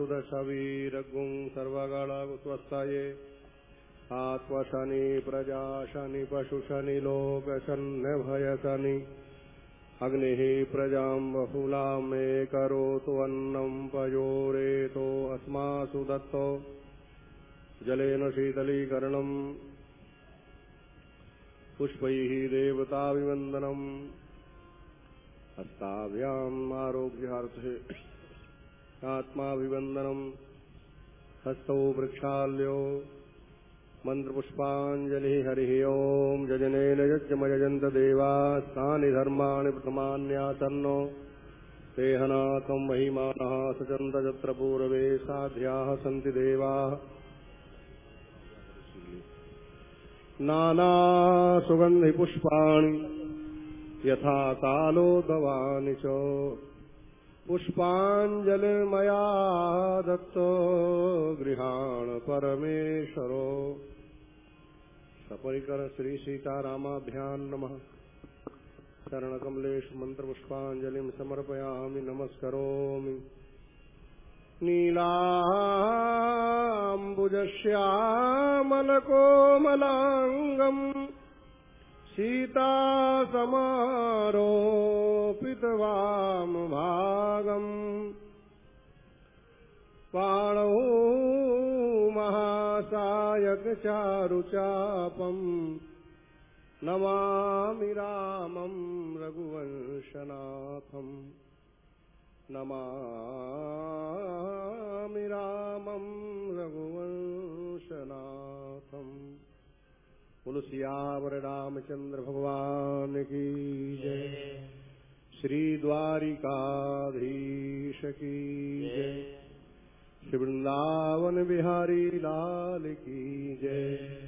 सुदशवीरगुं सर्वगणस्वस्थये आत्मशनि प्रजाशनि पशुशनि लोकशन्यभयशनि अग्निः प्रजाम् बहुलाम् मे करोतु अन्नम् पयोरेतो अस्मासु दत्तो। जलेन शीतलीकरणम्। पुष्पैः देवताभिवन्दनम्। हस्ताभ्याम् आरोग्यार्थे आत्माभिवन्दनम्। हस्तौ वृक्षाल्यो मन्त्रपुष्पाञ्जलिः हरिः ओम्। यजनेन यज्ञमयजन्त देवास्तानि धर्माणि प्रथमान्यासन्नो तेहनाकम् महिमानः सचन्त यत्र पूर्वे साध्याः सन्ति देवाः। नानासुगन्धिपुष्पाणि यथा कालोदवानि च पुष्पाञ्जलिर्मया दत्तो गृहाण परमेश्वरो। सपरिकर श्री सीतारामाभ्याम् नमः। शरणकमलेश मन्त्रपुष्पाञ्जलिम् समर्पयामि नमस्करोमि। नीलाम्बुजश्यामलकोमलाङ्गम् सीतासमारोपितवामभागम् पाणौ महासायकचारुचापम् नमामि रामम् रघुवंशनाथम्। नमामि रामम् रघुवंशनाथम् तुलसियावर रामचंद्र भगवान की जय। श्री द्वारिकाधीश की जय। श्री वृंदावन बिहारी लाल की जय।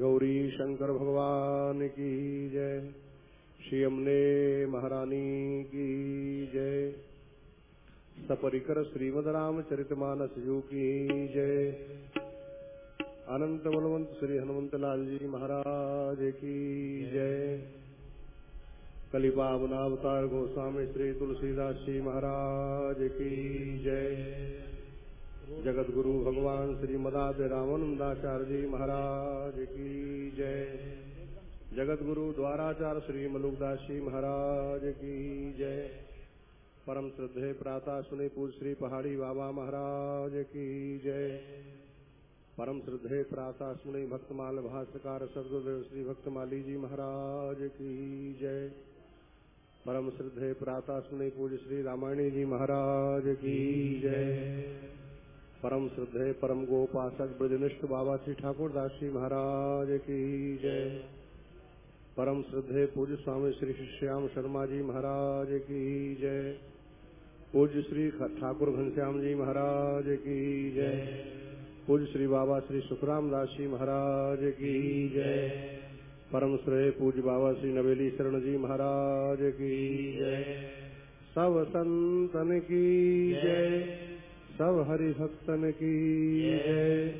गौरी शंकर भगवान की जय। श्री अमने महारानी की जय। सपरिकर श्रीमद रामचरित मानस की जय। अनंत बलवंत श्री हनुमंत लाल जी महाराज की जय। कलिपावनावतार गोस्वामी श्री तुलसीदास जी महाराज की जय। जगत गुरु भगवान श्री मदाद रामानंदाचार्य जी महाराज की जय। जगत गुरु द्वाराचार्य श्री मलुकदास जी महाराज की जय। परम श्रद्धे प्राता सुने पूज श्री पहाड़ी बाबा महाराज की जय। परम श्रद्धे प्राता सुने भक्तमाल भाष्यकार सदगुरुदेव श्री भक्तमाली जी महाराज की जय। परम श्रद्धे प्राता सुने पूज श्री रामायणी जी महाराज की जय। परम श्रद्धे परम गोपासक ब्रजनिष्ठ बाबा श्री ठाकुर दास जी महाराज की जय। परम श्रद्धे पूज्य स्वामी श्री श्याम शर्मा जी महाराज की जय। पूज्य श्री ठाकुर घनश्याम जी महाराज की जय। पूज्य श्री बाबा श्री सुखराम दास जी महाराज की जय। परम श्रेय पूज्य बाबा श्री नवेली शरण जी महाराज की जय। सब संतन की जय। सब हरि भक्तन की जय।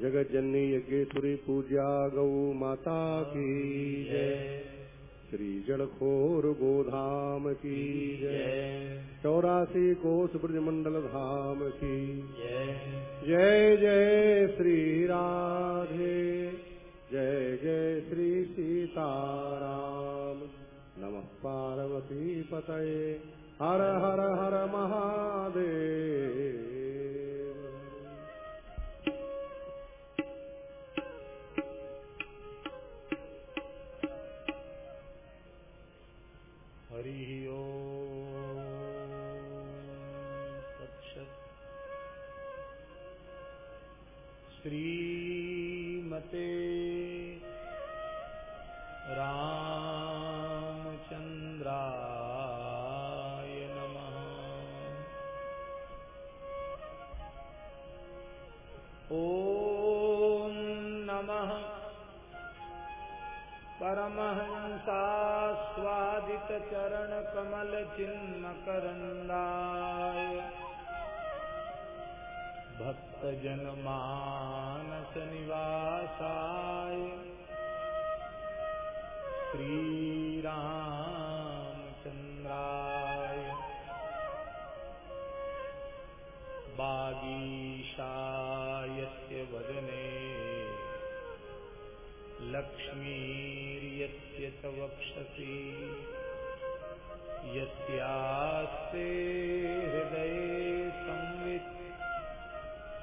जगत जननी यज्ञेश्वरी पूज्या गौ माता की जय। श्री जड़खोर गोधाम की जय। चौरासी कोष ब्रजमंडल धाम की जय जय श्री राधे। जय जय श्री सीताराम। नमः पार्वती पतये। हर हर हर महादेव। श्रीमते रामचन्द्राय नमः। ॐ नमः। परमहंसास्वादितचरणकमलचिन्मकरन्दाय भक्तजनमानसनिवासाय श्रीरामचन्द्राय वागीशायस्य वदने। लक्ष्मीर्यस्य च वक्षसि। यस्यास्ते हृदये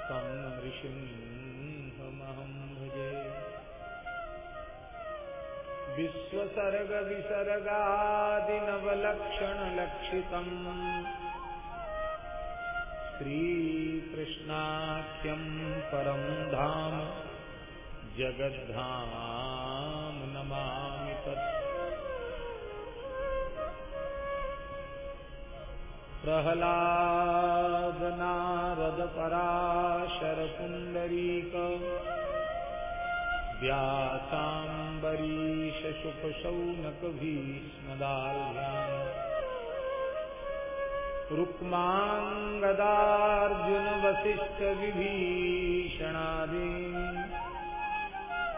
तं ऋषिंहमहं भजे। विश्वसर्गविसर्गादिनवलक्षणलक्षितम् श्रीकृष्णाख्यं परं धाम जगद्धाम नमामि तत् प्रह्लादनारदपराशरपुण्डरीक व्यासाम्बरीशशुकशौनकभीष्मदाल्यान् रुक्माङ्गदार्जुनवसिष्ठविभीषणादीन्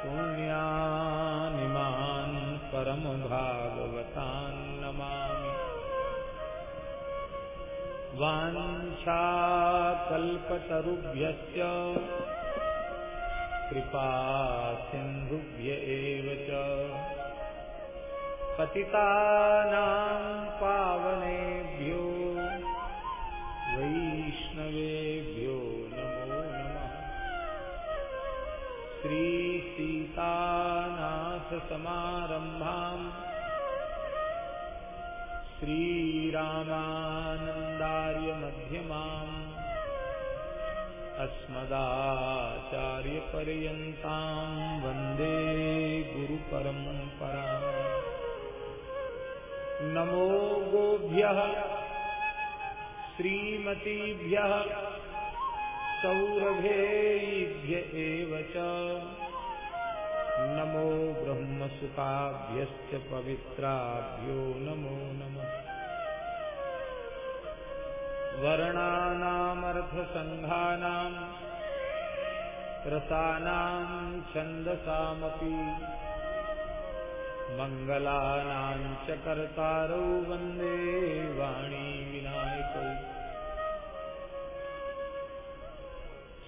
पुण्यानिमान् परमभागवतान्। वाञ्छाकल्पतरुभ्यश्च। कृपा सिन्धुभ्य एव च। पतितानां पावनेभ्यो वैष्णवेभ्यो नमो नमः। श्रीसीतानाथसमारम्भाम्। श्रीरामानन्दार्यमध्यमाम् अस्मदाचार्यपर्यन्तां वंदे गुरुपरम्पराम् नमो गोभ्यः, श्रीमतीभ्यः, सौरभेभ्य एव च। नमो ब्रह्मसुताभ्यश्च पवित्राभ्यो नमो नमः। वर्णानामर्थसङ्घानाम् रसानां छन्दसामपि। मङ्गलानां च कर्तारौ वंदे वाणी विनायकौ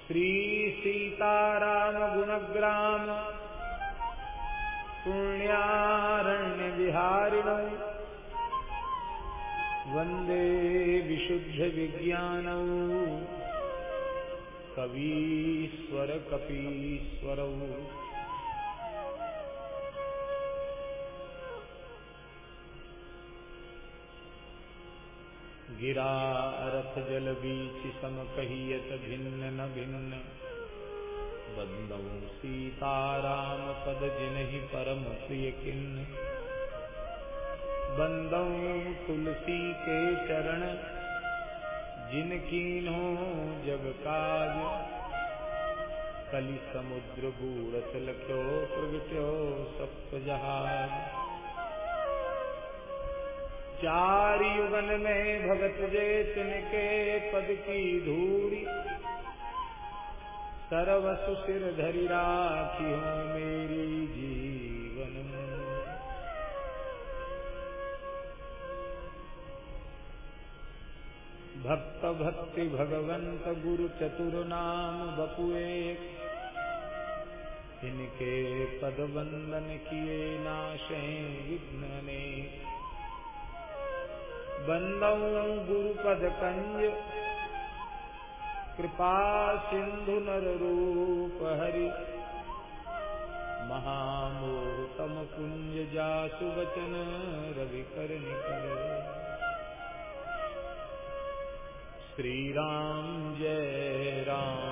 श्रीसीतारामगुणग्राम पुण्यारण्यविहारिणौ। वंदे विशुद्धविज्ञानौ। कवीश्वरकपीश्वरौ। गिरा रथ जल बीच सम कहियत भिन्न न भिन्न बंदौ सीताराम पद जिनहि परम प्रिय किन्न बंदौ तुलसी के चरण जिन कीन्हो जग काज। कलि समुद्र बूढ़त लख्यो प्रगट्यो सप्त जहाज़। चार युगन में भगत जे तिनके पद की धूरी। सर्वसु सिर धरि राखी हो मेरी जीवन भक्त भक्ति भगवंत गुरु चतुर नाम बपुए। इनके पद वंदन किए नाशे विघ्न ने बंदौ गुरुपद कंज कृपा सिंधु नर रूप हरि। महामोहतम कुंज जासु वचन रवि कर निकर श्री राम जय राम।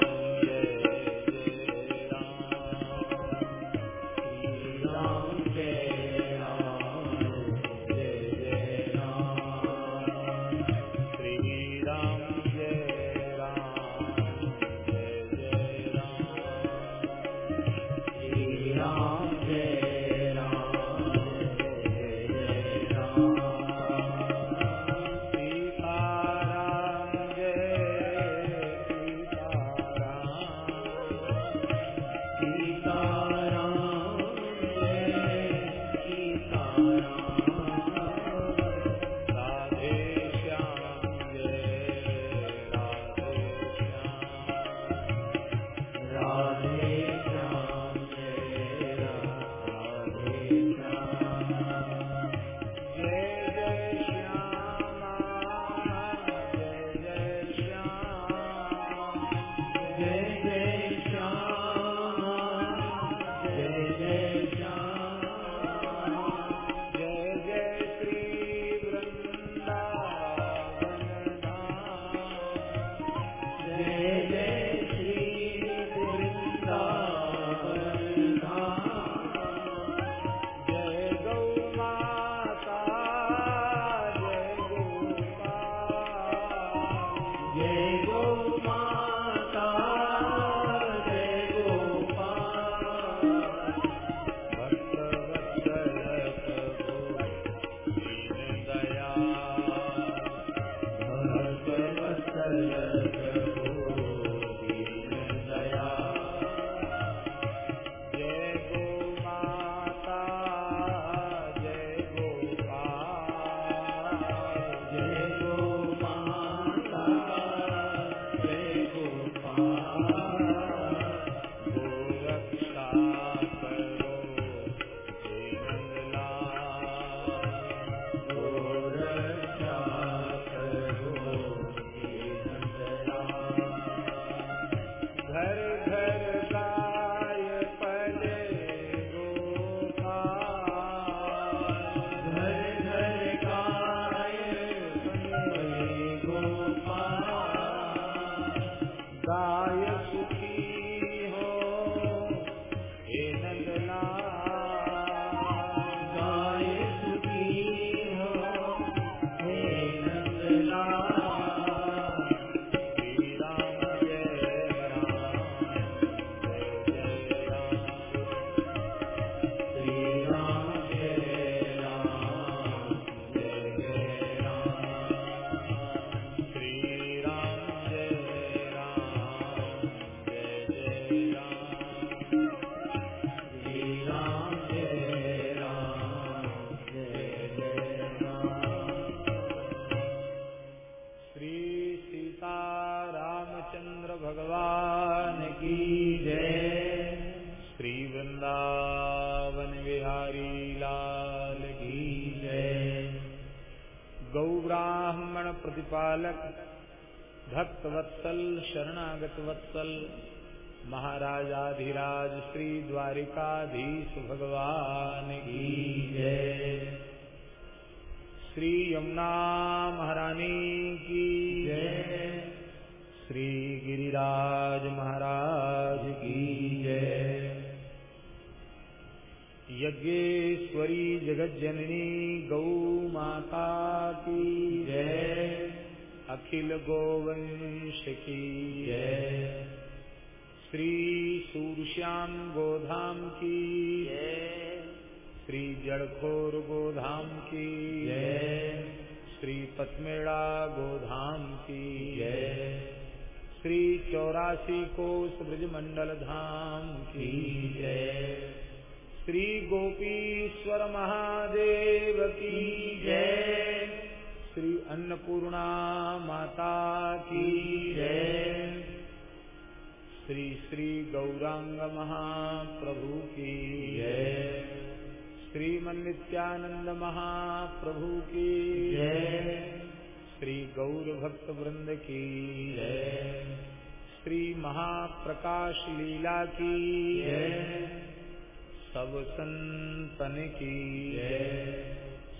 संतन की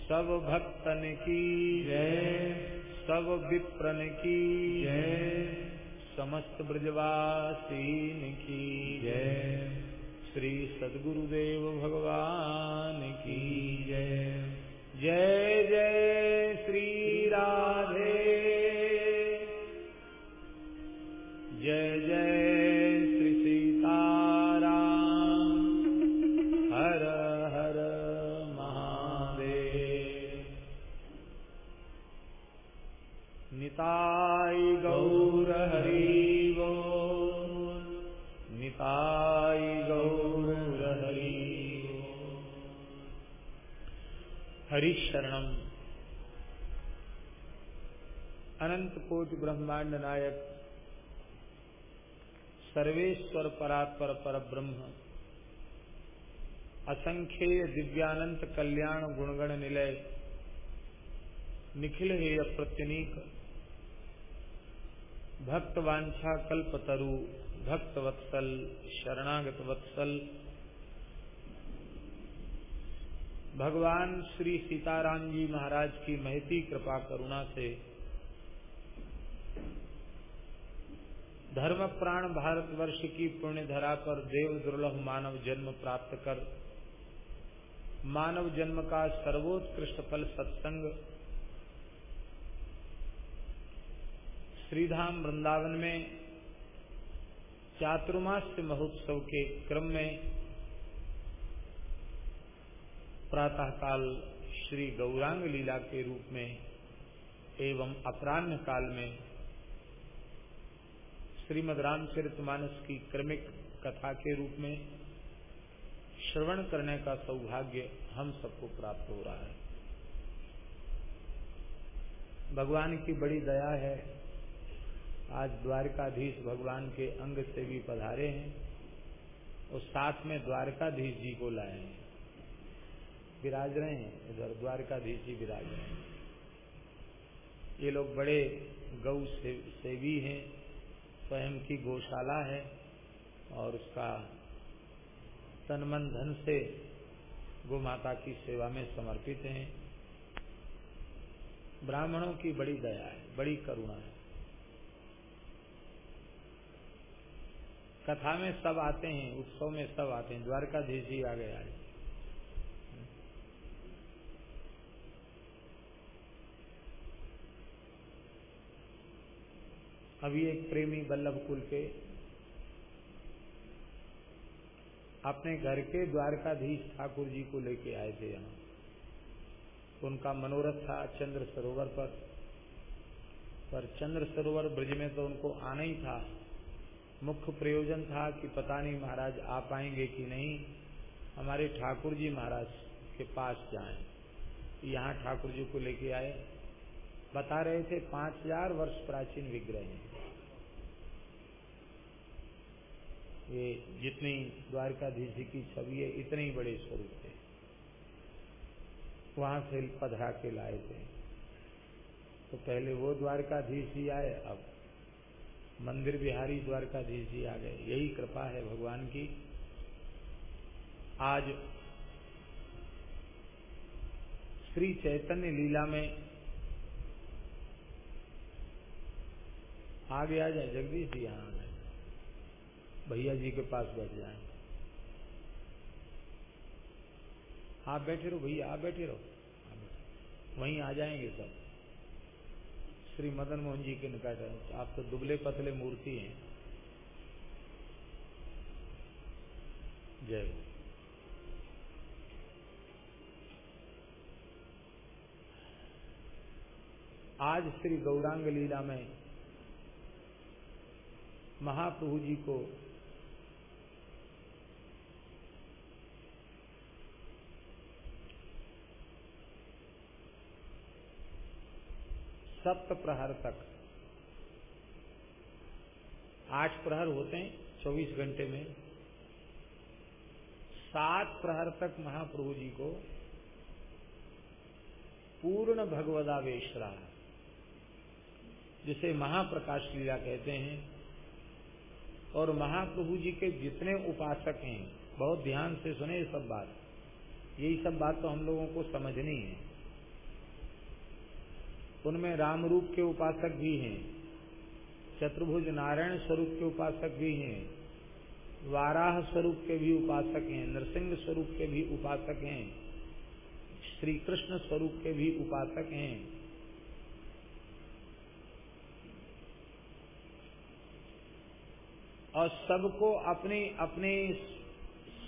सब भक्तन की जय। सब विप्रन की जय। समस्त ब्रजवासीन की जय। श्री सदगुरुदेव भगवान की जय। जय जय। कोटि ब्रह्मांड नायक, सर्वेश्वर परात्पर पर ब्रह्म असंख्येय दिव्यानंत कल्याण गुणगण निलय, निखिल हेय प्रत्यनीक भक्त वांछा कल्पतरु भक्त वत्सल, शरणागत वत्सल। भगवान श्री सीताराम जी महाराज की महती कृपा करुणा से धर्म प्राण भारतवर्ष की पुण्य धरा पर देव दुर्लभ मानव जन्म प्राप्त कर। मानव जन्म का सर्वोत्कृष्ट फल सत्संग। श्रीधाम वृंदावन में चातुर्मास्य महोत्सव के क्रम में प्रातःकाल श्री गौरांग लीला के रूप में एवं अपराह्न काल में श्रीमद रामचरितमानस की क्रमिक कथा के रूप में श्रवण करने का सौभाग्य हम सबको प्राप्त हो रहा है। भगवान की बड़ी दया है। आज द्वारकाधीश भगवान के अंग से भी पधारे हैं और साथ में द्वारकाधीश जी को लाए हैं। विराज रहे हैं, इधर द्वारकाधीश जी विराज रहे हैं। ये लोग बड़े गौ सेवी हैं। स्वयं की गौशाला है और उसका तन मन धन से गो माता की सेवा में समर्पित हैं। ब्राह्मणों की बड़ी दया है, बड़ी करुणा है। कथा में सब आते हैं, उत्सव में सब आते हैं, द्वारकाधीश जी आ गया है अभी एक प्रेमी बल्लभ कुल के अपने घर के द्वारकाधीश ठाकुर जी को लेके आए थे यहाँ। उनका मनोरथ था चंद्र सरोवर पर। पर चंद्र सरोवर ब्रज में तो उनको आना ही था। मुख्य प्रयोजन था कि पता नहीं महाराज आ पाएँगे कि नहीं। हमारे ठाकुर जी महाराज के पास जाएँ। यहाँ ठाकुर जी को लेके आए। बता रहे थे पाँच हज़ार वर्ष प्राचीन विग्रह हैं। ये जितनी द्वारकाधीश जी की छवि है, इतने ही बड़े स्वरूप थे। वहाँ से पधरा के लाए थे। तो पहले वो द्वारकाधीश जी आए, अब मंदिर बिहारी द्वारकाधीश जी आ गए। यही कृपा है भगवान की। आज श्री चैतन्य लीला में आ गया जाए, जगदीश जी यहाँ आए भैया जी के पास बैठ जाए। आप बैठे रहो भैया, आप बैठे रहो। वहीं आ जाएँगे सब। श्री मदन मोहन जी के निकट आप तो दुबले पतले मूर्ति हैं। जय। आज श्री गौरांग लीला में महाप्रभु जी को सप्त प्रहर तक, आठ प्रहर होते हैं चौबीस घंटे में, सात प्रहर तक महाप्रभु जी को पूर्ण भगवदावेश रहा, जिसे महाप्रकाश लीला कहते हैं। और महाप्रभु जी के जितने उपासक हैं, बहुत ध्यान से सुने ये सब बात। यही सब बात तो हम लोगों को समझनी है। उनमें राम रूप के उपासक भी हैं चतुर्भुज नारायण स्वरूप के उपासक भी हैं, वाराह स्वरूप के भी उपासक हैं, नरसिंह स्वरूप के भी उपासक हैं श्री कृष्ण स्वरूप के भी उपासक हैं। और सबको अपने अपने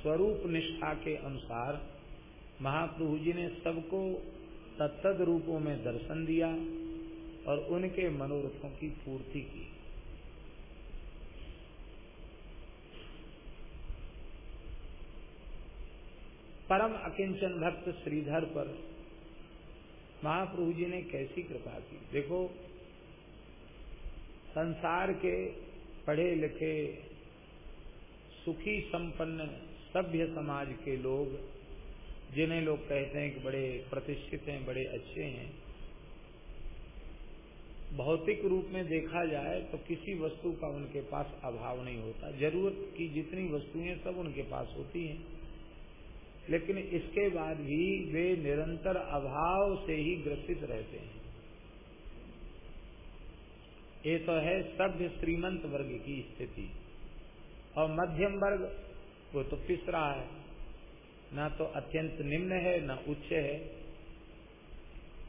स्वरूप निष्ठा के अनुसार महाप्रभु जी ने सबको तत्द रूपों में दर्शन दिया और उनके मनोरथों की पूर्ति की। परम अकिंचन भक्त श्रीधर पर महाप्रभु जी ने कैसी कृपा की? देखो, संसार के पढ़े लिखे, सुखी संपन्न सभ्य समाज के लोग, जिन्हें लोग कहते हैं कि बड़े प्रतिष्ठित हैं, बड़े अच्छे हैं, भौतिक रूप में देखा जाए तो किसी वस्तु का उनके पास अभाव नहीं होता। ज़रूरत की जितनी वस्तुएँ सब उनके पास होती हैं। लेकिन इसके बाद भी वे निरंतर अभाव से ही ग्रसित रहते हैं। ये तो है सभ्य श्रीमंत वर्ग की स्थिति। और मध्यम वर्ग, वो तो पिस रहा है। ना तो अत्यंत निम्न है, ना उच्च है।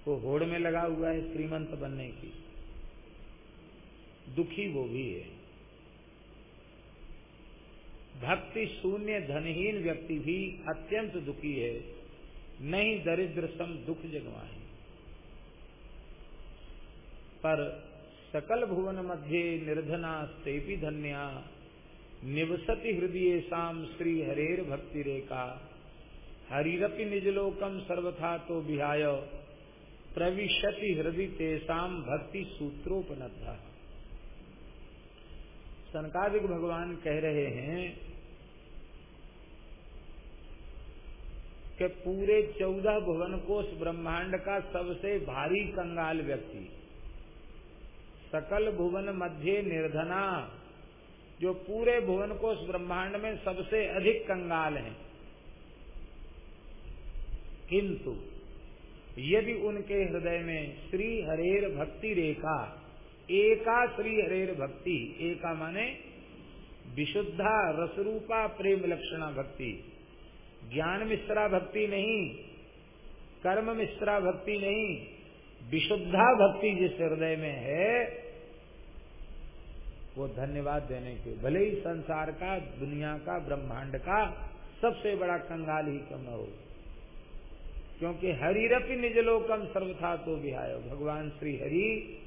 वो होड़ में लगा हुआ है श्रीमंत बनने की। दुखी वो भी है। भक्ति शून्य धनहीन व्यक्ति भी अत्यंत दुखी है। नहीं दरिद्र सम दुख जगवाए। पर सकल भुवन मध्य निर्धना स्तेपी धन्या। निवसति हृदय शाम श्री हरेर भक्ति रेखा हरिरपि निजलोकम सर्वथा तो विहाय। प्रविशति हृदय तेसाम भक्ति सूत्रोपनद्धा सनकादिक भगवान कह रहे हैं कि पूरे चौदह भुवन कोष ब्रह्मांड का सबसे भारी कंगाल व्यक्ति। सकल भुवन मध्य निर्धना, जो पूरे भुवन कोष ब्रह्मांड में सबसे अधिक कंगाल है। किंतु, यदि उनके हृदय में श्री हरेर भक्ति रेखा, एका श्री हरेर भक्ति, एका माने विशुद्धा रसरूपा प्रेम लक्षणा भक्ति, ज्ञान मिश्रा भक्ति नहीं, कर्म मिश्रा भक्ति नहीं, विशुद्धा भक्ति जिस हृदय में है वो धन्यवाद देने के भले ही संसार का, दुनिया का, ब्रह्मांड का सबसे बड़ा कंगाल ही क्यों न हो? क्योंकि हरिरपि निजलोकम सर्वथा तो विहाय। भगवान श्री हरि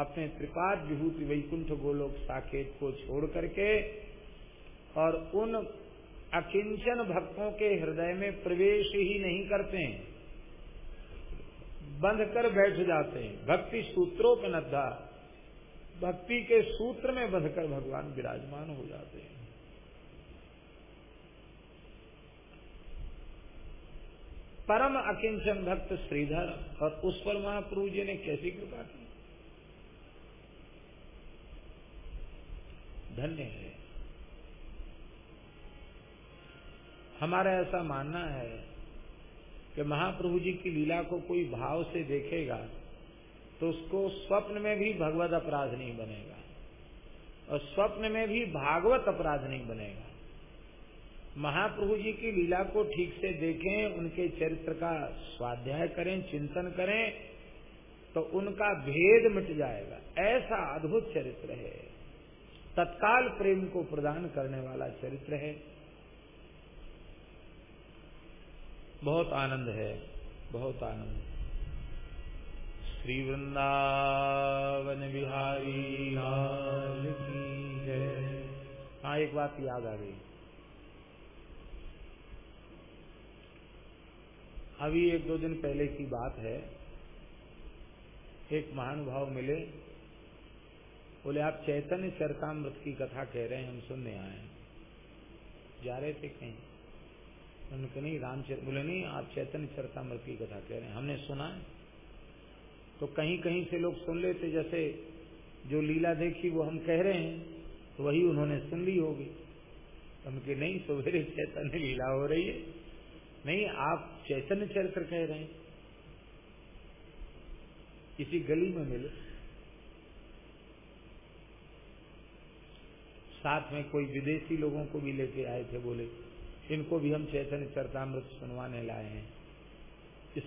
अपने त्रिपाद, विभूति, वैकुंठ, गोलोक, साकेत को छोड़ करके और उन अकिंचन भक्तों के हृदय में प्रवेश ही नहीं करते बंध कर बैठ जाते हैं। भक्ति सूत्रों पर नद्दा भक्ति के सूत्र में बंधकर भगवान विराजमान हो जाते हैं। परम अकिंचन भक्त श्रीधर और उस पर महाप्रभु जी ने कैसी कृपा की? धन्य है। हमारा ऐसा मानना है कि महाप्रभु जी की लीला को कोई भाव से देखेगा तो उसको स्वप्न में भी भगवत अपराध नहीं बनेगा और स्वप्न में भी भागवत अपराध नहीं बनेगा। महाप्रभु जी की लीला को ठीक से देखें, उनके चरित्र का स्वाध्याय करें, चिंतन करें तो उनका भेद मिट जाएगा। ऐसा अद्भुत चरित्र है। तत्काल प्रेम को प्रदान करने वाला चरित्र है। बहुत आनंद है, बहुत आनंद। श्री वृंदावन बिहारी लाल की जय हाँ एक बात याद आ गई। अभी एक दो दिन पहले की बात है। एक महानुभाव मिले। बोले, आप चैतन्य चरतामृत की कथा कह रहे हैं, हम सुनने आए हैं। जा रहे थे कहीं। उनके नहीं रामचरित बोले, नहीं, आप चैतन्य चरतामृत की कथा कह रहे हैं। हमने सुना है। तो कहीं कहीं से लोग सुन लेते, जैसे जो लीला देखी वो हम कह रहे हैं तो वही उन्होंने सुन ली होगी। उनके नहीं, सवेरे चैतन्य लीला हो रही है। नहीं, आप चैतन्य चरित्र कह रहे हैं। किसी गली में मिले। साथ में कोई विदेशी लोगों को भी लेके आए थे, बोले, इनको भी हम चैतन्य चरतामृत सुनवाने लाए हैं।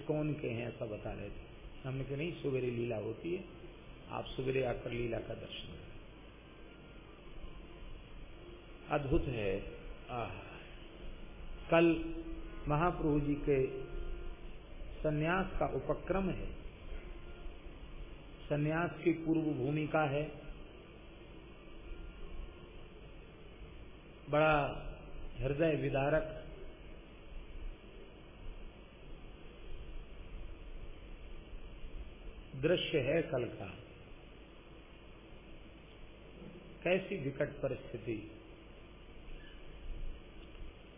कौन के हैं, ऐसा बता रहे थे। हमने कहा, नहीं सवेरे लीला होती है। आप सुबेरे आकर लीला का दर्शन करें। अद्भुत है। आह। कल महाप्रभु जी के सन्यास का उपक्रम है। सन्यास की पूर्व भूमिका है। बड़ा हृदय विदारक दृश्य है कल का। कैसी विकट परिस्थिति।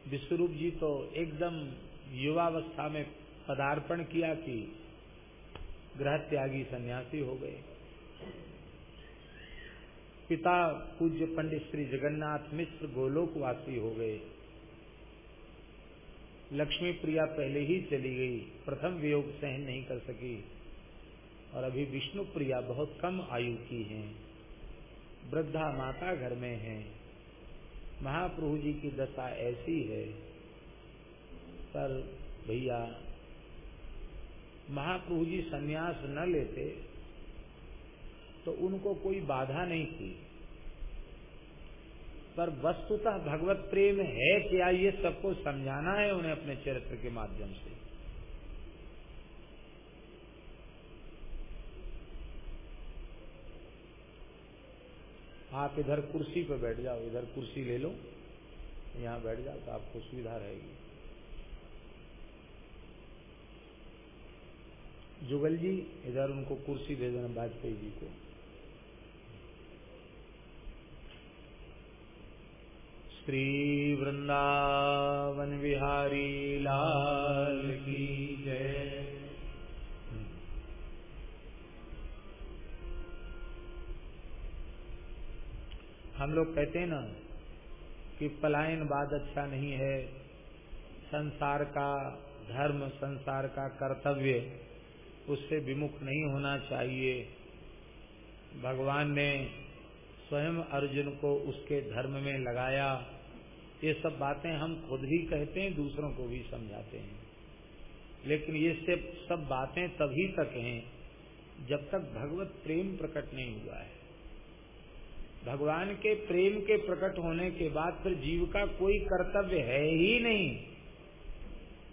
विश्वरूप जी तो एकदम युवावस्था में पदार्पण किया कि ग्रह त्यागी सन्यासी हो गए। पिता पूज्य पंडित श्री जगन्नाथ मिश्र गोलोकवासी हो गए। लक्ष्मी प्रिया पहले ही चली गई, प्रथम वियोग सहन नहीं कर सकी। और अभी विष्णु प्रिया बहुत कम आयु की हैं। वृद्धा माता घर में है। महाप्रभु जी की दशा ऐसी है। पर भैया, महाप्रभु जी सन्यास न लेते तो उनको कोई बाधा नहीं थी। पर वस्तुतः भगवत प्रेम है क्या ये सबको समझाना है उन्हें अपने चरित्र के माध्यम से? आप इधर कुर्सी पर बैठ जाओ, इधर कुर्सी ले लो, यहाँ बैठ जाओ तो आपको सुविधा रहेगी। जुगल जी, इधर उनको कुर्सी दे देना वाजपेयी जी को। श्री वृंदावन विहारी लाल की जय। हम लोग कहते हैं ना कि पलायन बाद अच्छा नहीं है। संसार का धर्म, संसार का कर्तव्य उससे विमुख नहीं होना चाहिए। भगवान ने स्वयं अर्जुन को उसके धर्म में लगाया। ये सब बातें हम खुद भी कहते हैं, दूसरों को भी समझाते हैं। लेकिन ये सब सब बातें तभी तक हैं जब तक भगवत प्रेम प्रकट नहीं हुआ है। भगवान के प्रेम के प्रकट होने के बाद फिर जीव का कोई कर्तव्य है ही नहीं।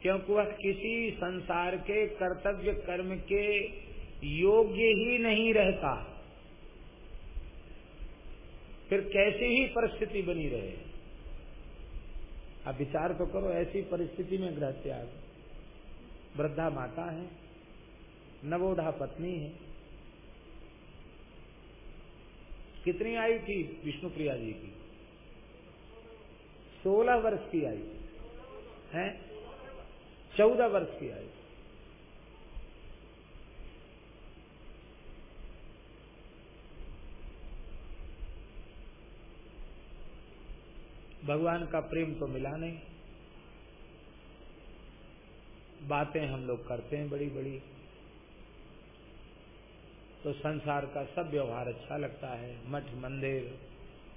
क्योंकि वह किसी संसार के कर्तव्य कर्म के योग्य ही नहीं रहता। फिर कैसी ही परिस्थिति बनी रहे। अब विचार तो करो, ऐसी परिस्थिति में ग्रह त्याग वृद्धा माता है, नवोधा पत्नी है। कितनी आयु थी? विष्णुप्रिया जी की। सोलह वर्ष की आयु है? चौदह वर्ष की आयु भगवान का प्रेम तो मिला नहीं। बातें हम लोग करते हैं बड़ी बड़ी तो संसार का सब व्यवहार अच्छा लगता है। मठ, मंदिर,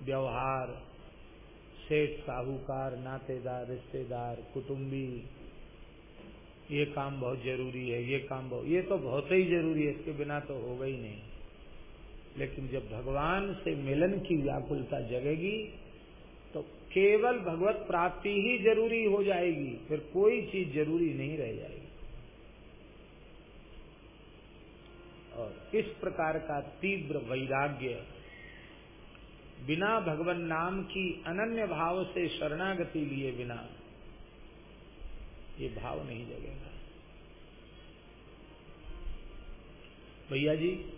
व्यवहार, सेठ, साहूकार, नातेदार, रिश्तेदार, कुटुंबी, ये काम बहुत ज़रूरी है, ये काम बहुत, ये तो बहुत ही ज़रूरी है, इसके बिना तो होगा ही नहीं। लेकिन जब भगवान से मिलन की व्याकुलता जगेगी तो केवल भगवत प्राप्ति ही ज़रूरी हो जाएगी, फिर कोई चीज़ ज़रूरी नहीं रह जाएगी। और इस प्रकार का तीव्र वैराग्य बिना भगवान नाम की अनन्य भाव से शरणागति लिए बिना ये भाव नहीं जगेगा। भैया जी,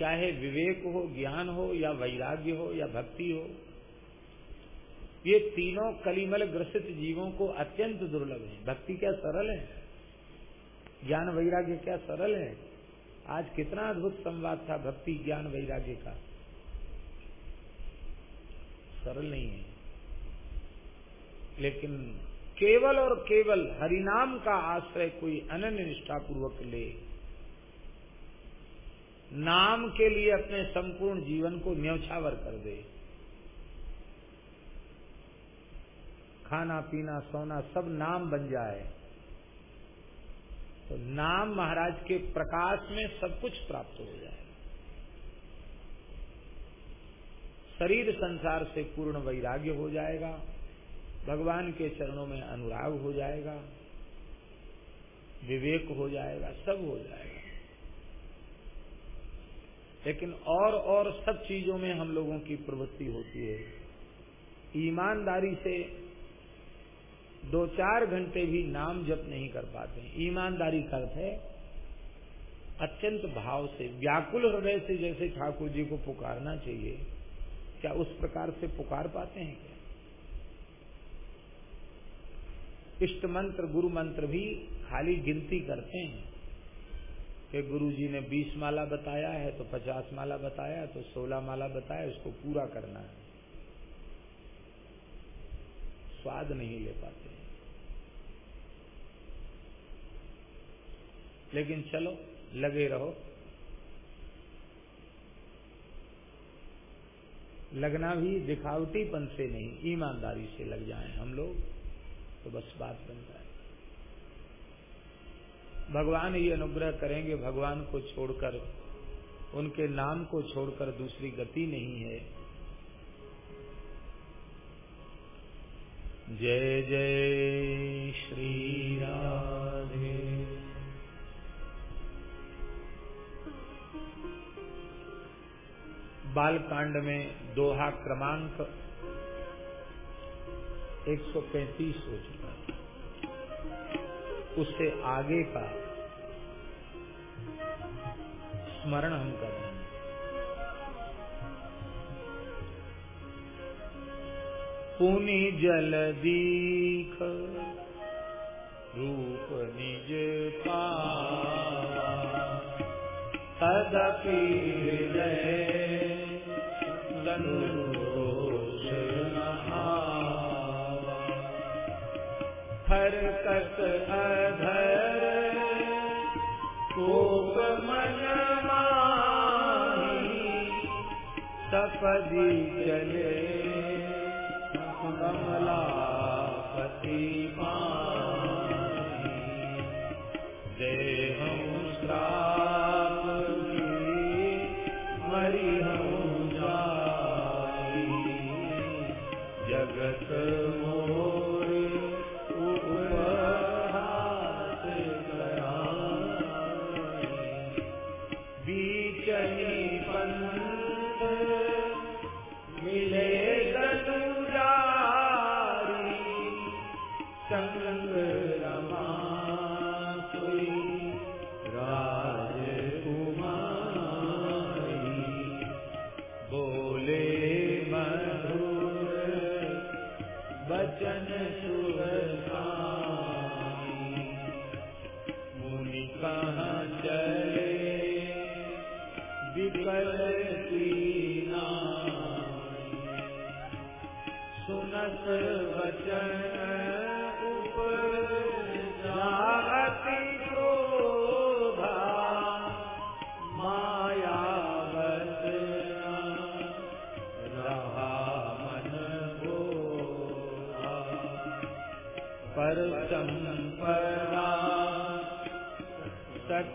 चाहे विवेक हो, ज्ञान हो, या वैराग्य हो, या भक्ति हो, ये तीनों कलिमल ग्रसित जीवों को अत्यंत दुर्लभ है। भक्ति क्या सरल है? ज्ञान वैराग्य क्या सरल है? आज कितना अद्भुत संवाद था भक्ति, ज्ञान, वैराग्य का। सरल नहीं है। लेकिन केवल और केवल हरिनाम का आश्रय कोई अनन्य निष्ठा पूर्वक ले। नाम के लिए अपने संपूर्ण जीवन को न्यौछावर कर दे। खाना, पीना, सोना, सब नाम बन जाए। तो नाम महाराज के प्रकाश में सब कुछ प्राप्त हो जाए। शरीर संसार से पूर्ण वैराग्य हो जाएगा, भगवान के चरणों में अनुराग हो जाएगा, विवेक हो जाएगा, सब हो जाएगा। लेकिन और और सब चीज़ों में हम लोगों की प्रवृत्ति होती है। ईमानदारी से दो चार घंटे भी नाम जप नहीं कर पाते ईमानदारी का अर्थ है, अत्यंत भाव से, व्याकुल हृदय से जैसे ठाकुर जी को पुकारना चाहिए, क्या उस प्रकार से पुकार पाते हैं क्या? इष्ट मंत्र, गुरु मंत्र भी खाली गिनती करते हैं। कि गुरु जी ने बीस माला बताया है तो पचास माला बताया तो सोलह माला बताया, उसको पूरा करना है। स्वाद नहीं ले पाते। लेकिन चलो, लगे रहो। लगना भी दिखावटीपन से नहीं, ईमानदारी से लग जाएँ हम लोग तो बस बात बन जाए भगवान ही अनुग्रह करेंगे, भगवान को छोड़कर, उनके नाम को छोड़कर दूसरी गति नहीं है। जय जय श्री राधे। बाल कांड में दोहा क्रमांक 135 हो चुका उससे आगे का स्मरण हम कर रहे हैं। पुनि जल दीख रूप निज पावा तदपि हरकत अधर कोप मन माही सपदी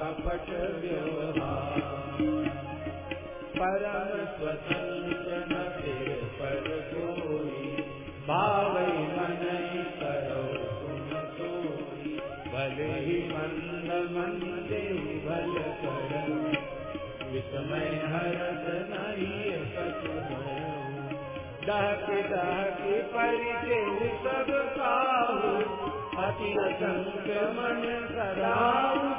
कपट व्यवहार परम स्वतंत्र न फिर पर कोई भाव मन करो तुम सोई भले ही मंद मन से भल कर विस्मय हरत नहीं सच दहक दहक परिचे सब पाहु अति संक्रमण सदाऊ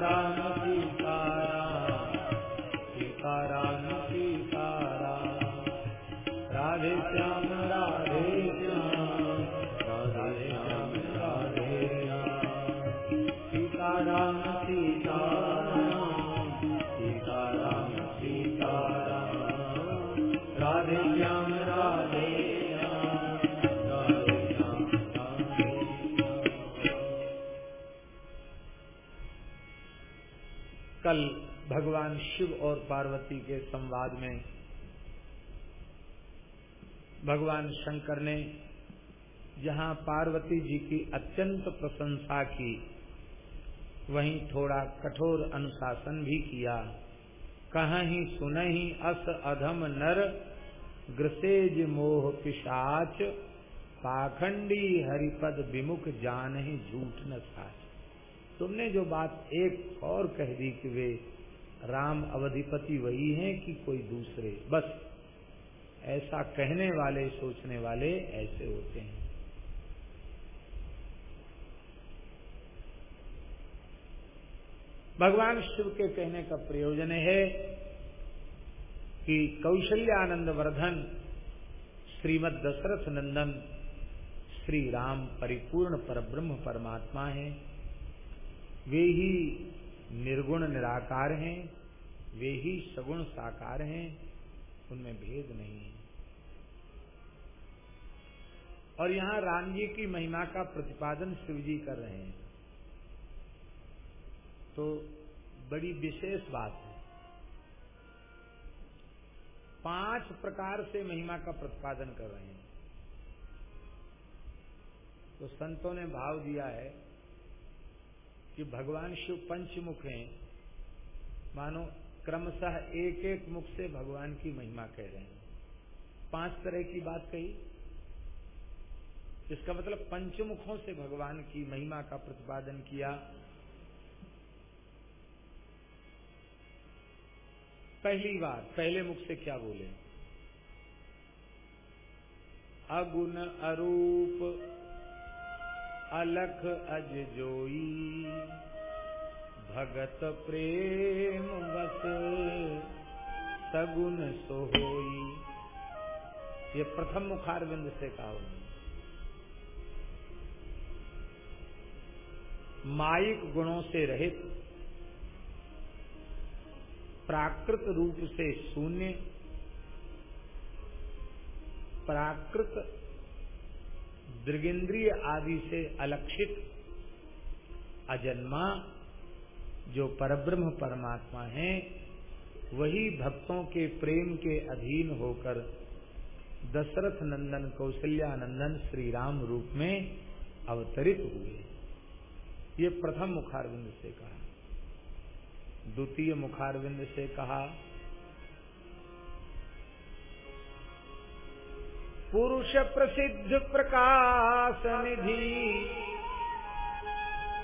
श्याम कल भगवान शिव और पार्वती के संवाद में भगवान शंकर ने जहाँ पार्वती जी की अत्यंत प्रशंसा की, वहीं थोड़ा कठोर अनुशासन भी किया। कहा ही सुन ही अस अधम नर, ग्रसेज मोह पिशाच, पाखंडी हरिपद विमुख जान ही झूठ न साच। तुमने जो बात एक और कह दी कि वे राम अवधिपति वही हैं कि कोई दूसरे। बस, ऐसा कहने वाले, सोचने वाले ऐसे होते हैं। भगवान शिव के कहने का प्रयोजन है कि कौशल्यानंद वर्धन श्रीमद दशरथ नंदन, श्री राम परिपूर्ण परब्रह्म परमात्मा हैं। वे ही निर्गुण निराकार हैं, वे ही सगुण साकार हैं, उनमें भेद नहीं है। और यहाँ राम जी की महिमा का प्रतिपादन शिव जी कर रहे हैं। तो बड़ी विशेष बात है। पाँच प्रकार से महिमा का प्रतिपादन कर रहे हैं। तो संतों ने भाव दिया है कि भगवान शिव पंचमुख हैं। मानो क्रमशः एक एक मुख से भगवान की महिमा कह रहे हैं। पाँच तरह की बात कही। इसका मतलब पंचमुखों से भगवान की महिमा का प्रतिपादन किया। पहली बार पहले मुख से क्या बोले? अगुण अरूप अलख अज जोई। भगत प्रेम बस सगुन सोहोई। ये प्रथम मुखारविंद से कहा माइक गुणों से रहित, प्राकृत रूप से शून्य, प्राकृत दृगेंद्रिय आदि से अलक्षित अजन्मा जो परब्रह्म परमात्मा है, वही भक्तों के प्रेम के अधीन होकर दशरथ नंदन, कौशल्यानंदन श्री राम रूप में अवतरित हुए। ये प्रथम मुखारविंद से कहा। द्वितीय मुखारविंद से कहा पुरुष प्रसिद्ध प्रकाश निधि।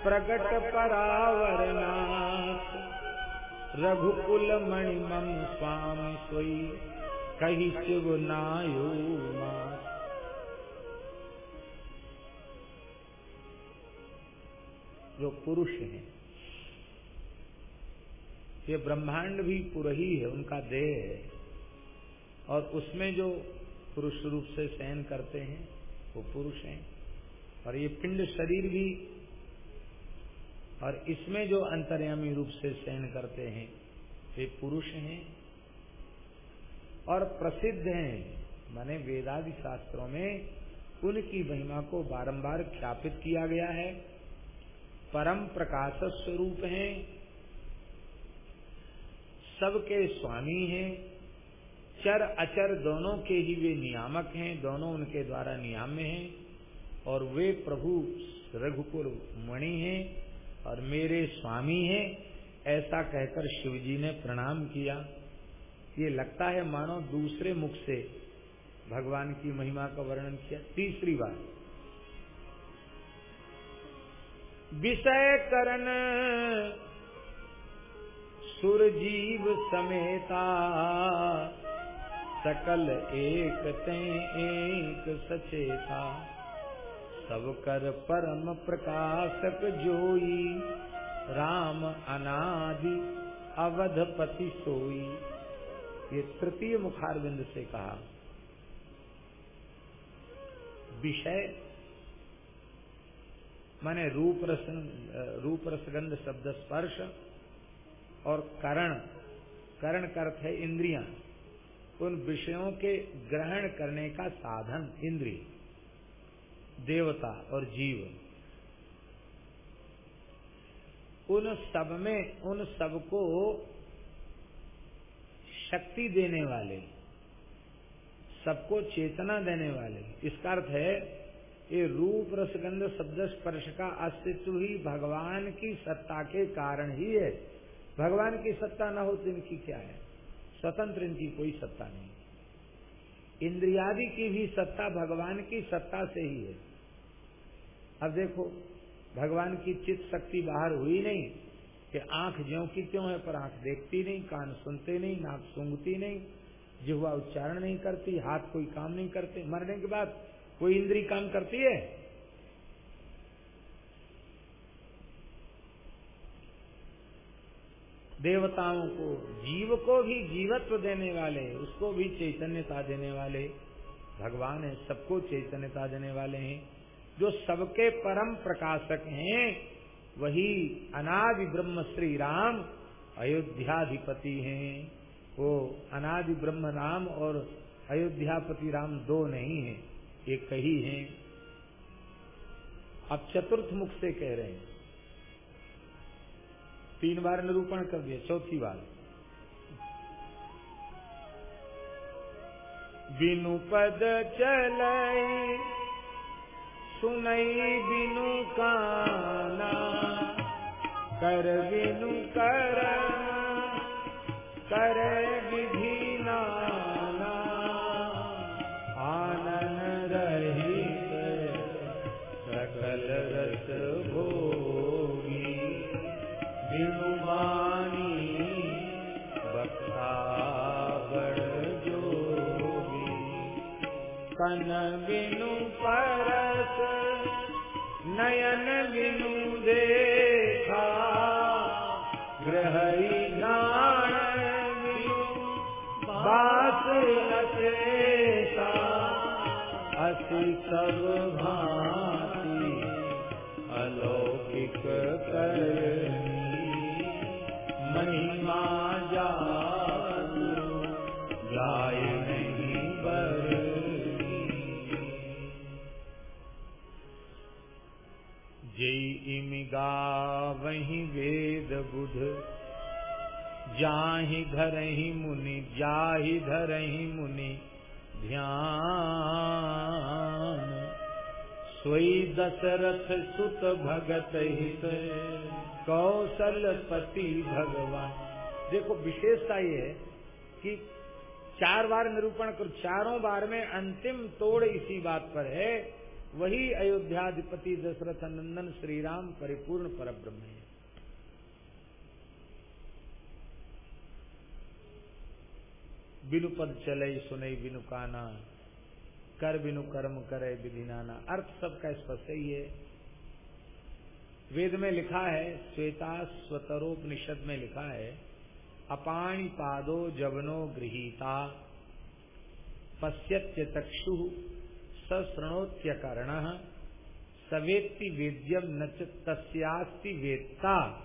प्रगट परावरनाथ। रघुकुल मणि मम स्वामी सोई। कही शिव नायो जो पुरुष हैं, ये ब्रह्मांड भी पुरही है, उनका देह है। और उसमें जो पुरुष रूप से शयन करते हैं, वो पुरुष हैं। और ये पिंड शरीर भी, और इसमें जो अंतर्यामी रूप से शयन करते हैं, वे पुरुष हैं और प्रसिद्ध हैं। माने वेदादि शास्त्रों में उनकी महिमा को बारंबार ख्यापित किया गया है। परम प्रकाश स्वरूप हैं। सबके स्वामी हैं। चर, अचर दोनों के ही वे नियामक हैं, दोनों उनके द्वारा नियाम्य हैं, और वे प्रभु रघुकुल मणि हैं और मेरे स्वामी हैं, ऐसा कहकर शिवजी ने प्रणाम किया। ये लगता है मानो दूसरे मुख से भगवान की महिमा का वर्णन किया। तीसरी बार विषय करण सुरजीव समेता सकल एक ते एक सचेता। सब कर परम प्रकाशक जोई, राम अनादि अवधपति सोई। ये तृतीय मुखारविंद से कहा, विषय माने रूप रस, रूप रसगंध, शब्द स्पर्श और करण। करण का अर्थ है इंद्रियाँ। उन विषयों के ग्रहण करने का साधन इंद्रिय, देवता और जीव। उन सब में, उन सबको शक्ति देने वाले, सबको चेतना देने वाले, इसका अर्थ है, ये रूप रसगंध शब्द स्पर्श का अस्तित्व ही भगवान की सत्ता के कारण ही है। भगवान की सत्ता न हो तो इनकी क्या है? स्वतंत्र इनकी कोई सत्ता नहीं। इंद्रियादि की भी सत्ता भगवान की सत्ता से ही है। अब देखो, भगवान की चित्त शक्ति बाहर हुई नहीं कि आँख ज्यो की त्यों है, पर आँख देखती नहीं, कान सुनते नहीं, नाक सूंघती नहीं, जिहवा उच्चारण नहीं करती, हाथ कोई काम नहीं करते। मरने के बाद कोई इंद्री काम करती है? देवताओं को, जीव को भी जीवत्व देने वाले, उसको भी चैतन्यता देने वाले। भगवान है, सबको चैतन्यता देने वाले हैं। जो सबके परम प्रकाशक हैं, वही अनादि ब्रह्म श्री राम अयोध्याधिपति हैं। वो अनादि ब्रह्म राम और अयोध्यापति राम दो नहीं है, एक ही हैं। अब चतुर्थ मुख से कह रहे हैं। तीन बार निरूपण कर दिया, चौथी बार। बिनु पद चलई सुनई बिनु काना, कर बिनु कर कर बिनु जय वही वेद बुध। जाहि घर ही मुनि, जाहि धर ही मुनि, ध्यान। सोई दशरथ सुत भगत हित। कौशलपति भगवान। देखो, विशेषता ये है कि चार बार निरूपण कर, चारों बार में अंतिम तोड़ इसी बात पर है वही अयोध्याधिपति दशरथ नंदन श्री राम परिपूर्ण पर ब्रह्म है। बिनु पद चले, सुने बिनु काना, कर बिनु कर्म करे विधि नाना। अर्थ सबका स्पष्ट ही है। वेद में लिखा है, श्वेता स्वतरोपनिषद में लिखा है अपाणी पादो जवनो गृहीता पश्यत्य चक्षु सृणोत्य कर्ण सवेत्ति वेद्यम न तस्यास्ति वेत्ता।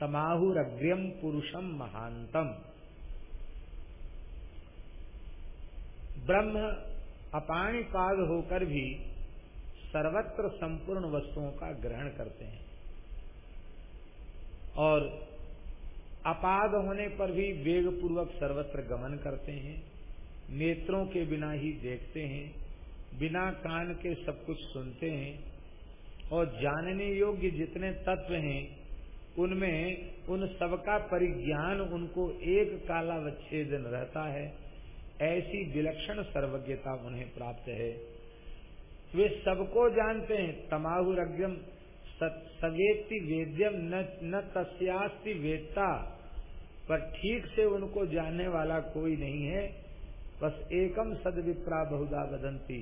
तमाहुरग्र्यम पुरुषम महांतम ब्रह्म अपाणिपाद होकर भी सर्वत्र संपूर्ण वस्तुओं का ग्रहण करते हैं। और अपाद होने पर भी वेग पूर्वक सर्वत्र गमन करते हैं। नेत्रों के बिना ही देखते हैं। बिना कान के सब कुछ सुनते हैं और जानने योग्य जितने तत्व हैं उनमें उन सबका परिज्ञान उनको एक काला वच्छेदन रहता है। ऐसी विलक्षण सर्वज्ञता उन्हें प्राप्त है। वे सबको जानते हैं। तमाहुरज्ञम सवेत्ति वेद्यम न, न तस्यास्ति वेत्ता पर ठीक से उनको जानने वाला कोई नहीं है। बस एकम सद विप्रा बहुधा बदंती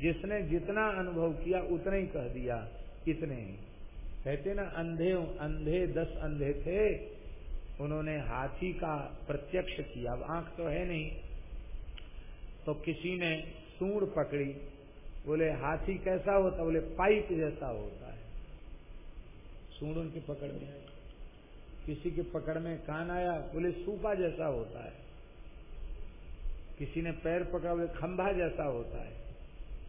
जिसने जितना अनुभव किया, उतना ही कह दिया, इतने ही। कहते ना, अंधे अंधे, दस अंधे थे, उन्होंने हाथी का प्रत्यक्ष किया। अब आँख तो है नहीं। तो किसी ने सूढ़ पकड़ी, बोले, हाथी कैसा होता? बोले, पाइप जैसा होता है। सूढ़ उनकी पकड़ में किसी के पकड़ में कान आया, बोले, सूपा जैसा होता है। किसी ने पैर पकड़ा, बोले, खंभा जैसा होता है।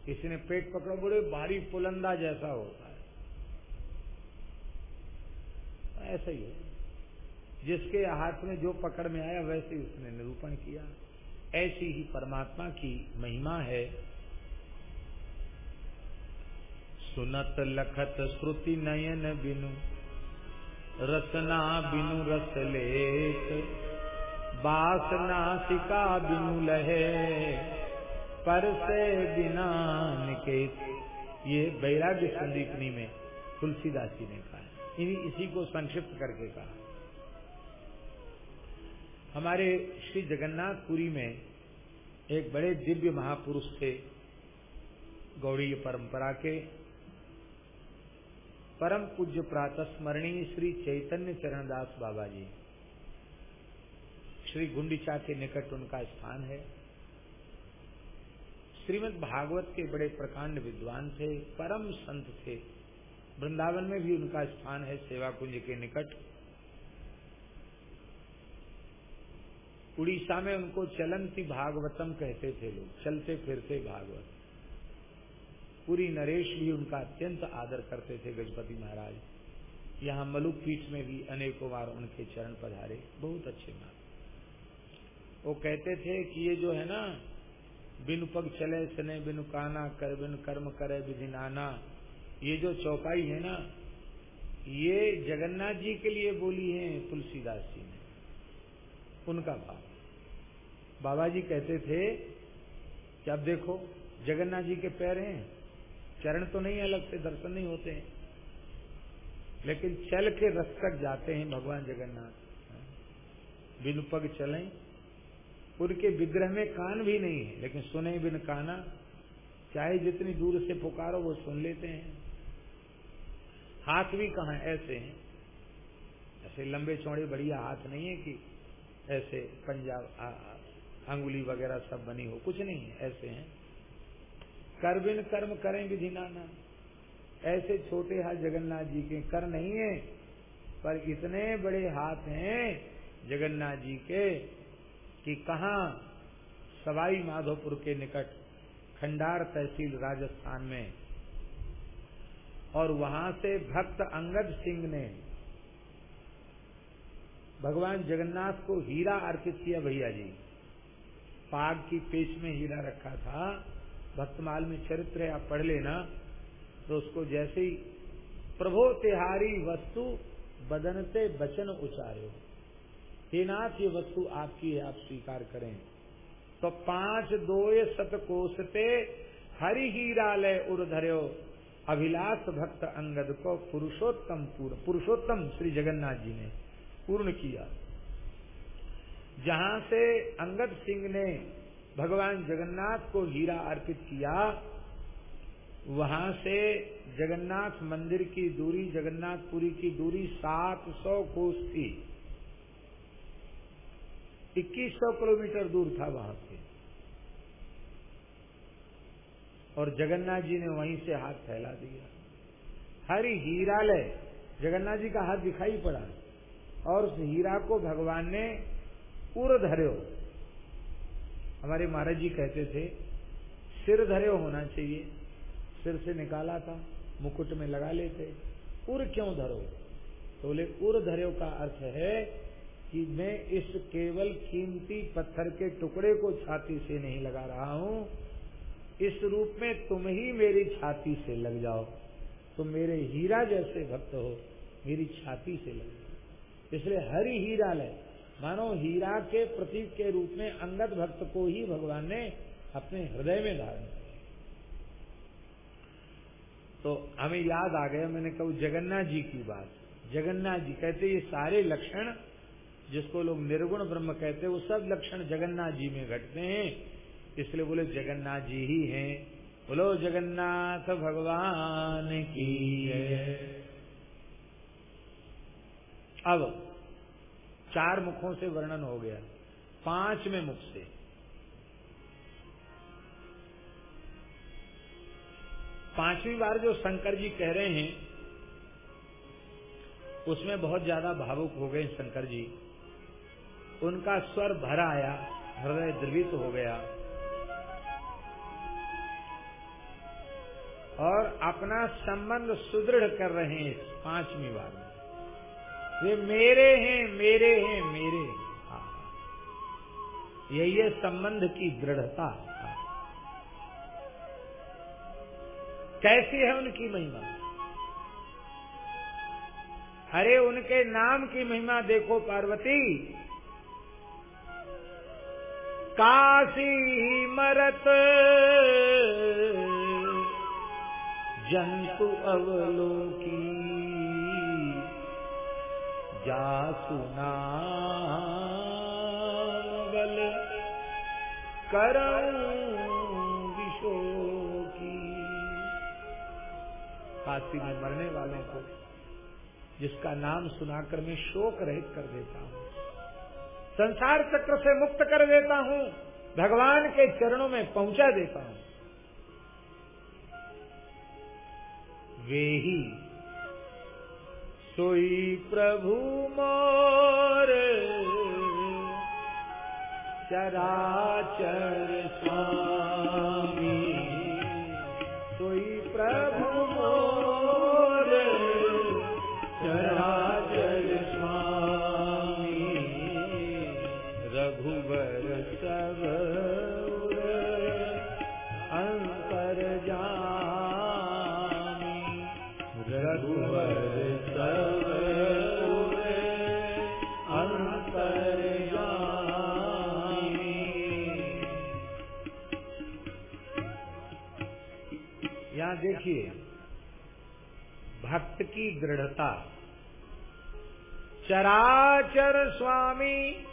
किसी ने पेट पकड़ा, बोले भारी पुलंदा जैसा होता है। ऐसा ही है। जिसके हाथ में जो पकड़ में आया, वैसे उसने निरूपण किया। ऐसी ही परमात्मा की महिमा है। सुनत लखत श्रुति नयन बिनु, रसना बिनु रस लेत, बासना सिका बिनु लहे। पर से बिना निकेत ये बैराग्य संदीपनी में तुलसीदास जी ने कहा इसी को संक्षिप्त करके कहा। हमारे श्री जगन्नाथपुरी में एक बड़े दिव्य महापुरुष थे गौड़ी परंपरा के। परम पूज्य प्रातः स्मरणीय श्री चैतन्य चरणदास बाबा जी। श्री गुंडीचा के निकट उनका स्थान है। श्रीमद् भागवत के बड़े प्रकांड विद्वान थे, परम संत थे। वृंदावन में भी उनका स्थान है सेवा कुंज के निकट। उड़ीसा में उनको चलंती भागवतम कहते थे लोग, चलते फिरते भागवत। पूरी नरेश भी उनका अत्यंत आदर करते थे, गजपति महाराज। यहाँ मलुक पीठ में भी अनेकों बार उनके चरण पधारे, बहुत अच्छे महाराज वो कहते थे कि ये जो है ना बिनु पग चले सने बिनु काना कर, बिन कर्म करे विधि नाना। ये जो चौपाई है ना, ये जगन्नाथ जी के लिए बोली है तुलसीदास जी ने। उनका भाव बाबा जी कहते थे, कि अब देखो, जगन्नाथ जी के पैर हैं, चरण तो नहीं अलग से, दर्शन नहीं होते हैं। लेकिन चल के रस तक जाते हैं भगवान जगन्नाथ। बिन पग चलें उनके विग्रह में कान भी नहीं है, लेकिन सुने बिन काना, चाहे जितनी दूर से पुकारो वो सुन लेते हैं। हाथ भी कहा ऐसे हैं? ऐसे लंबे चौड़े बढ़िया हाथ नहीं है कि ऐसे पंजाब अंगुली वगैरह सब बनी हो। कुछ नहीं है, ऐसे हैं। कर बिन कर्म करें विधि नाना। ऐसे छोटे हाथ जगन्नाथ जी के कर नहीं है, पर इतने बड़े हाथ हैं जगन्नाथ जी के कि कहा सवाई माधोपुर के निकट खंडार तहसील राजस्थान में? और वहाँ से भक्त अंगद सिंह ने भगवान जगन्नाथ को हीरा अर्पित किया भैया जी। पाग की पेच में हीरा रखा था। भक्तमाल में चरित्र है, आप पढ़ लेना। तो उसको जैसे ही, प्रभो तिहारी वस्तु बदनते बचन उचारे। हे नाथ ये वस्तु आपकी है, आप स्वीकार करें। तो पाँच दो सतकोशते हरि हीरा लय उर्धर्यो अभिलाष भक्त अंगद को पुरुषोत्तम पूर्ण पुरुषोत्तम श्री जगन्नाथ जी ने पूर्ण किया। जहाँ से अंगद सिंह ने भगवान जगन्नाथ को हीरा अर्पित किया, वहाँ से जगन्नाथ मंदिर की दूरी, जगन्नाथपुरी की दूरी 700 कोस थी। 2100 किलोमीटर दूर था वहाँ से। और जगन्नाथ जी ने वहीं से हाथ फैला दिया। हरि हीरालय, जगन्नाथ जी का हाथ दिखाई पड़ा। और उस हीरा को भगवान ने उर धर्यो। हमारे महाराज जी कहते थे, सिर धर्यो होना चाहिए। सिर से निकाला था, मुकुट में लगा लेते। उर क्यों धरो? तो बोले, उर धर्यो का अर्थ है कि मैं इस केवल कीमती पत्थर के टुकड़े को छाती से नहीं लगा रहा हूँ। इस रूप में तुम ही मेरी छाती से लग जाओ। तुम मेरे हीरा जैसे भक्त हो, मेरी छाती से लग जाओ। इसलिए हरि हीरा लय मानो हीरा के प्रतीक के रूप में अंगद भक्त को ही भगवान ने अपने हृदय में धारण तो हमें याद आ गया, मैंने कहा, जगन्नाथ जी की बात। जगन्नाथ जी कहते ये सारे लक्षण जिसको लोग निर्गुण ब्रह्म कहते हैं, वो सब लक्षण जगन्नाथ जी में घटते हैं। इसलिए बोले, जगन्नाथ जी ही हैं। बोलो, जगन्नाथ भगवान की अब चार मुखों से वर्णन हो गया। पाँचवें मुख से। पांचवी बार जो शंकर जी कह रहे हैं, उसमें बहुत ज़्यादा भावुक हो गए शंकर जी। उनका स्वर भरा आया, हृदय द्रवित हो गया। और अपना संबंध सुदृढ़ कर रहे हैं पांचवी बार में। वे मेरे हैं मेरे हैं, मेरे हाँ। यही है संबंध की दृढ़ता। कैसी है उनकी महिमा? अरे उनके नाम की महिमा देखो, पार्वती। काशी मरत। जंतु अवलोकी जा सुना बल की काशी में मरने वालों को जिसका नाम सुनाकर मैं शोक रहित कर देता हूँ। संसार चक्र से मुक्त कर देता हूँ, भगवान के चरणों में पहुँचा देता हूँ। वे ही सोई प्रभु मोर, चराचर स्वामी। भक्त की दृढ़ता। चराचर स्वामी।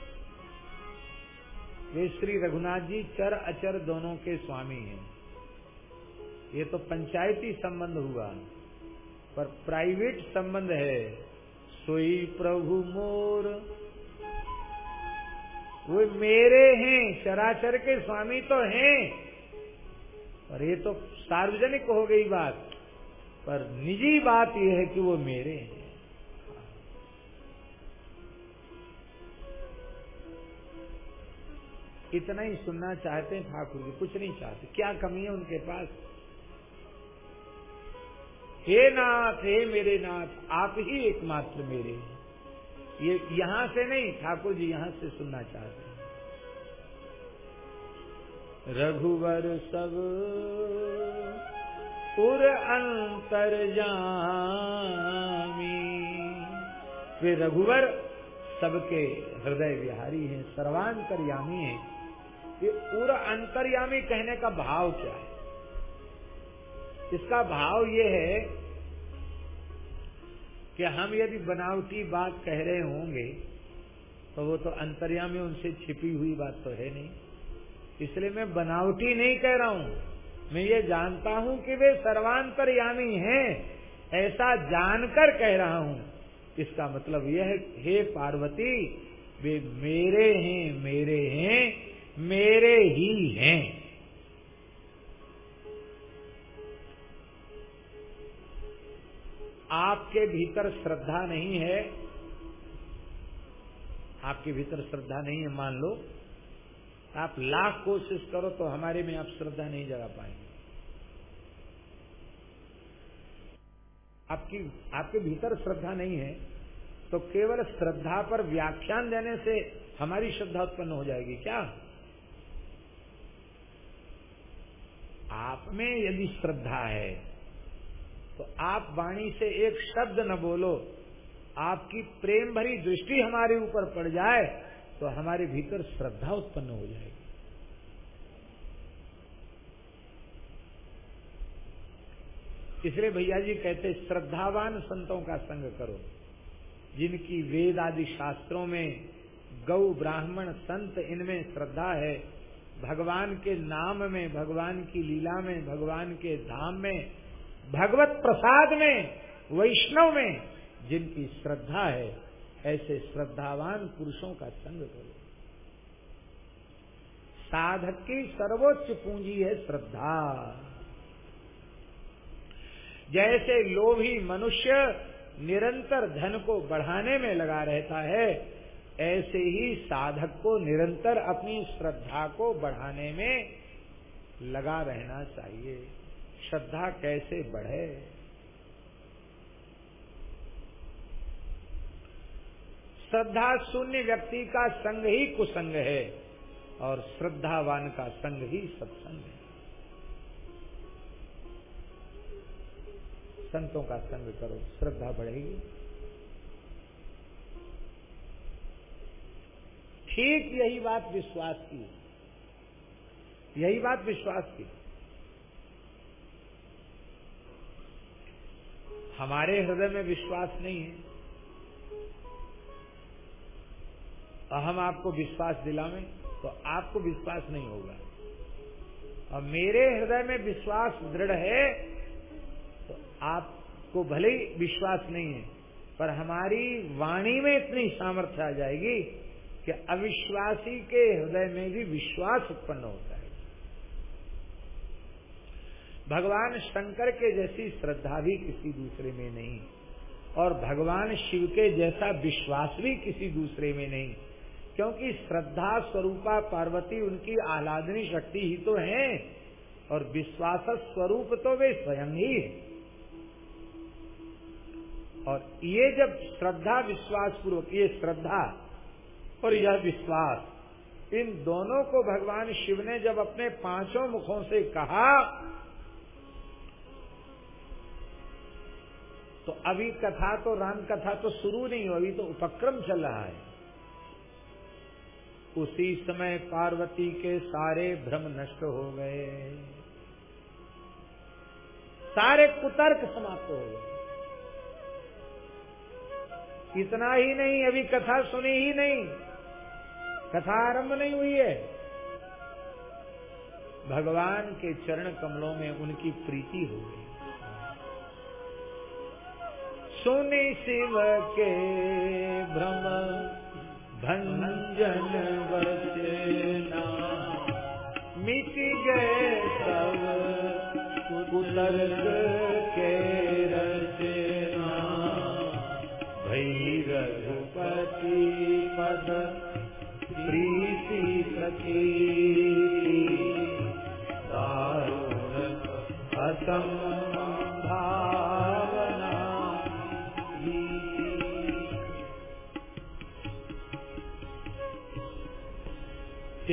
वे श्री रघुनाथ जी चर अचर दोनों के स्वामी हैं। ये तो पंचायती संबंध हुआ, पर प्राइवेट संबंध है। सोई प्रभु मोर। वो मेरे हैं, चराचर के स्वामी तो हैं। पर ये तो सार्वजनिक हो गई बात। पर निजी बात यह है कि वो मेरे हैं। इतना ही सुनना चाहते हैं ठाकुर जी, कुछ नहीं चाहते। क्या कमी है उनके पास? हे नाथ, हे मेरे नाथ, आप ही एकमात्र मेरे हैं। ये यहाँ से नहीं, ठाकुर जी यहाँ से सुनना चाहते हैं। रघुवर सब उर अंतर जामी। वे रघुवर सबके हृदय विहारी हैं, सर्वांतरयामी हैं। ये उर अंतर्यामी कहने का भाव क्या है? इसका भाव ये है कि हम यदि बनावटी बात कह रहे होंगे तो वो तो अंतर्यामी उनसे छिपी हुई बात तो है नहीं। इसलिए मैं बनावटी नहीं कह रहा हूँ। मैं ये जानता हूँ कि वे सर्वांतरयामी हैं, ऐसा जानकर कह रहा हूँ। इसका मतलब यह हे पार्वती, वे मेरे हैं मेरे हैं, मेरे ही हैं। आपके भीतर श्रद्धा नहीं है, आपके भीतर श्रद्धा नहीं है, मान लो। आप लाख कोशिश करो तो हमारे में आप श्रद्धा नहीं जगा पाएँगे। आपकी, आपके भीतर श्रद्धा नहीं है तो केवल श्रद्धा पर व्याख्यान देने से हमारी श्रद्धा उत्पन्न हो जाएगी। क्या? आप में यदि श्रद्धा है तो आप वाणी से एक शब्द न बोलो, आपकी प्रेम भरी दृष्टि हमारे ऊपर पड़ जाए तो हमारे भीतर श्रद्धा उत्पन्न हो जाएगी। इसलिए भैया जी कहते श्रद्धावान संतों का संग करो। जिनकी वेद आदि शास्त्रों में गौ, ब्राह्मण, संत इनमें श्रद्धा है, भगवान के नाम में, भगवान की लीला में, भगवान के धाम में, भगवत प्रसाद में, वैष्णव में जिनकी श्रद्धा है ऐसे श्रद्धावान पुरुषों का संग करो। साधक की सर्वोच्च पूंजी है श्रद्धा। जैसे लोभी मनुष्य निरंतर धन को बढ़ाने में लगा रहता है, ऐसे ही साधक को निरंतर अपनी श्रद्धा को बढ़ाने में लगा रहना चाहिए। श्रद्धा कैसे बढ़े? श्रद्धा शून्य व्यक्ति का संग ही कुसंग है और श्रद्धावान का संग ही सत्संग है। संतों का संग करो, श्रद्धा बढ़ेगी। ठीक यही बात विश्वास की। यही बात विश्वास की। हमारे हृदय में विश्वास नहीं है। और हम आपको विश्वास दिलावें तो आपको विश्वास नहीं होगा। और मेरे हृदय में विश्वास दृढ़ है तो आपको भले ही विश्वास नहीं है, पर हमारी वाणी में इतनी सामर्थ्य आ जाएगी कि अविश्वासी के हृदय में भी विश्वास उत्पन्न होता है। भगवान शंकर के जैसी श्रद्धा भी किसी दूसरे में नहीं, और भगवान शिव के जैसा विश्वास भी किसी दूसरे में नहीं। क्योंकि श्रद्धा स्वरूपा पार्वती उनकी आह्लादनी शक्ति ही तो है, और विश्वास स्वरूप तो वे स्वयं ही है। और ये जब श्रद्धा विश्वास पूर्वक ये श्रद्धा और यह विश्वास, इन दोनों को भगवान शिव ने जब अपने पाँचों मुखों से कहा तो अभी कथा तो राम कथा तो शुरू नहीं हो अभी तो उपक्रम चल रहा है। उसी समय पार्वती के सारे भ्रम नष्ट हो गए। सारे कुतर्क समाप्त हो गए। इतना ही नहीं, अभी कथा सुनी ही नहीं। कथा आरंभ नहीं हुई है। भगवान के चरण कमलों में उनकी प्रीति हो गई। सुनी शिव के भ्रम भंजन बचना मिट गए सब कुतर्क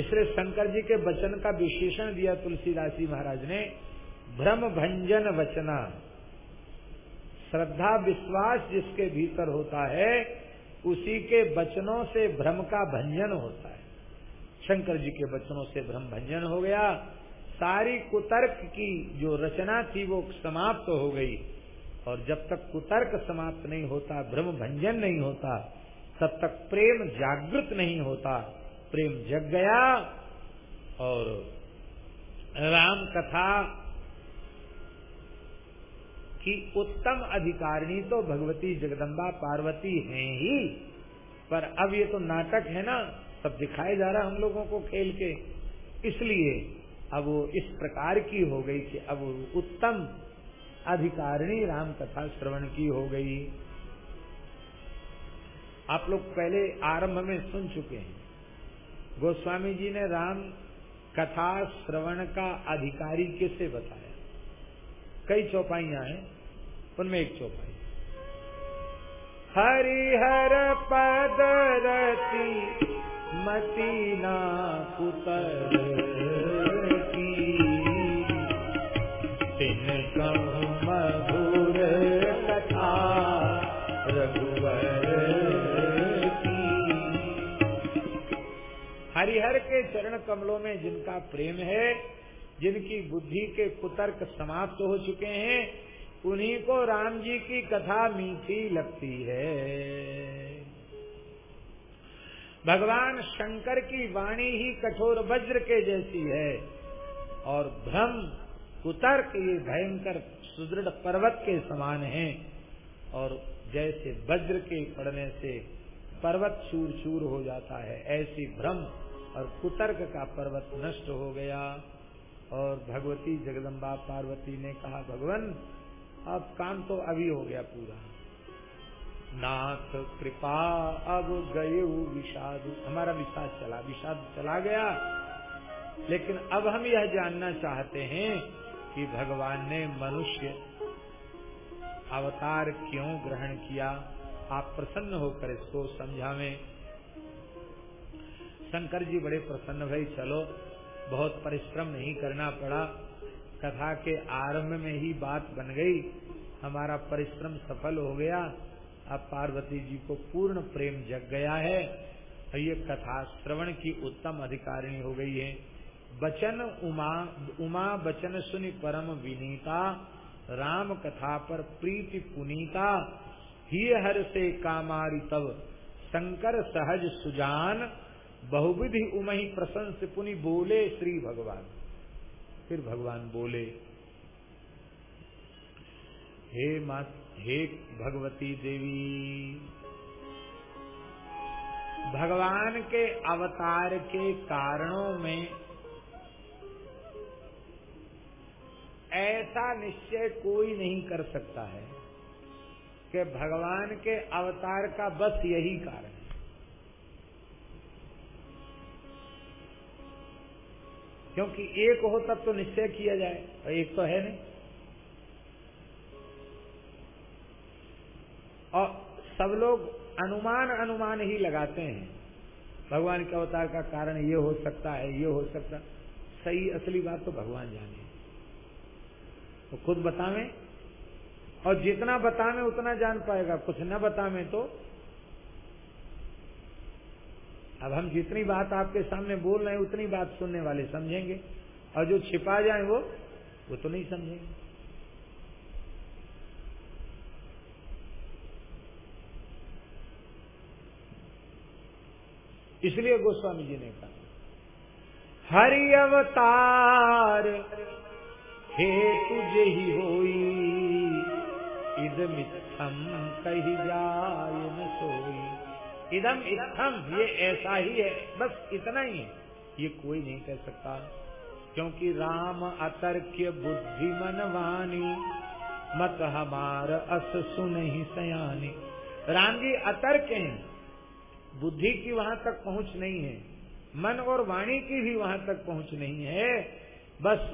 इसलिए शंकर जी के वचन का विशेषण दिया तुलसीदास जी महाराज ने भ्रम भंजन वचना। श्रद्धा, विश्वास जिसके भीतर होता है, उसी के वचनों से भ्रम का भंजन होता है। शंकर जी के वचनों से भ्रम भंजन हो गया। सारी कुतर्क की जो रचना थी वो समाप्त तो हो गई। और जब तक कुतर्क समाप्त नहीं होता भ्रम भंजन नहीं होता, तब तक प्रेम जागृत नहीं होता। प्रेम जग गया और राम कथा की उत्तम अधिकारिणी तो भगवती जगदम्बा पार्वती हैं ही, पर अब ये तो नाटक है ना, सब दिखाया जा रहा हम लोगों को खेल के। इसलिए अब वो इस प्रकार की हो गई कि अब उत्तम अधिकारिणी राम कथा श्रवण की हो गई। आप लोग पहले आरंभ में सुन चुके हैं। गोस्वामी जी ने राम कथा श्रवण का अधिकारी किसे बताया? कई चौपाइया हैं, उनमें एक चौपाई। हरिहर पद रति मतीना कुतर कमलों में जिनका प्रेम है, जिनकी बुद्धि के कुतर्क समाप्त हो चुके हैं, उन्हीं को राम जी की कथा मीठी लगती है। भगवान शंकर की वाणी ही कठोर वज्र के जैसी है, और भ्रम कुतर्क ये भयंकर सुदृढ़ पर्वत के समान है, और जैसे वज्र के पड़ने से पर्वत चूर चूर हो जाता है, ऐसी भ्रम और कुतर्क का पर्वत नष्ट हो गया। और भगवती जगदम्बा पार्वती ने कहा, भगवान, अब काम तो अभी हो गया पूरा। नाथ कृपा, अब गए विषाद। हमारा विषाद चला विषाद चला गया। लेकिन अब हम यह जानना चाहते हैं कि भगवान ने मनुष्य अवतार क्यों ग्रहण किया? आप प्रसन्न होकर इसको समझावें। शंकर जी बड़े प्रसन्न भाई चलो, बहुत परिश्रम नहीं करना पड़ा। कथा के आरंभ में ही बात बन गई। हमारा परिश्रम सफल हो गया। अब पार्वती जी को पूर्ण प्रेम जग गया है। और ये कथा श्रवण की उत्तम अधिकारिणी हो गई है। बचन उमा उमा बचन सुनि परम विनीता, राम कथा पर प्रीति पुनीता ही हर से कामारी तब, शंकर सहज सुजान बहुविधि उमही प्रशंस पुनि बोले श्री भगवान। फिर भगवान बोले, हे मा, हे भगवती देवी, भगवान के अवतार के कारणों में ऐसा निश्चय कोई नहीं कर सकता है कि भगवान के अवतार का बस यही कारण है। क्योंकि एक हो तब तो निश्चय किया जाए, और एक तो है नहीं। और सब लोग अनुमान अनुमान ही लगाते हैं। भगवान के अवतार का कारण ये हो सकता है, ये हो सकता सही असली बात तो भगवान जाने। तो खुद बतावे, और जितना बतावे उतना जान पाएगा। कुछ न बतावे तो अब हम जितनी बात आपके सामने बोल रहे हैं, उतनी बात सुनने वाले समझेंगे। और जो छिपा जाए वो वो तो नहीं समझेंगे। इसलिए गोस्वामी जी ने कहा, हरि अवतार, हे तुझे ही होई इदम इत्थम कही जाय न इदम इत्थम, ये ऐसा ही है, बस इतना ही है। ये कोई नहीं कह सकता, क्योंकि राम अतर्क्य बुद्धि मन वानी मत हमार अस सुन ही सयानी। राम जी अतर्क हैं, बुद्धि की वहाँ तक पहुँच नहीं है, मन और वाणी की भी वहाँ तक पहुँच नहीं है, बस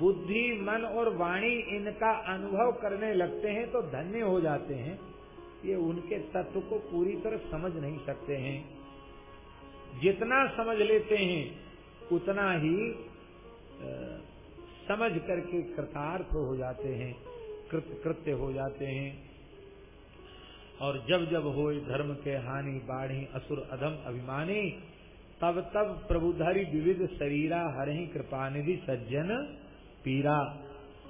बुद्धि, मन और वाणी इनका अनुभव करने लगते हैं तो धन्य हो जाते हैं। ये उनके तत्व को पूरी तरह समझ नहीं सकते हैं। जितना समझ लेते हैं, उतना ही समझ करके कृतार्थ हो जाते हैं, कृत, कृत्य हो जाते हैं। और जब जब हो धर्म के हानि बाढ़ी असुर अधम अभिमानी, तब तब प्रभुधारी विविध शरीरा हरि कृपा निधि सज्जन पीरा।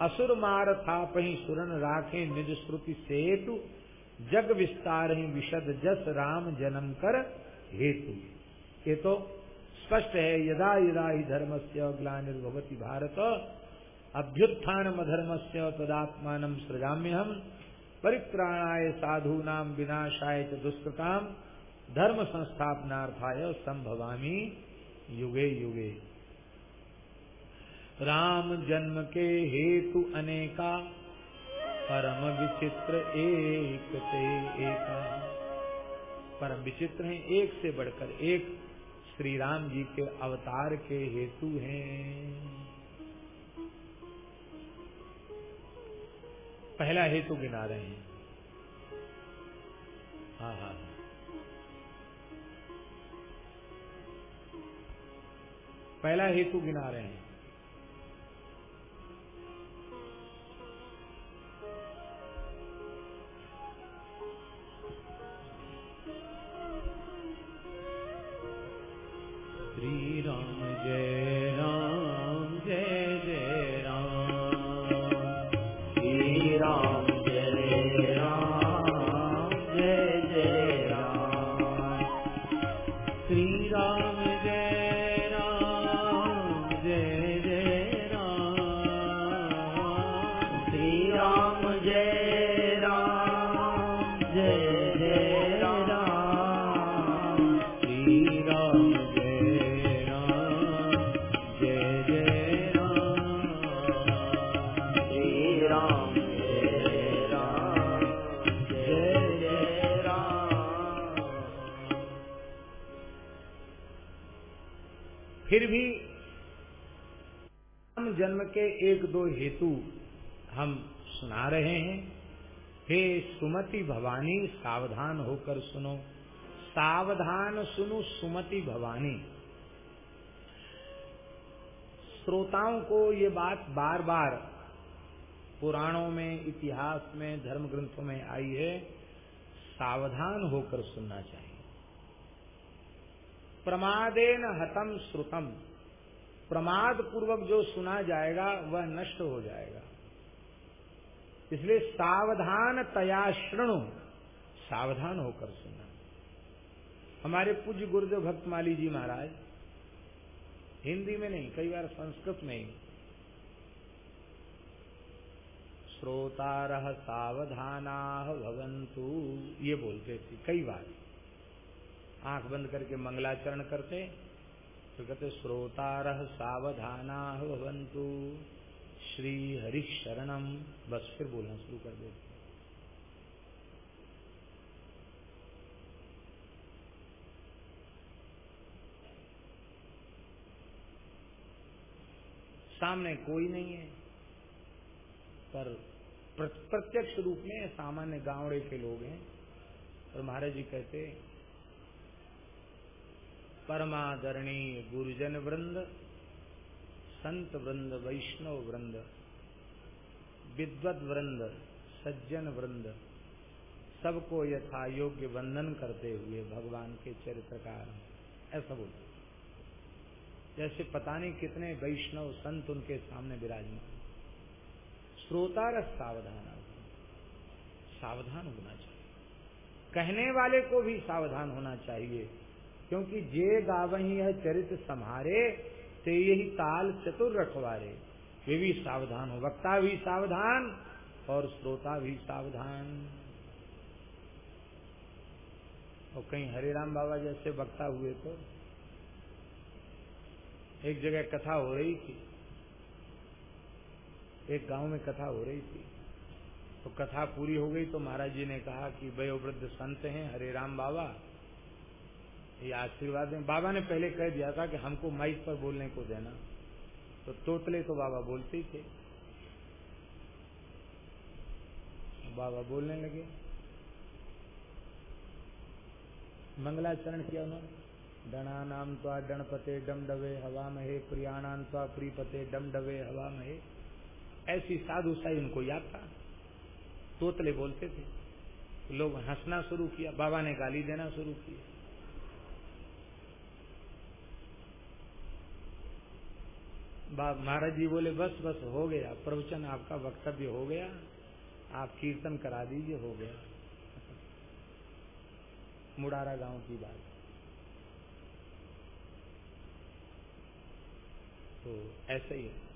असुर मार था पही सुरन राखे निज श्रुति सेतु जग विस्तार ही विशद जस राम जन्म कर हेतु। ये तो स्पष्ट है, यदा यदा ही धर्म से ग्लानिर्भवती भारत अभ्युत्थान अधर्म से तदात्मान सृजाम्य हम परित्राणाय साधु नाम विनाशाय दुष्कृताम धर्म संस्थापनार्थाय संभवामी युगे युगे। राम जन्म के हेतु अनेका परम विचित्र एक से एका। परम विचित्र हैं, एक से बढ़कर एक। श्री राम जी के अवतार के हेतु हैं। पहला हेतु गिना रहे हैं हाँ हाँ। पहला हेतु गिना रहे हैं। सुमति भवानी, सावधान होकर सुनो। सावधान सुनो सुमति भवानी। श्रोताओं को ये बात बार बार पुराणों में, इतिहास में धर्म ग्रंथों में आई है, सावधान होकर सुनना चाहिए। प्रमादेन हतम श्रुतम। प्रमाद पूर्वक जो सुना जाएगा, वह नष्ट हो जाएगा। इसलिए सावधान तया श्रणु सावधान होकर सुनना। हमारे पूज्य गुरुदेव भक्तमाली जी महाराज, हिंदी में नहीं, कई बार संस्कृत में ही। श्रोतार सावधाना भवंतु ये बोलते थे कई बार। आँख बंद करके मंगलाचरण करते तो कहते श्रोतार सावधाना भवंतु श्री हरि शरणम बस फिर बोलना शुरू कर देते सामने कोई नहीं है, पर प्रत्यक्ष रूप में सामान्य गांवड़े के लोग हैं, और महाराज जी कहते परमादरणीय गुरुजन वृंद संत वृंद, वैष्णव वृंद, विद्वत वृंद, सज्जन वृंद, सबको यथा योग्य वंदन करते हुए भगवान के चरित्र का ऐसा बोलते जैसे पता नहीं कितने वैष्णव संत उनके सामने विराजमान श्रोता रस सावधान सावधान होना चाहिए। कहने वाले को भी सावधान होना चाहिए, क्योंकि जे गावही है चरित्र संहारे ते यही ताल चतुर रखवारे वे भी सावधान हो। वक्ता भी सावधान और श्रोता भी सावधान। और कहीं हरिराम बाबा जैसे वक्ता हुए तो एक जगह कथा हो रही थी। एक गाँव में कथा हो रही थी। तो कथा पूरी हो गई तो महाराज जी ने कहा कि वयोवृद्ध संत हैं हरे राम बाबा। ये आशीर्वाद दें। बाबा ने पहले कह दिया था कि हमको माइक पर बोलने को देना। तो तोतले तो बाबा बोलते ही थे। बाबा बोलने लगे। मंगलाचरण किया उन्होंने। डणा नाम त्वा डणपते डम डवे, हवा महे प्रियाणान त्वा प्रीपते डम डवे, हवा महे। ऐसी साधु साई उनको याद था। तोतले बोलते थे। लोग हंसना शुरू किया। बाबा ने गाली देना शुरू किया। महाराज जी बोले, बस बस, हो गया। प्रवचन आपका, वक्तव्य हो गया। आप कीर्तन करा दीजिए, हो गया। मुड़ारा गाँव की बात। तो ऐसे ही है।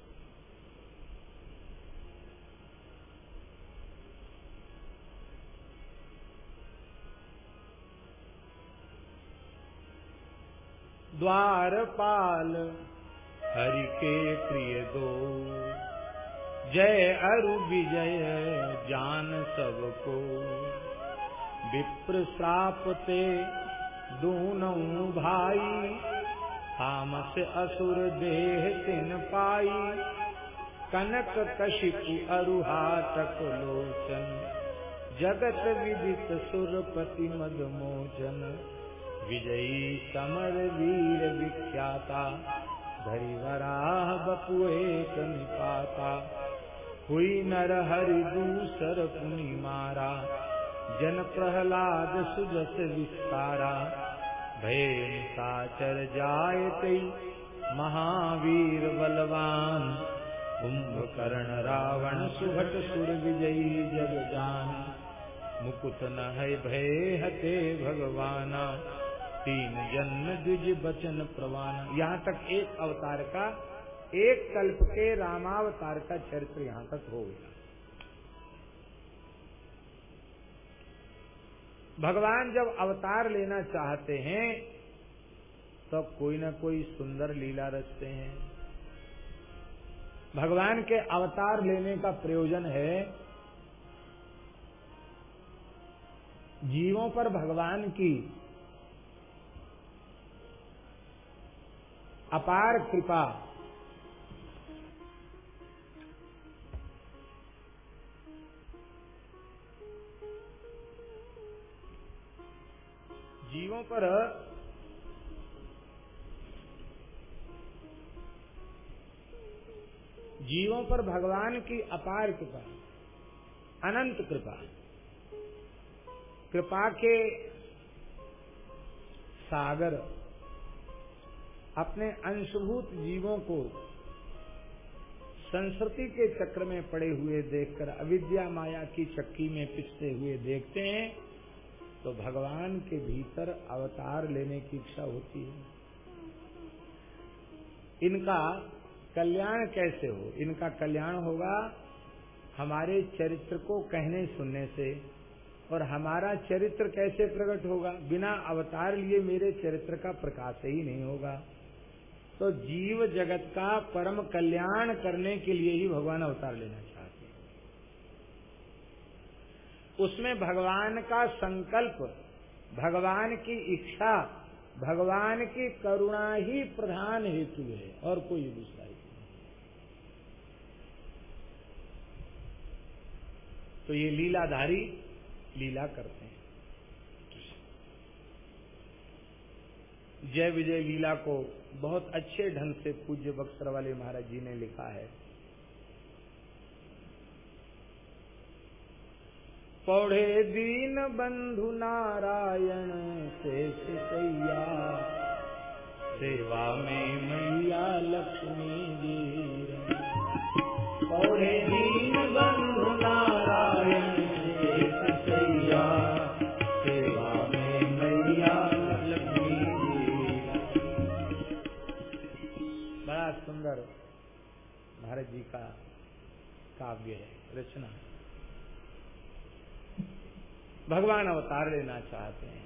द्वारपाल हरि के प्रिय दो। जय अरु विजय, जान सबको। विप्र श्रापते दूनऊ भाई, तामस असुर देह तिन पाई। कनक कशिपु अरुहाटक लोचन, जगत विदित सुरपति मद मोचन। विजयी समर वीर विख्याता धरि वराह बपु एक निपाता हुई नर हरि दूसर पुनि मारा। जन प्रहलाद सुजस विस्तारा। भय साचर जायते महावीर बलवान। कुंभकर्ण रावण सुभट सुर विजयी जग जान मुकुट न भय हते भगवाना। तीन जन्म, द्विज बचन प्रवान यहाँ तक एक अवतार का, एक कल्प के रामावतार का चरित्र यहाँ तक हो गया। भगवान जब अवतार लेना चाहते हैं तो कोई न कोई सुंदर लीला रचते हैं। भगवान के अवतार लेने का प्रयोजन है, जीवों पर भगवान की अपार कृपा। जीवों पर जीवों पर भगवान की अपार कृपा, अनंत कृपा। कृपा के सागर। अपने अंशभूत जीवों को संस्कृति के चक्र में पड़े हुए देखकर, अविद्या माया की चक्की में पिछते हुए देखते हैं तो भगवान के भीतर अवतार लेने की इच्छा होती है। इनका कल्याण कैसे हो? इनका कल्याण होगा हमारे चरित्र को कहने सुनने से, और हमारा चरित्र कैसे प्रकट होगा? बिना अवतार लिए मेरे चरित्र का प्रकाश ही नहीं होगा। तो जीव जगत का परम कल्याण करने के लिए ही भगवान अवतार लेना चाहते हैं। उसमें भगवान का संकल्प, भगवान की इच्छा, भगवान की करुणा ही प्रधान हेतु है, और कोई दूसरा ही तो ये लीलाधारी लीला करते हैं। जय विजय लीला को बहुत अच्छे ढंग से पूज्य बक्सर वाले महाराज जी ने लिखा है। पौड़े दीन बंधु नारायण से सैया सेवा में मैया लक्ष्मी जी पौड़े दीन काव्य है, रचना भगवान अवतार लेना चाहते हैं।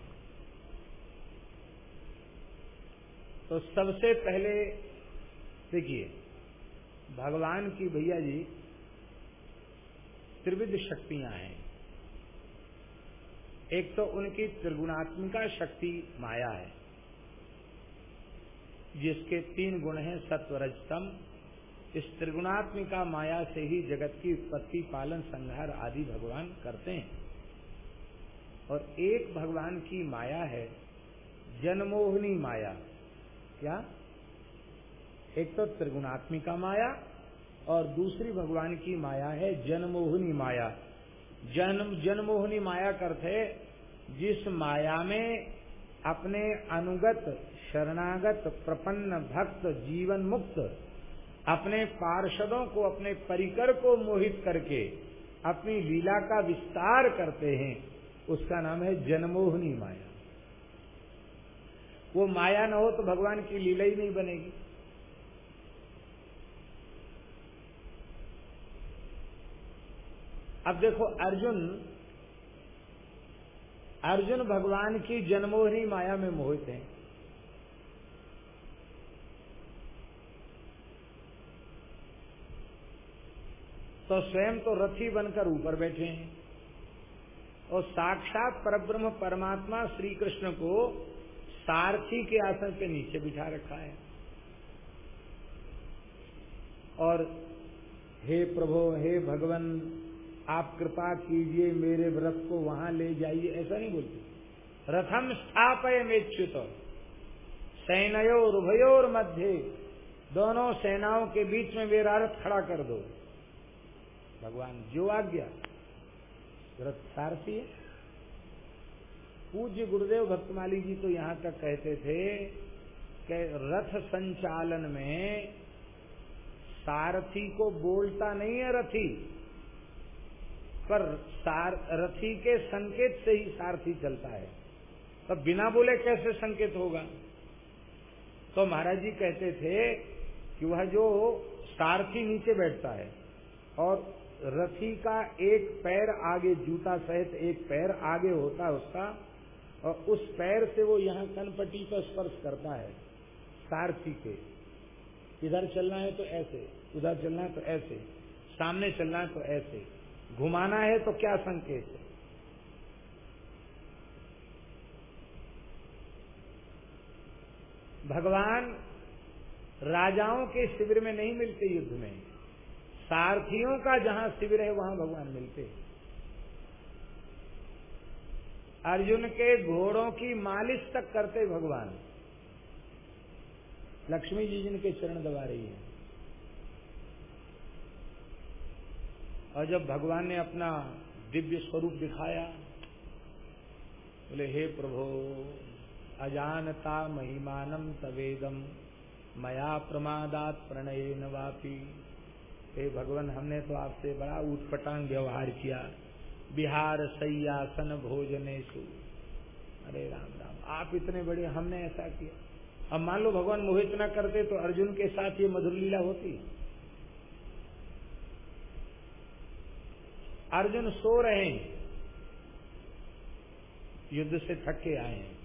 तो सबसे पहले देखिए, भगवान की भैया जी त्रिविध शक्तियाँ हैं। एक तो उनकी त्रिगुणात्मिका शक्ति माया है, जिसके तीन गुण हैं सत्व रजतम इस त्रिगुणात्मिका माया से ही जगत की उत्पत्ति, पालन, संहार आदि भगवान करते हैं। और एक भगवान की माया है, जनमोहनी माया। क्या? एक तो त्रिगुणात्मिका माया और दूसरी भगवान की माया है, जनमोहनी माया। जन्म, जनमोहनी माया करते जिस माया में अपने अनुगत, शरणागत, प्रपन्न, भक्त, जीवन मुक्त अपने पार्षदों को, अपने परिकर को मोहित करके अपनी लीला का विस्तार करते हैं। उसका नाम है जनमोहनी माया। वो माया न हो तो भगवान की लीला ही नहीं बनेगी। अब देखो, अर्जुन अर्जुन भगवान की जन्मोहनी माया में मोहित हैं। तो स्वयं तो रथी बनकर ऊपर बैठे हैं। और साक्षात परब्रह्म परमात्मा श्री कृष्ण को सारथी के आसन पे नीचे बिठा रखा है। और हे प्रभु, हे भगवान, आप कृपा कीजिए, मेरे व्रत को वहाँ ले जाइए। ऐसा नहीं बोलते। रथम स्थापय मेच्युत। सैनयोर उभयोर मध्य दोनों सेनाओं के बीच में मेरा रथ खड़ा कर दो। भगवान जो आज्ञा रथ सारथी है। पूज्य गुरुदेव भक्तमाली जी तो यहाँ तक कहते थे कि रथ संचालन में सारथी को बोलता नहीं है रथी, पर सार, रथी के संकेत से ही सारथी चलता है। तो बिना बोले कैसे संकेत होगा? तो महाराज जी कहते थे कि वह जो सारथी नीचे बैठता है और रथी का एक पैर आगे, जूता सहित एक पैर आगे होता है उसका, और उस पैर से वो यहाँ कनपट्टी पर स्पर्श करता है, सारथी के। इधर चलना है तो ऐसे, उधर चलना है तो ऐसे, सामने चलना है तो ऐसे। घुमाना है तो क्या संकेत है? भगवान राजाओं के शिविर में नहीं मिलते युद्ध में। सारथियों का जहाँ शिविर है, वहाँ भगवान मिलते हैं। अर्जुन के घोड़ों की मालिश तक करते भगवान। लक्ष्मी जी जिनके चरण दबा रही है। और जब भगवान ने अपना दिव्य स्वरूप दिखाया, बोले, हे प्रभो, अजानता महिमानम तवेदम मया प्रमादात प्रणय नवापी हे भगवान, हमने तो आपसे बड़ा उठपटांग व्यवहार किया। बिहार सैयासन भोजनेशु। अरे राम राम। आप इतने बड़े, हमने ऐसा किया। अब मान लो भगवान मोहित न करते तो अर्जुन के साथ ये मधुर लीला होती। अर्जुन सो रहे हैं। युद्ध से थक के आए हैं।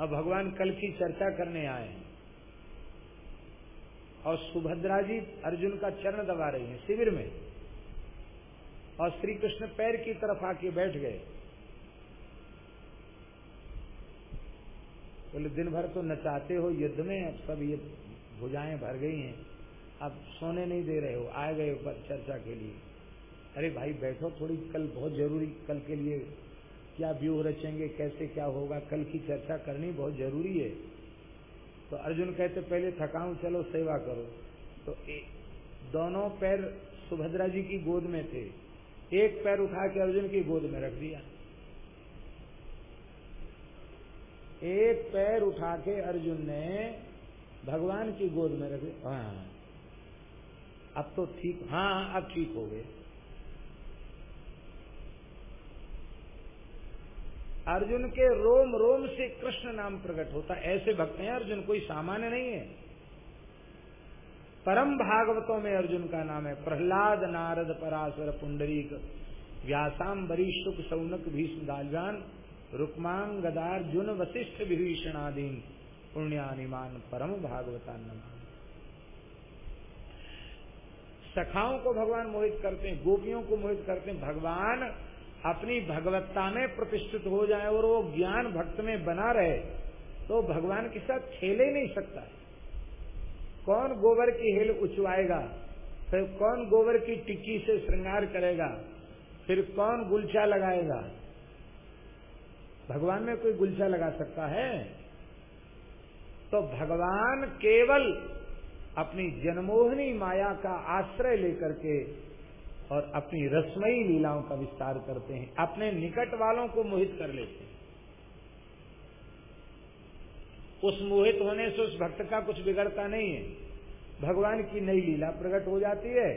अब भगवान कल की चर्चा करने आए हैं। और सुभद्रा जी अर्जुन का चरण दबा रही हैं शिविर में। और श्री कृष्ण पैर की तरफ़ आके बैठ गए। बोले, दिन भर तो नचाते हो, युद्ध में अब सब ये भुजाएँ भर गई हैं। अब सोने नहीं दे रहे हो, आए गए ऊपर चर्चा के लिए। अरे भाई, बैठो थोड़ी, कल बहुत ज़रूरी, कल के लिए क्या व्यूह रचेंगे, कैसे क्या होगा, कल की चर्चा करनी बहुत ज़रूरी है। तो अर्जुन कहते, पहले थकाऊ, चलो सेवा करो। तो दोनों पैर सुभद्रा जी की गोद में थे। एक पैर उठा के अर्जुन की गोद में रख दिया। एक पैर उठा के अर्जुन ने भगवान की गोद में रख दिया। हाँ अब तो ठीक हाँ अब ठीक हो गए। अर्जुन के रोम रोम से कृष्ण नाम प्रकट होता ऐसे भक्त हैं अर्जुन, कोई सामान्य नहीं है। परम भागवतों में अर्जुन का नाम है, प्रहलाद नारद पराशर पुंडरीक व्यासाम बरी शुक सौनक भीष्म दालवान रुक्मांग गदार्जुन वशिष्ठ विभीषणादीन, पुण्यानिमान परम भागवता सखाओं को भगवान मोहित करते हैं, गोपियों को मोहित करते हैं, भगवान अपनी भगवत्ता में प्रतिष्ठित हो जाए और वो ज्ञान भक्त में बना रहे तो भगवान के साथ खेल नहीं सकता। कौन गोबर की हिल उचवाएगा फिर कौन गोबर की टिक्की से श्रृंगार करेगा, फिर कौन गुलचा लगाएगा? भगवान में कोई गुलचा लगा सकता है? तो भगवान केवल अपनी जनमोहनी माया का आश्रय लेकर के और अपनी रसमयी लीलाओं का विस्तार करते हैं। अपने निकट वालों को मोहित कर लेते हैं। उस मोहित होने से उस भक्त का कुछ बिगड़ता नहीं है। भगवान की नई लीला प्रकट हो जाती है।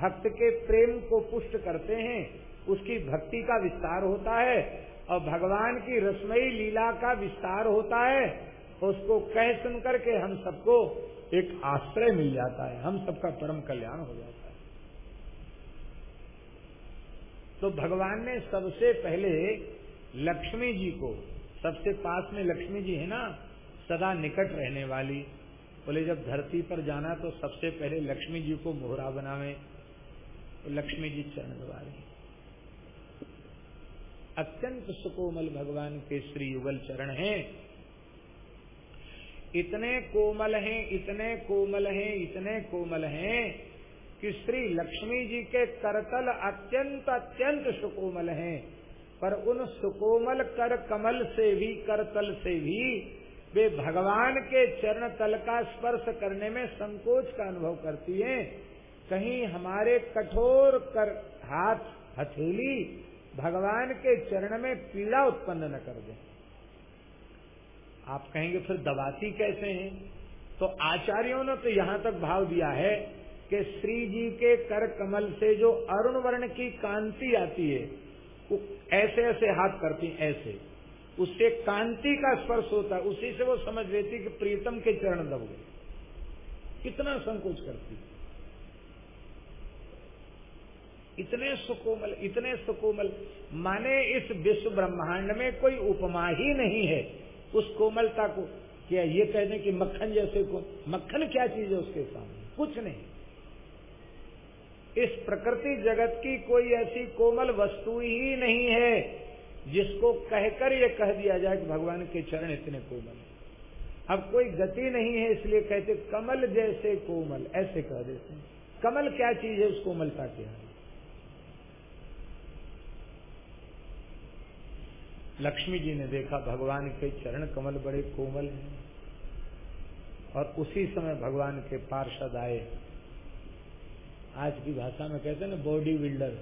भक्त के प्रेम को पुष्ट करते हैं। उसकी भक्ति का विस्तार होता है और भगवान की रसमयी लीला का विस्तार होता है। उसको कह सुन करके हम सबको एक आश्रय मिल जाता है। हम सबका परम कल्याण हो जाता है। तो भगवान ने सबसे पहले लक्ष्मी जी को, सबसे पास में लक्ष्मी जी है ना, सदा निकट रहने वाली। बोले, जब धरती पर जाना तो सबसे पहले लक्ष्मी जी को मोहरा बनावे। तो लक्ष्मी जी चरण दबारे अत्यंत सुकोमल भगवान के श्री युगल चरण हैं। इतने कोमल हैं, इतने कोमल हैं, इतने कोमल हैं। कि श्री लक्ष्मी जी के करतल अत्यंत अत्यंत सुकोमल हैं। पर उन सुकोमल कर कमल से भी करतल से भी वे भगवान के चरण तल का स्पर्श करने में संकोच का अनुभव करती हैं। कहीं हमारे कठोर कर हाथ हथेली भगवान के चरण में पीड़ा उत्पन्न न कर दे। आप कहेंगे, फिर दबाती कैसे हैं? तो आचार्यों ने तो यहाँ तक भाव दिया है कि श्री जी के कर कमल से जो अरुण वर्ण की कांति आती है, वो ऐसे ऐसे हाथ करती ऐसे। उससे कांति का स्पर्श होता है, उसी से वो समझ लेती कि प्रीतम के चरण दब गए। कितना संकोच करती इतने सुकोमल इतने सुकोमल। माने इस विश्व ब्रह्मांड में कोई उपमा ही नहीं है उस कोमलता को। क्या ये कहने कि मक्खन जैसे को मक्खन क्या चीज़ है उसके सामने? कुछ नहीं। इस प्रकृति जगत की कोई ऐसी कोमल वस्तु ही नहीं है जिसको कहकर ये कह दिया जाए कि भगवान के चरण इतने कोमल है। अब कोई गति नहीं है, इसलिए कहते कमल जैसे कोमल, ऐसे कह देते हैं। कमल क्या चीज़ है, उस कोमलता के है लक्ष्मी जी ने देखा, भगवान के चरण कमल बड़े कोमल हैं और उसी समय भगवान के पार्षद आए। आज की भाषा में कहते हैं ना बॉडी बिल्डर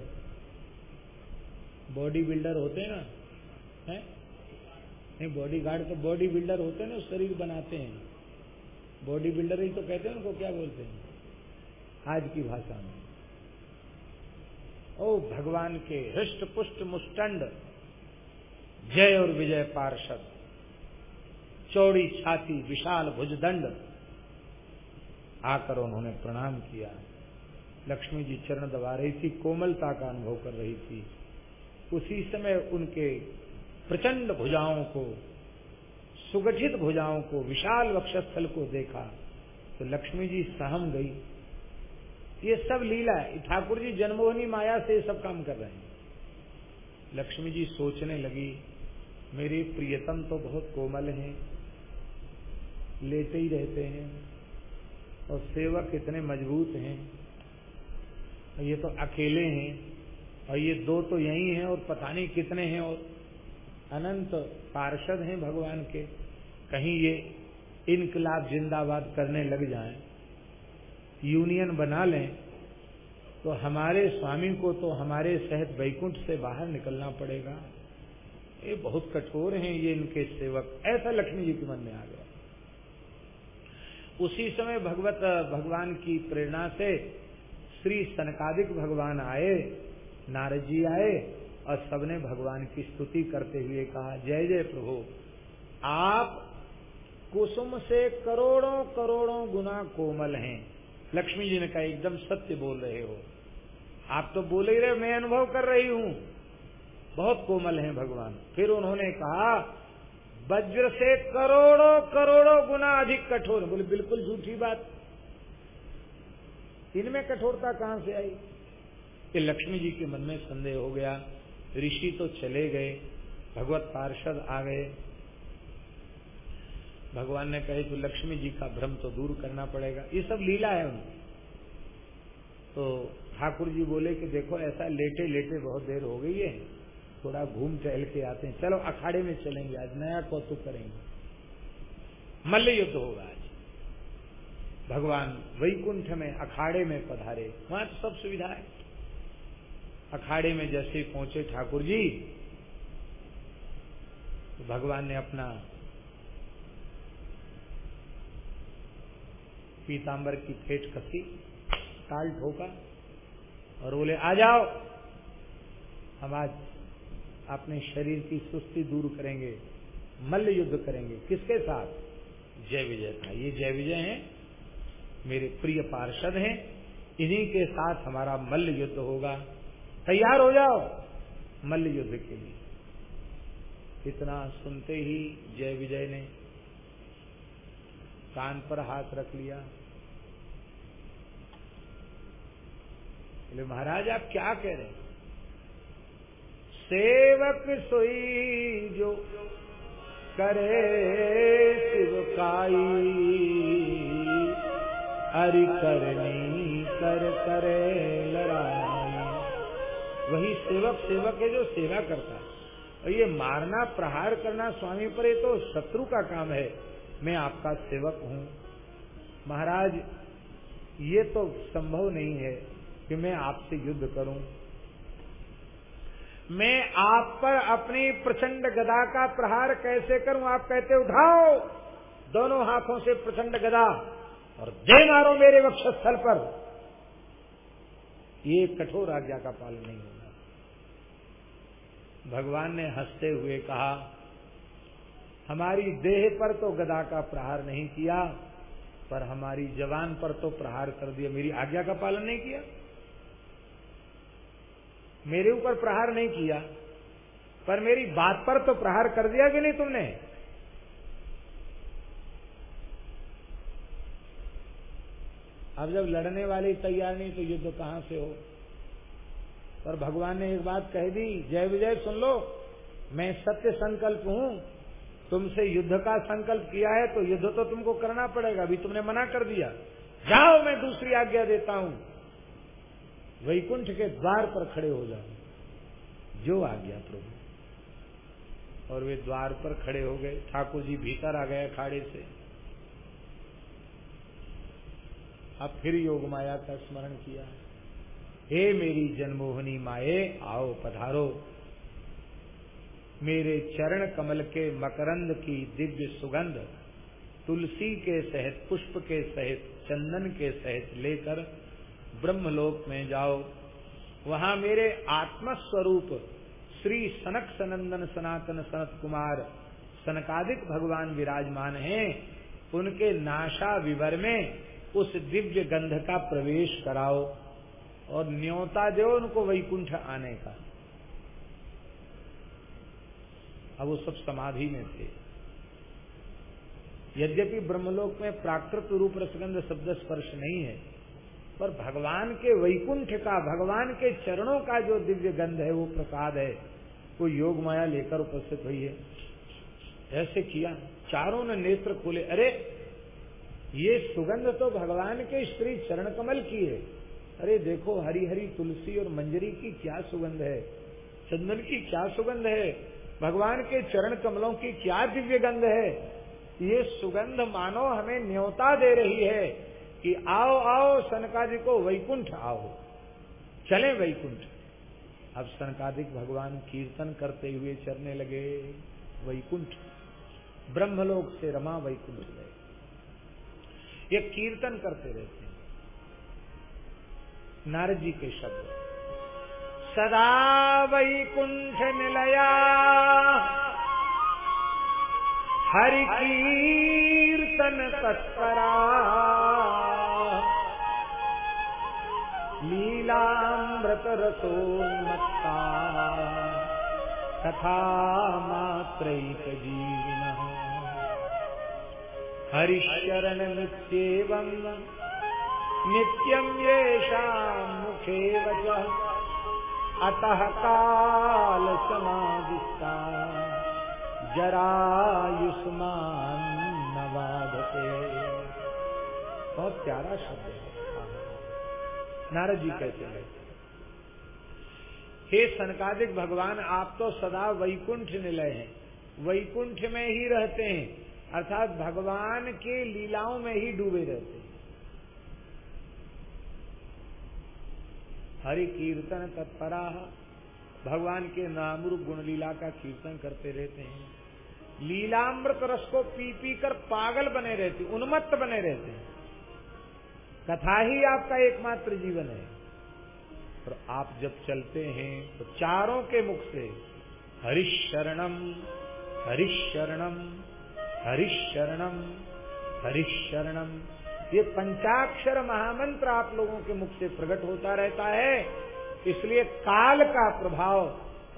बॉडी बिल्डर होते हैं ना, है? नहीं बॉडी गार्ड तो बॉडी बिल्डर होते हैं ना शरीर बनाते हैं। बॉडी बिल्डर ही तो कहते हैं उनको क्या बोलते हैं? आज की भाषा में। ओ, भगवान के हृष्ट पुष्ट मुस्टंड जय और विजय पार्षद, चौड़ी छाती विशाल भुजदंड, आकर उन्होंने प्रणाम किया। लक्ष्मी जी चरण दबा रही थी, कोमलता का अनुभव कर रही थी। उसी समय उनके प्रचंड भुजाओं को, सुगठित भुजाओं को, विशाल वक्षस्थल को देखा तो लक्ष्मी जी सहम गई। ये सब लीला है। ठाकुर जी जन्मोहनी माया से सब काम कर रहे हैं। लक्ष्मी जी सोचने लगी, मेरे प्रियतम तो बहुत कोमल हैं लेते ही रहते हैं, और सेवक इतने मज़बूत हैं और ये तो अकेले हैं, और ये दो तो यही हैं और पता नहीं कितने हैं और अनंत पार्षद हैं भगवान के। कहीं ये इनकलाब जिंदाबाद करने लग जाएँ, यूनियन बना लें तो हमारे स्वामी को तो हमारे सहित वैकुंठ से बाहर निकलना पड़ेगा। ये बहुत कठोर हैं ये इनके सेवक। ऐसा लक्ष्मी जी के मन में आ गया। उसी समय भगवत, भगवान की प्रेरणा से श्री सनकादिक भगवान आए, नारद जी आए और सबने भगवान की स्तुति करते हुए कहा, जय जय प्रभु। आप कुसुम से करोड़ों करोड़ों गुना कोमल हैं। लक्ष्मी जी ने कहा, एकदम सत्य बोल रहे हो। आप तो बोले ही रहे मैं अनुभव कर रही हूँ। बहुत कोमल हैं भगवान। फिर उन्होंने कहा, वज्र से करोड़ों करोड़ों गुना अधिक कठोर। बोले, बिल्कुल झूठी बात। इनमें कठोरता कहाँ से आई? कि लक्ष्मी जी के मन में संदेह हो गया, ऋषि तो चले गए, भगवत पार्षद आ गए। भगवान ने कहे तो लक्ष्मी जी का भ्रम तो दूर करना पड़ेगा। ये सब लीला है उनकी। तो ठाकुर जी बोले कि देखो, ऐसा लेटे लेटे बहुत देर हो गई है, थोड़ा घूम टहल के आते हैं। चलो, अखाड़े में चलेंगे, आज नया कौतुक करेंगे। मल्ल युद्ध होगा भगवान वैकुंठ में, अखाड़े में पधारे। वहाँ तो सब सुविधा है। अखाड़े में जैसे पहुँचे ठाकुर जी तो भगवान ने अपना पीताम्बर की फेट कसी, ताल ठोका और बोले, आ जाओ। हम आज अपने शरीर की सुस्ती दूर करेंगे, मल्ल युद्ध करेंगे। किसके साथ? जय विजय। था ये जय विजय हैं। मेरे प्रिय पार्षद हैं, इन्हीं के साथ हमारा मल्ल युद्ध होगा। तैयार हो जाओ मल्ल युद्ध के लिए। इतना सुनते ही जय विजय ने कान पर हाथ रख लिया। महाराज, आप क्या कह रहे हैं? सेवक सोई जो करे शिवकाई हरि करनी कर करे लड़ाई। वही सेवक सेवक है जो सेवा करता है। और ये मारना, प्रहार करना स्वामी पर ये तो शत्रु का काम है। मैं आपका सेवक हूँ। महाराज, ये तो संभव नहीं है कि मैं आपसे युद्ध करूँ। मैं आप पर अपनी प्रचंड गदा का प्रहार कैसे करूँ? आप कहते, उठाओ! दोनों हाथों से प्रचंड गदा और दे मारो मेरे वक्षस्थल पर। ये कठोर आज्ञा का पालन नहीं होगा। भगवान ने हँसते हुए कहा, हमारी देह पर तो गदा का प्रहार नहीं किया, पर हमारी जवान पर तो प्रहार कर दिया। मेरी आज्ञा का पालन नहीं किया? मेरे ऊपर प्रहार नहीं किया, पर मेरी बात पर तो प्रहार कर दिया कि नहीं तुमने? अब जब लड़ने वाले तैयार नहीं तो युद्ध कहाँ से हो? पर भगवान ने एक बात कह दी, जय विजय सुन लो, मैं सत्य संकल्प हूँ, तुमसे युद्ध का संकल्प किया है तो युद्ध तो तुमको करना पड़ेगा, अभी तुमने मना कर दिया। जाओ, मैं दूसरी आज्ञा देता हूँ। वैकुंठ के द्वार पर खड़े हो जाओ। जो आ गया प्रभु। और वे द्वार पर खड़े हो गए, ठाकुर जी भीतर आ गए अखाड़े से। अब फिर योग माया का स्मरण किया हे। मेरी जनमोहनी माए, आओ पधारो। मेरे चरण कमल के मकरंद की दिव्य सुगंध, तुलसी के सहित, पुष्प के सहित, चंदन के सहित लेकर ब्रह्मलोक में जाओ। वहाँ मेरे आत्मस्वरूप श्री सनक सनंदन सनातन सनत कुमार, सनकादिक भगवान विराजमान हैं। उनके नाशा विवर में उस दिव्य गंध का प्रवेश कराओ और न्योता दो उनको वैकुंठ आने का। अब वो सब समाधि में थे। यद्यपि ब्रह्मलोक में प्राकृत रूप रसगंध शब्द स्पर्श नहीं है, पर भगवान के वैकुंठ का, भगवान के चरणों का जो दिव्य गंध है, वो प्रसाद है, वो योग माया लेकर उपस्थित हुई है। ऐसे किया, चारों ने नेत्र खोले, अरे ये सुगंध तो भगवान के श्री चरण कमल की है। अरे देखो हरी हरी तुलसी और मंजरी की क्या सुगंध है? चंदन की क्या सुगंध है? भगवान के चरण कमलों की क्या दिव्य गंध है? ये सुगंध मानो हमें न्योता दे रही है कि आओ आओ, सनकादि को वैकुंठ आओ। चले वैकुंठ। अब सनकादिक भगवान कीर्तन करते हुए चरने लगे, वैकुंठ। ब्रह्मलोक से रमा वैकुंठ। ये कीर्तन करते रहते हैं। नारद जी के शब्द। सदा वैकुंठ निलया। हरि कीर्तन तत्परा। लीलामृत रसोन्मत्ता। कथा मात्रैक जीविन हरिशरण नित्येवं। नित्यं येषां मुखे वच अतः काल समाधिस्ता जरायुष्मान नवादते बहुत प्यारा शब्द है। नारद जी कहते हैं, हे सनकादिक भगवान, आप तो सदा वैकुंठ निलय हैं। वैकुंठ में ही रहते हैं। अर्थात भगवान के लीलाओं में ही डूबे रहते हैं। हरि कीर्तन तत्परा, भगवान के नाम रूप गुण लीला का कीर्तन करते रहते हैं। लीलामृत रस को पी पी कर पागल बने रहते, उन्मत्त बने रहते हैं। कथा ही आपका एकमात्र जीवन है। और आप जब चलते हैं तो चारों के मुख से, हरिशरणम हरिशरणम। हरिशरणम हरिशरणम। ये पंचाक्षर महामंत्र आप लोगों के मुख से प्रकट होता रहता है। इसलिए काल का प्रभाव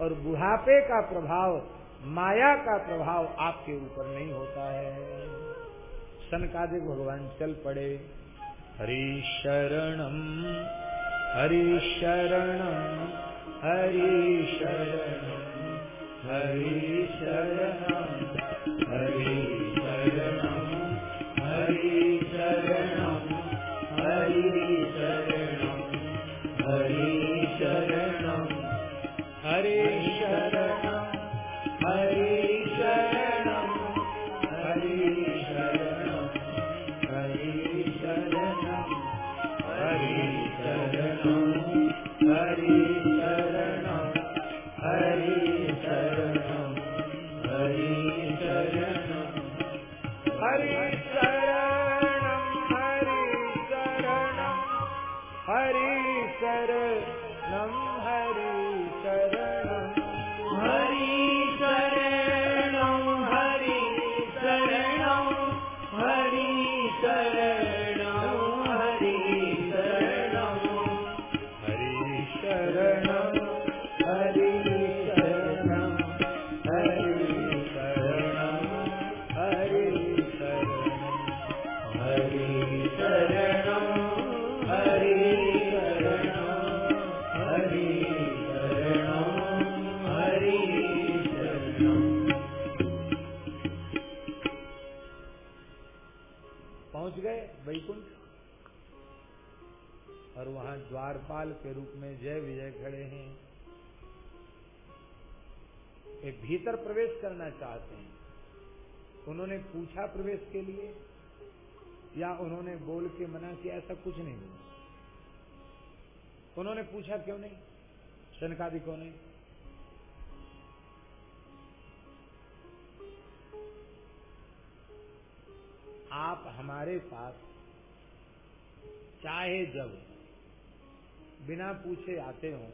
और बुढ़ापे का प्रभाव, माया का प्रभाव आपके ऊपर नहीं होता है। सनकादिक भगवान चल पड़े। हरि शरणम हरि शरणम हरि शरणम हरि शरणम Amen. द्वारपाल के रूप में जय विजय खड़े हैं। वे भीतर प्रवेश करना चाहते हैं। उन्होंने पूछा प्रवेश के लिए, या उन्होंने बोल के मना किया, ऐसा कुछ नहीं हुआ। उन्होंने पूछा क्यों नहीं? शनकादि को नहीं। आप हमारे पास चाहे जब बिना पूछे आते हो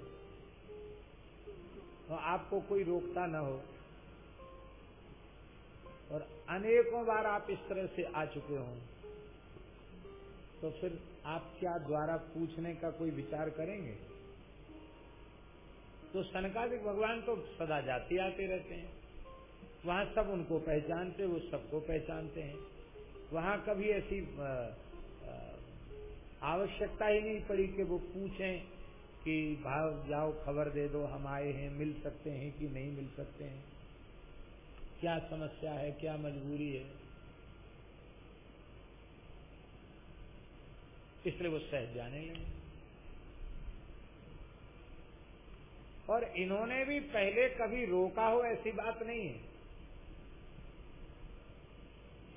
तो आपको कोई रोकता न हो। और अनेकों बार आप इस तरह से आ चुके हो तो फिर आप क्या द्वारा पूछने का कोई विचार करेंगे? तो सनकादिक भगवान तो सदा जाते आते रहते हैं। वहाँ सब उनको पहचानते, वो सबको पहचानते हैं। वहाँ कभी ऐसी आवश्यकता ही नहीं पड़ी कि वो पूछें कि भाव, जाओ, खबर दे दो, हम आए हैं, मिल सकते हैं कि नहीं मिल सकते हैं। क्या समस्या है, क्या मजबूरी है? इसलिए वो सहज जाने लगे। और इन्होंने भी पहले कभी रोका हो ऐसी बात नहीं है।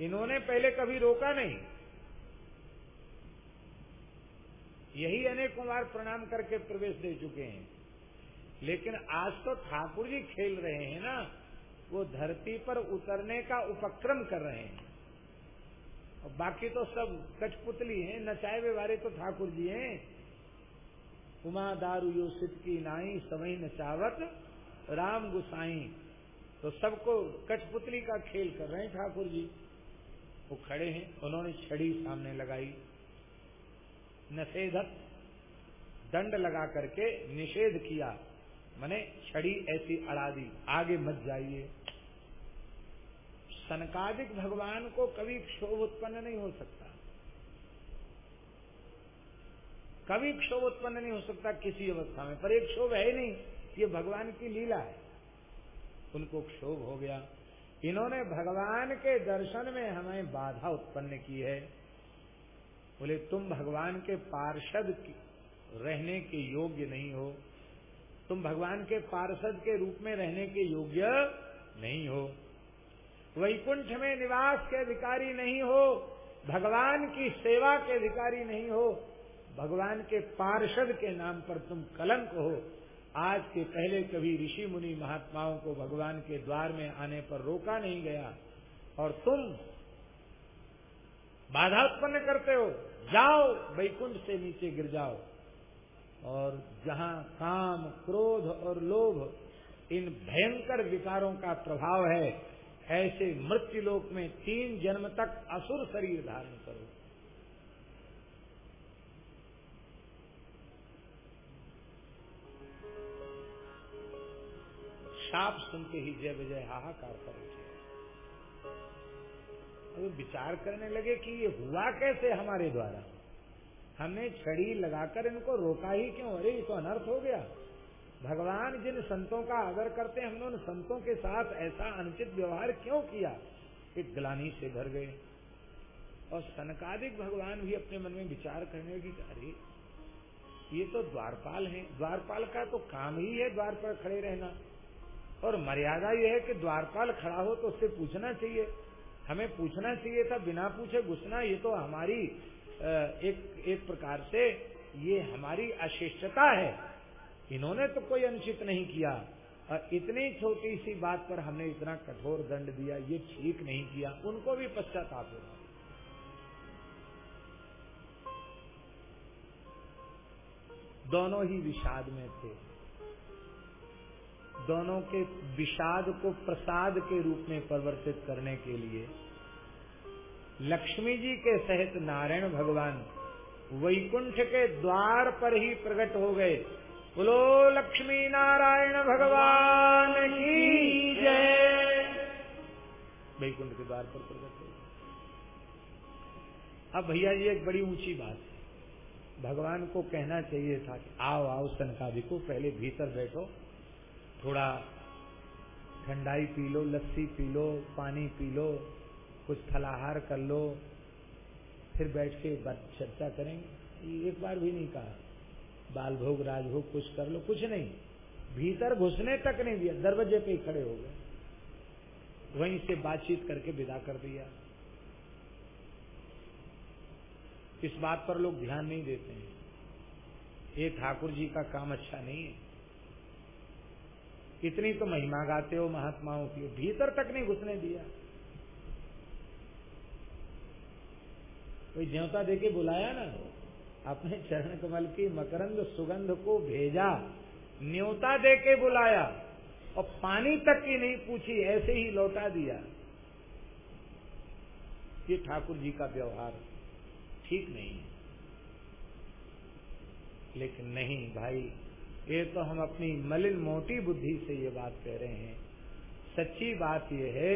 इन्होंने पहले कभी रोका नहीं। यही अनेक कुमार प्रणाम करके प्रवेश दे चुके हैं। लेकिन आज तो ठाकुर जी खेल रहे हैं ना, वो धरती पर उतरने का उपक्रम कर रहे हैं। और बाकी तो सब कठपुतली हैं, नचाए व्यवहारे तो ठाकुर जी हैं। उमा दारू यो सिद्ध की नाई समय नचावत, राम गुसाई। तो सबको कठपुतली का खेल कर रहे हैं ठाकुर जी। वो खड़े हैं, उन्होंने छड़ी सामने लगाई। नसेधत दंड लगा करके निषेध किया। मैंने छड़ी ऐसी अड़ा दी आगे मत जाइए। सनकादिक भगवान को कभी क्षोभ उत्पन्न नहीं हो सकता। कभी क्षोभ उत्पन्न नहीं हो सकता किसी अवस्था में, पर एक क्षोभ है ही नहीं, ये भगवान की लीला है। उनको क्षोभ हो गया। इन्होंने भगवान के दर्शन में हमें बाधा उत्पन्न की है। बोले, तुम भगवान के पार्षद रहने के योग्य नहीं हो। तुम भगवान के पार्षद के रूप में रहने के योग्य नहीं हो। वैकुंठ में निवास के अधिकारी नहीं हो। भगवान की सेवा के अधिकारी नहीं हो। भगवान के पार्षद के नाम पर तुम कलंक हो। आज के पहले कभी ऋषि मुनि महात्माओं को भगवान के द्वार में आने पर रोका नहीं गया। और तुम बाधा उत्पन्न करते हो। जाओ, वैकुंठ से नीचे गिर जाओ। और जहाँ काम, क्रोध और लोभ, इन भयंकर विकारों का प्रभाव है, ऐसे मृत्यु लोक में तीन जन्म तक असुर शरीर धारण करो। शाप सुन के ही जय विजय, हाहाकार कर उठे अब विचार करने लगे कि ये हुआ कैसे हमारे द्वारा? हमने छड़ी लगाकर इनको रोका ही क्यों? अरे, ये तो अनर्थ हो गया। भगवान जिन संतों का आदर करते हैं, हमने उन संतों के साथ ऐसा अनुचित व्यवहार क्यों किया? कि ग्लानी से भर गए। और सनकादिक भगवान भी अपने मन में विचार करने लगे कि अरे, ये तो द्वारपाल हैं। द्वारपाल का तो काम ही है द्वार पर खड़े रहना। और मर्यादा यह है कि द्वारपाल खड़ा हो तो उससे पूछना चाहिए। हमें पूछना चाहिए था, बिना पूछे घुसना, ये तो हमारी एक एक प्रकार से ये हमारी अशिष्टता है। इन्होंने तो कोई अनुचित नहीं किया। और इतनी छोटी सी बात पर हमने इतना कठोर दंड दिया, ये ठीक नहीं किया, उनको भी पश्चाताप हो। दोनों ही विषाद में थे। दोनों के विषाद को प्रसाद के रूप में परिवर्तित करने के लिए लक्ष्मी जी के सहित नारायण भगवान वैकुंठ के द्वार पर ही प्रकट हो गए। बोलो, लक्ष्मी नारायण भगवान की जय। वैकुंठ के द्वार पर प्रकट हो गए। अब भैया जी एक बड़ी ऊँची बात है। भगवान को कहना चाहिए था कि आओ आओ सनकादिको पहले भीतर बैठो। थोड़ा ठंडाई पी लो, लस्सी पी लो, पानी पी लो, कुछ फलाहार कर लो, फिर बैठ के बात चर्चा करेंगे एक बार भी नहीं कहा। बाल भोग राजभोग कुछ कर लो, कुछ नहीं। भीतर घुसने तक नहीं दिया, दरवाजे पे ही खड़े हो गए। वहीं से बातचीत करके विदा कर दिया। इस बात पर लोग ध्यान नहीं देते हैं। ये ठाकुर जी का काम अच्छा नहीं है। इतनी तो महिमा गाते हो, महात्माओं की। भीतर तक नहीं घुसने दिया। कोई न्योता देके बुलाया ना? अपने चरण कमल की मकरंद सुगंध को भेजा, न्योता दे के बुलाया, और पानी तक की नहीं पूछी, ऐसे ही लौटा दिया। ये ठाकुर जी का व्यवहार ठीक नहीं है। लेकिन नहीं, भाई ये तो हम अपनी मलिन मोटी बुद्धि से ये बात कह रहे हैं। सच्ची बात यह है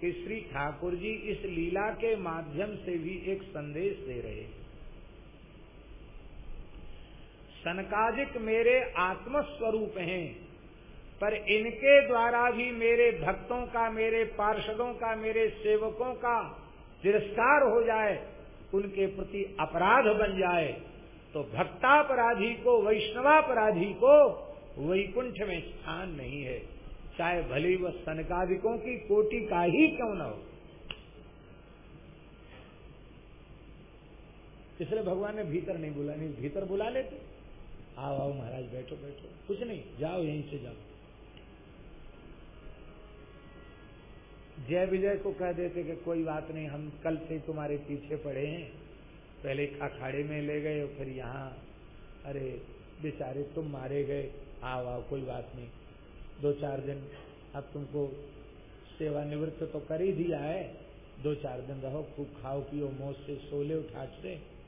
कि श्री ठाकुर जी इस लीला के माध्यम से भी एक संदेश दे रहे हैं। सनकादिक मेरे आत्मस्वरूप हैं, पर इनके द्वारा भी मेरे भक्तों का, मेरे पार्षदों का, मेरे सेवकों का तिरस्कार हो जाए, उनके प्रति अपराध बन जाए तो भक्तापराधी को, वैष्णवापराधी को वैकुंठ में स्थान नहीं है। चाहे भले वह सनकादिकों की कोटि का ही क्यों न हो। इसलिए भगवान ने भीतर नहीं बुला, नहीं, भीतर बुला लेते। आओ आओ महाराज, बैठो बैठो। कुछ नहीं, जाओ, यहीं से जाओ। जय विजय को कह देते कि कोई बात नहीं, हम कल से तुम्हारे पीछे पड़े हैं। पहले अखाड़े में ले गए और फिर यहाँ, अरे, बेचारे तुम मारे गए। आओ आओ, कोई बात नहीं। दो चार दिन अब तुमको सेवानिवृत्त तो कर ही दिया है। दो चार दिन रहो, खूब खाओ, पियो, मौज से सोले उठाट से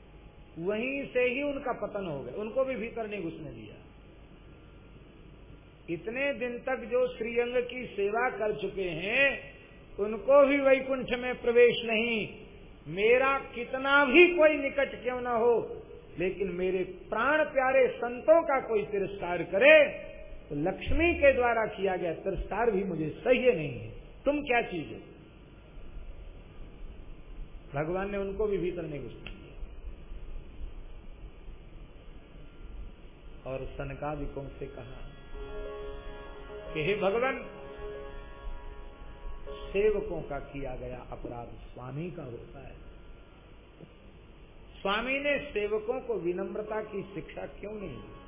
वहीं से ही उनका पतन हो गया। उनको भी भीतर नहीं घुसने दिया। इतने दिन तक जो श्रीअंग की सेवा कर चुके हैं, उनको भी वैकुंठ में प्रवेश नहीं। मेरा कितना भी कोई निकट क्यों ना हो, लेकिन मेरे प्राण प्यारे संतों का कोई तिरस्कार करे तो लक्ष्मी के द्वारा किया गया तिरस्कार भी मुझे सही नहीं है। तुम क्या चीज़ हो? भगवान ने उनको भी भीतर नहीं घुसने दिया। और सनकादिकों से कहा, कि हे भगवान सेवकों का किया गया अपराध स्वामी का होता है। स्वामी ने सेवकों को विनम्रता की शिक्षा क्यों नहीं दी?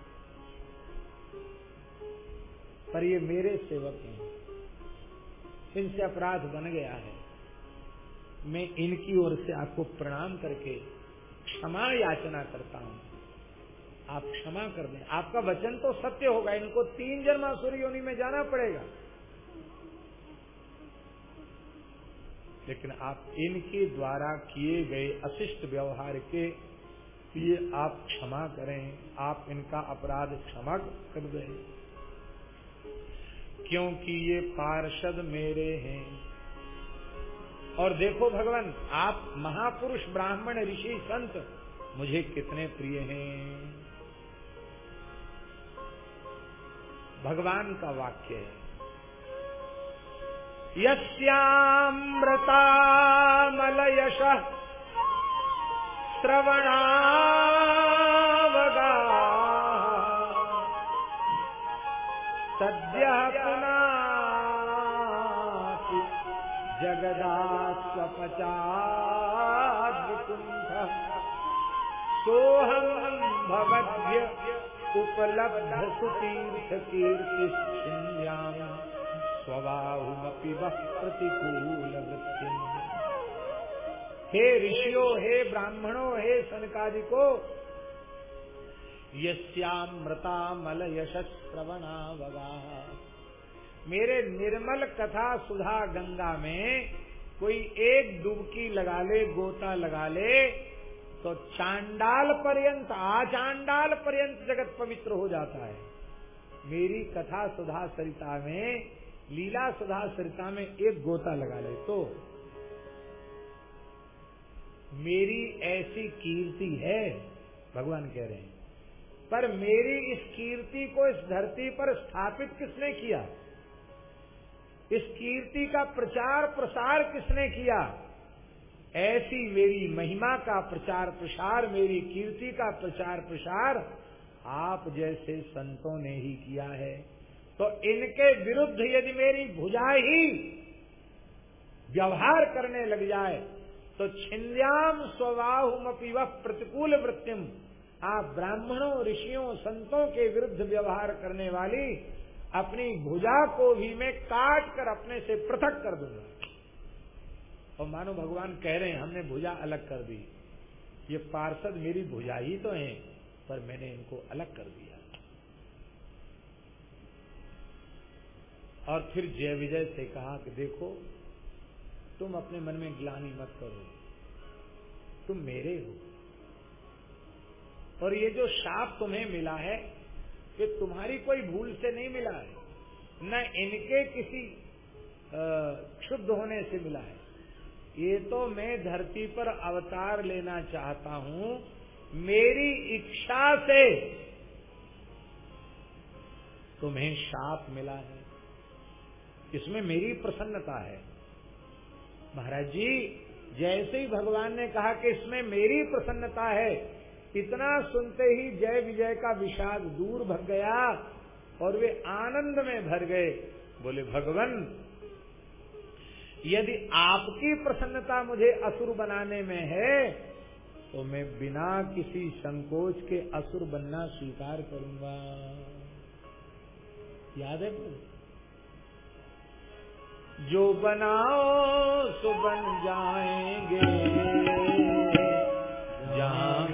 पर ये मेरे सेवक हैं। इनसे अपराध बन गया है। मैं इनकी ओर से आपको प्रणाम करके क्षमा याचना करता हूँ। आप क्षमा कर दें। आपका वचन तो सत्य होगा। इनको तीन जन्म योनि में जाना पड़ेगा। लेकिन आप इनके द्वारा किए गए अशिष्ट व्यवहार के लिए आप क्षमा करें, आप इनका अपराध क्षमा कर दें। क्योंकि ये पार्षद मेरे हैं। और देखो भगवान, आप महापुरुष, ब्राह्मण, ऋषि, संत, मुझे कितने प्रिय हैं। भगवान का वाक्य है यस्यामृतामलयश श्रवणावगा सद्य पुनाति जगदास्वपचाद्विकुण्ठ। सोऽहं भवद्भ्य उपलब्ध सुतीर्थ कीर्तिश्चिन्यामि स्वबाहुमपि वः प्रतिकूल वृत्ति हे ऋषियों, हे ब्राह्मणों, हे सनकादिको यस्यामृतामल यशस्रवणावगा मेरे निर्मल कथा सुधा गंगा में कोई एक डुबकी लगा ले, गोता लगा ले तो चांडाल पर्यंत आचांडाल पर्यंत जगत पवित्र हो जाता है। मेरी कथा सुधा सरिता में लीला सुधा सरिता में एक गोता लगा ले तो मेरी ऐसी कीर्ति है, भगवान कह रहे हैं। पर मेरी इस कीर्ति को इस धरती पर स्थापित किसने किया? इस कीर्ति का प्रचार प्रसार किसने किया? ऐसी मेरी महिमा का प्रचार प्रसार, मेरी कीर्ति का प्रचार प्रसार आप जैसे संतों ने ही किया है। तो इनके विरुद्ध यदि मेरी भुजा ही व्यवहार करने लग जाए तो छिन्द्याम स्वबाहुमपि वह प्रतिकूल वृत्तिम। आप ब्राह्मणों, ऋषियों, संतों के विरुद्ध व्यवहार करने वाली अपनी भुजा को भी मैं काट कर अपने से पृथक कर दूँगा। और मानो भगवान कह रहे हैं, हमने भुजा अलग कर दी। ये पार्षद मेरी भुजा ही तो है, पर मैंने इनको अलग कर दिया और फिर जय विजय से कहा कि देखो, तुम अपने मन में ग्लानी मत करो। तुम मेरे हो। और ये जो शाप तुम्हें मिला है ये तुम्हारी कोई भूल से नहीं मिला है, न इनके किसी क्षुद्ध होने से मिला है। ये तो मैं धरती पर अवतार लेना चाहता हूँ, मेरी इच्छा से तुम्हें शाप मिला है। इसमें मेरी प्रसन्नता है। महाराज जी, जैसे ही भगवान ने कहा कि इसमें मेरी प्रसन्नता है, इतना सुनते ही जय विजय का विषाद दूर भग गया और वे आनंद में भर गए। बोले, भगवान, यदि आपकी प्रसन्नता मुझे असुर बनाने में है तो मैं बिना किसी संकोच के असुर बनना स्वीकार करूँगा। याद है बोले जो बनाओ सो बन जाएँगे। जहाँ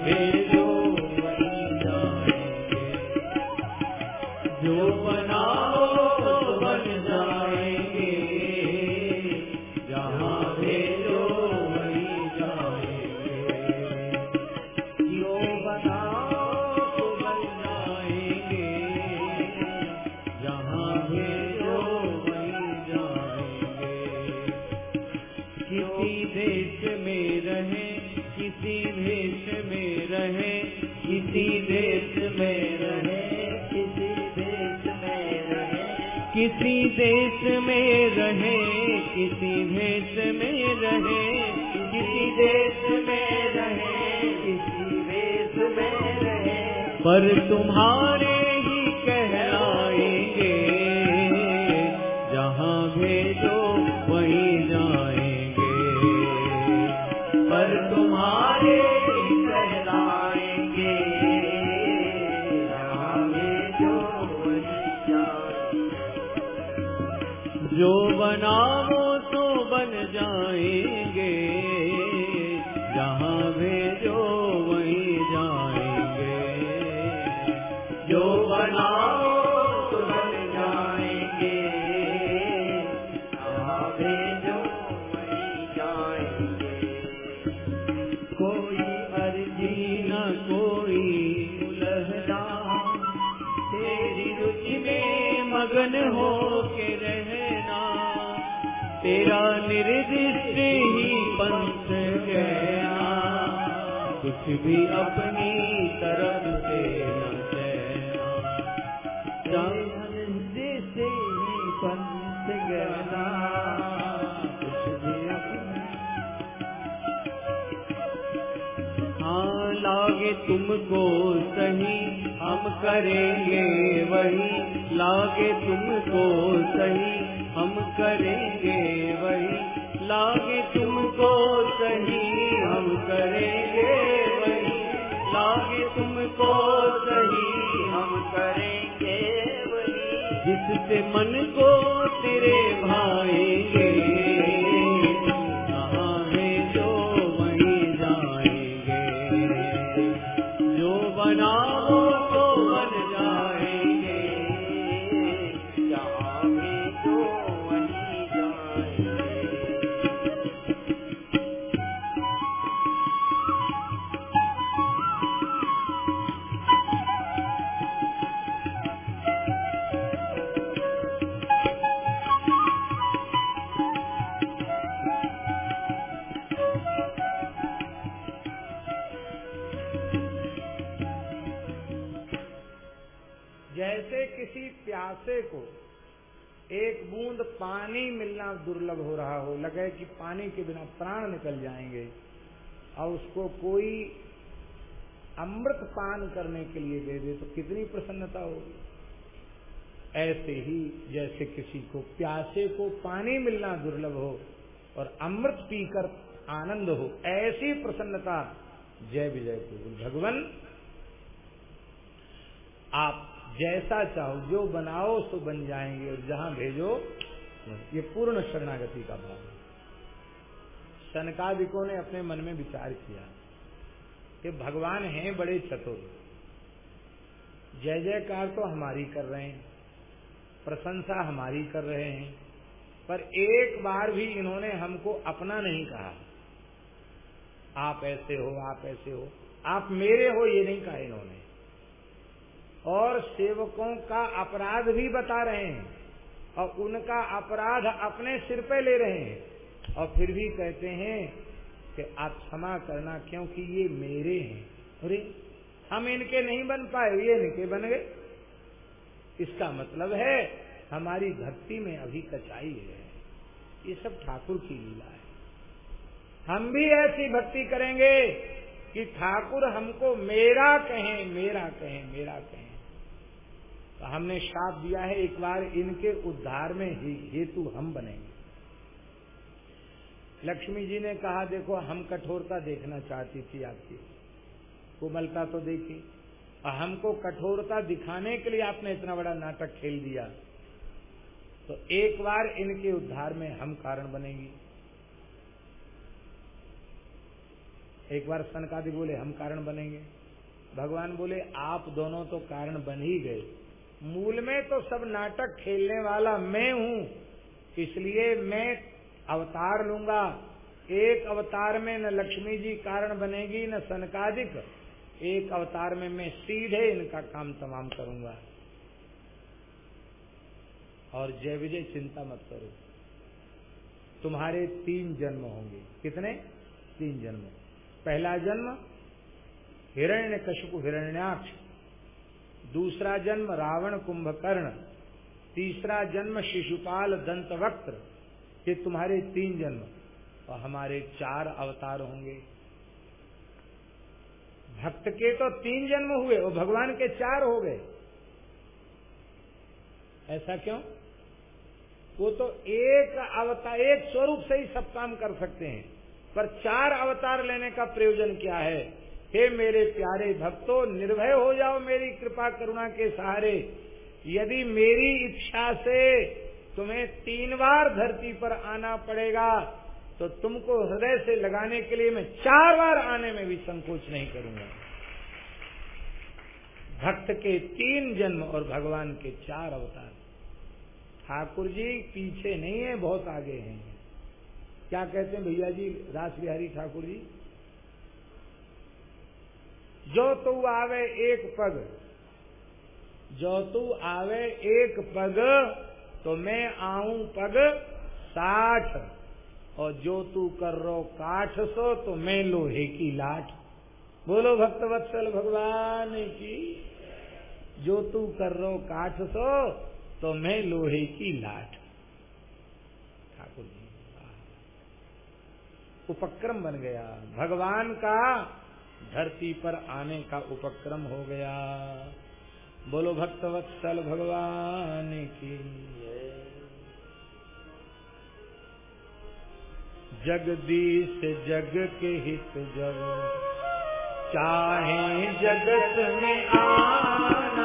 पर तुम्हारे ही कहलाएँगे। जहाँ भेजो वहीं जाएँगे। पर तुम्हारे ही कहलाएँगे। जहाँ भेजो वहीं जाएँगे। जो बनाओ तो बन जाएँगे भी अपनी तरफ़ से ही लागे तुमको सही, हम करेंगे वही। लागे तुमको सही, हम करेंगे वही। लागे तुमको सही हम करेंगे वही। लागे तुमको सही हम करेंगे वही। जिससे मन को तेरे भाएँगे। निकल जाएँगे। और उसको कोई अमृत पान करने के लिए दे दे तो कितनी प्रसन्नता होगी। ऐसे ही जैसे किसी को प्यासे को पानी मिलना दुर्लभ हो और अमृत पीकर आनंद हो, ऐसी प्रसन्नता। जय विजय को भगवान, आप जैसा चाहो, जो बनाओ सो बन जाएँगे और जहाँ भेजो, ये पूर्ण शरणागति का भाव सनकादिकों ने अपने मन में विचार किया कि भगवान हैं बड़े चतुर। जय जयकार तो हमारी कर रहे हैं, प्रशंसा हमारी कर रहे हैं, पर एक बार भी इन्होंने हमको अपना नहीं कहा। आप ऐसे हो, आप ऐसे हो, आप मेरे हो, ये नहीं कहा इन्होंने। और सेवकों का अपराध भी बता रहे हैं और उनका अपराध अपने सिर पे ले रहे हैं। और फिर भी कहते हैं कि आप क्षमा करना क्योंकि ये मेरे हैं। अरे, हम इनके नहीं बन पाए, ये इनके बन गए। इसका मतलब है, हमारी भक्ति में अभी कचाई है। ये सब ठाकुर की लीला है। हम भी ऐसी भक्ति करेंगे कि ठाकुर हमको मेरा कहें मेरा कहें मेरा कहें। तो हमने श्राप दिया है, एक बार इनके उद्धार में ही हेतु हम बनेंगे। लक्ष्मी जी ने कहा, देखो, हम कठोरता देखना चाहती थी आपकी। कोमलता तो देखी। और हमको कठोरता दिखाने के लिए आपने इतना बड़ा नाटक खेल दिया। तो एक बार इनके उद्धार में हम कारण बनेंगी। एक बार सनकादि बोले, हम कारण बनेंगे। भगवान बोले, आप दोनों तो कारण बन ही गए। मूल में तो सब नाटक खेलने वाला मैं हूँ, इसलिए मैं अवतार लूँगा। एक अवतार में न लक्ष्मी जी कारण बनेगी, न सनकादिक। एक अवतार में मैं सीधे इनका काम तमाम करूँगा। और जय विजय, चिंता मत करो। तुम्हारे तीन जन्म होंगे। कितने? तीन जन्म। पहला जन्म, हिरण्य कशुप हिरण्याक्ष। दूसरा जन्म रावण कुंभकर्ण। तीसरा जन्म शिशुपाल दंत वक्त्र ये तुम्हारे तीन जन्म और हमारे चार अवतार होंगे। भक्त के तो तीन जन्म हुए और भगवान के चार हो गए। ऐसा क्यों? वो तो एक अवतार, एक स्वरूप से ही सब काम कर सकते हैं। पर चार अवतार लेने का प्रयोजन क्या है? हे मेरे प्यारे भक्तों, निर्भय हो जाओ मेरी कृपा करुणा के सहारे। यदि मेरी इच्छा से तुम्हें तीन बार धरती पर आना पड़ेगा तो तुमको हृदय से लगाने के लिए मैं चार बार आने में भी संकोच नहीं करूँगा। भक्त के तीन जन्म और भगवान के चार अवतार। ठाकुर जी पीछे नहीं है, बहुत आगे हैं। क्या कहते हैं भैया जी, रास बिहारी ठाकुर जी? जो तू आवे एक पग, जो तू आवे एक पग तो मैं आऊँ पग साठ। और जो तू कर रो काठ सो तो मैं लोहे की लाठ। बोलो भक्तवत्सल भगवान की, जो तू कर रो काठ सो तो मैं लोहे की लाठ। ठाकुर जी, उपक्रम बन गया। भगवान का धरती पर आने का उपक्रम हो गया। बोलो भक्त वत्सल भगवान की जगदीश जग के हित जग चाहे जगत में आना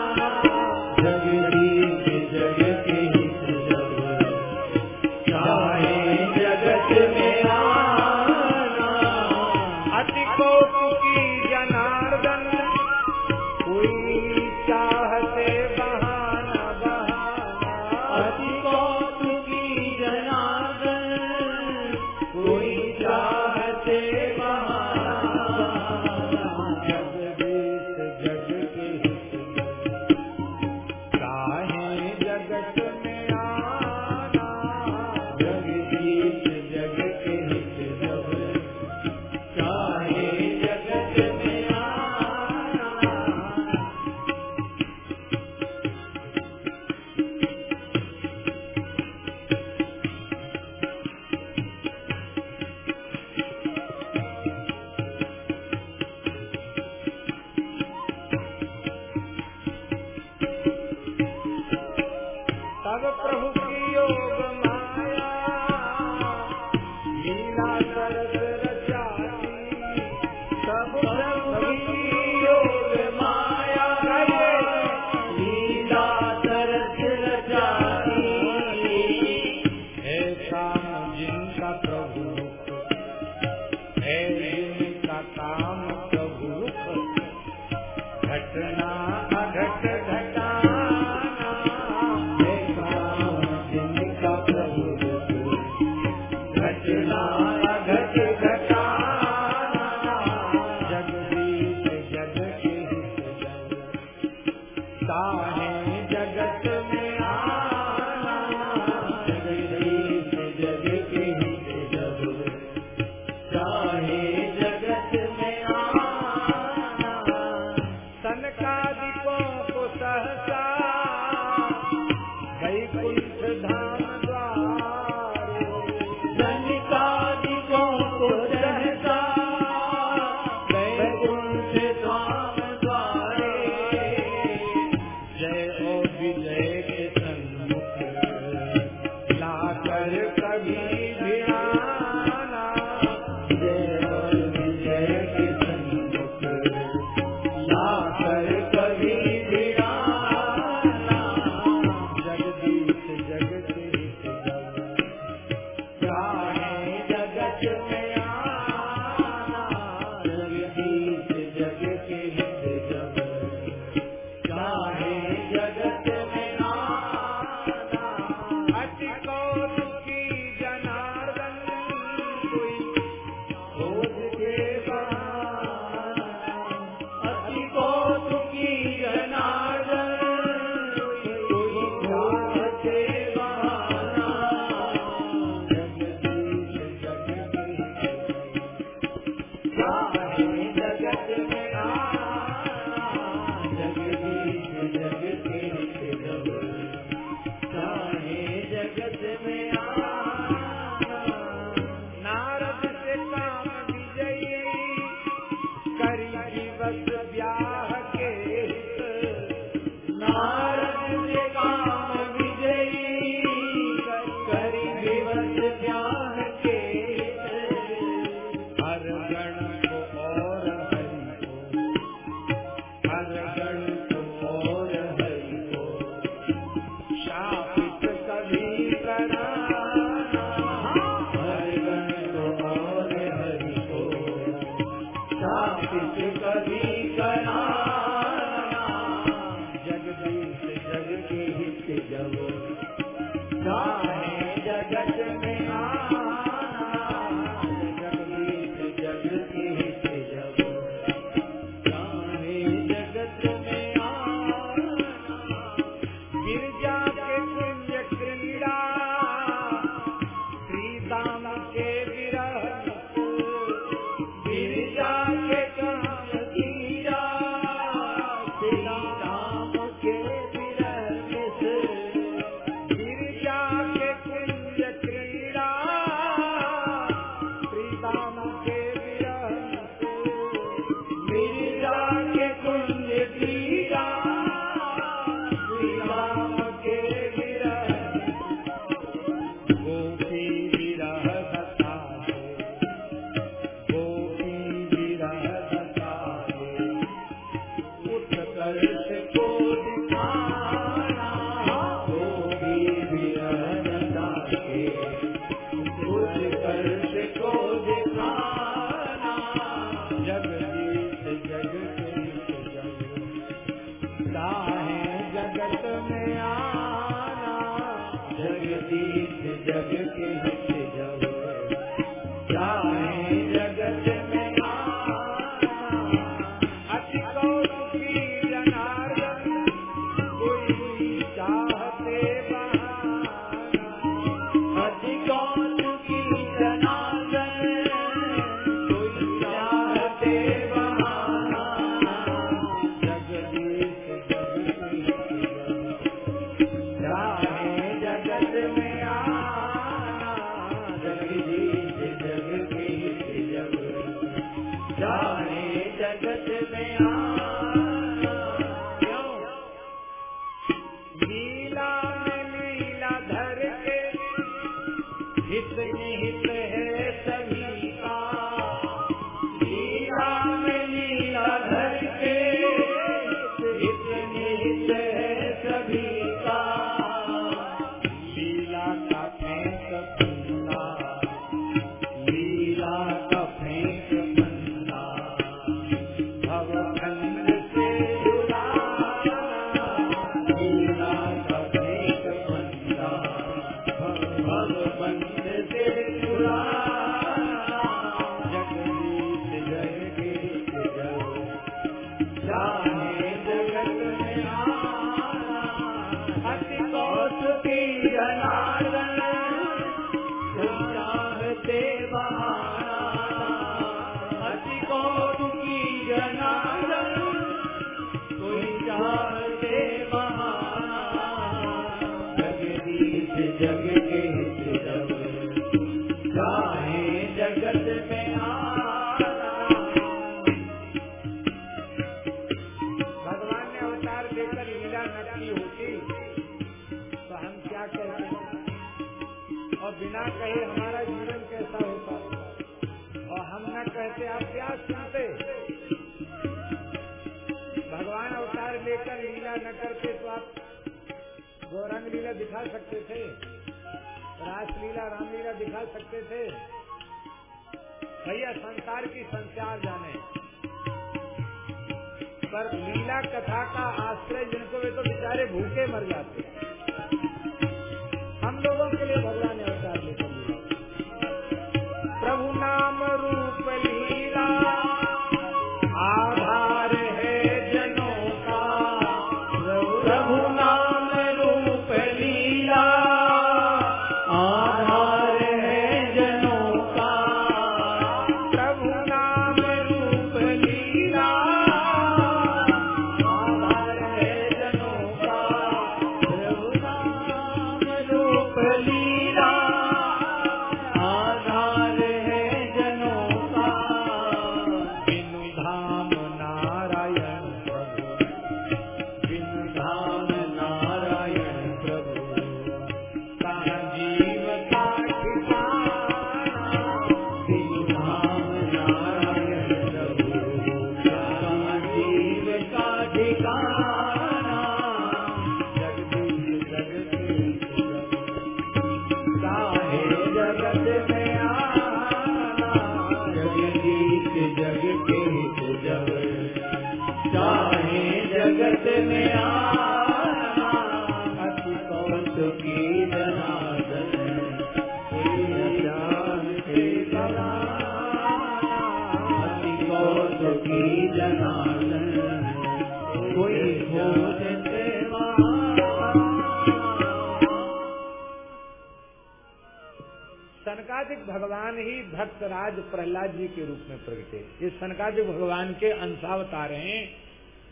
राज प्रहलाद जी के रूप में प्रगटे ये सनकादिक भगवान के अंशावतार हैं,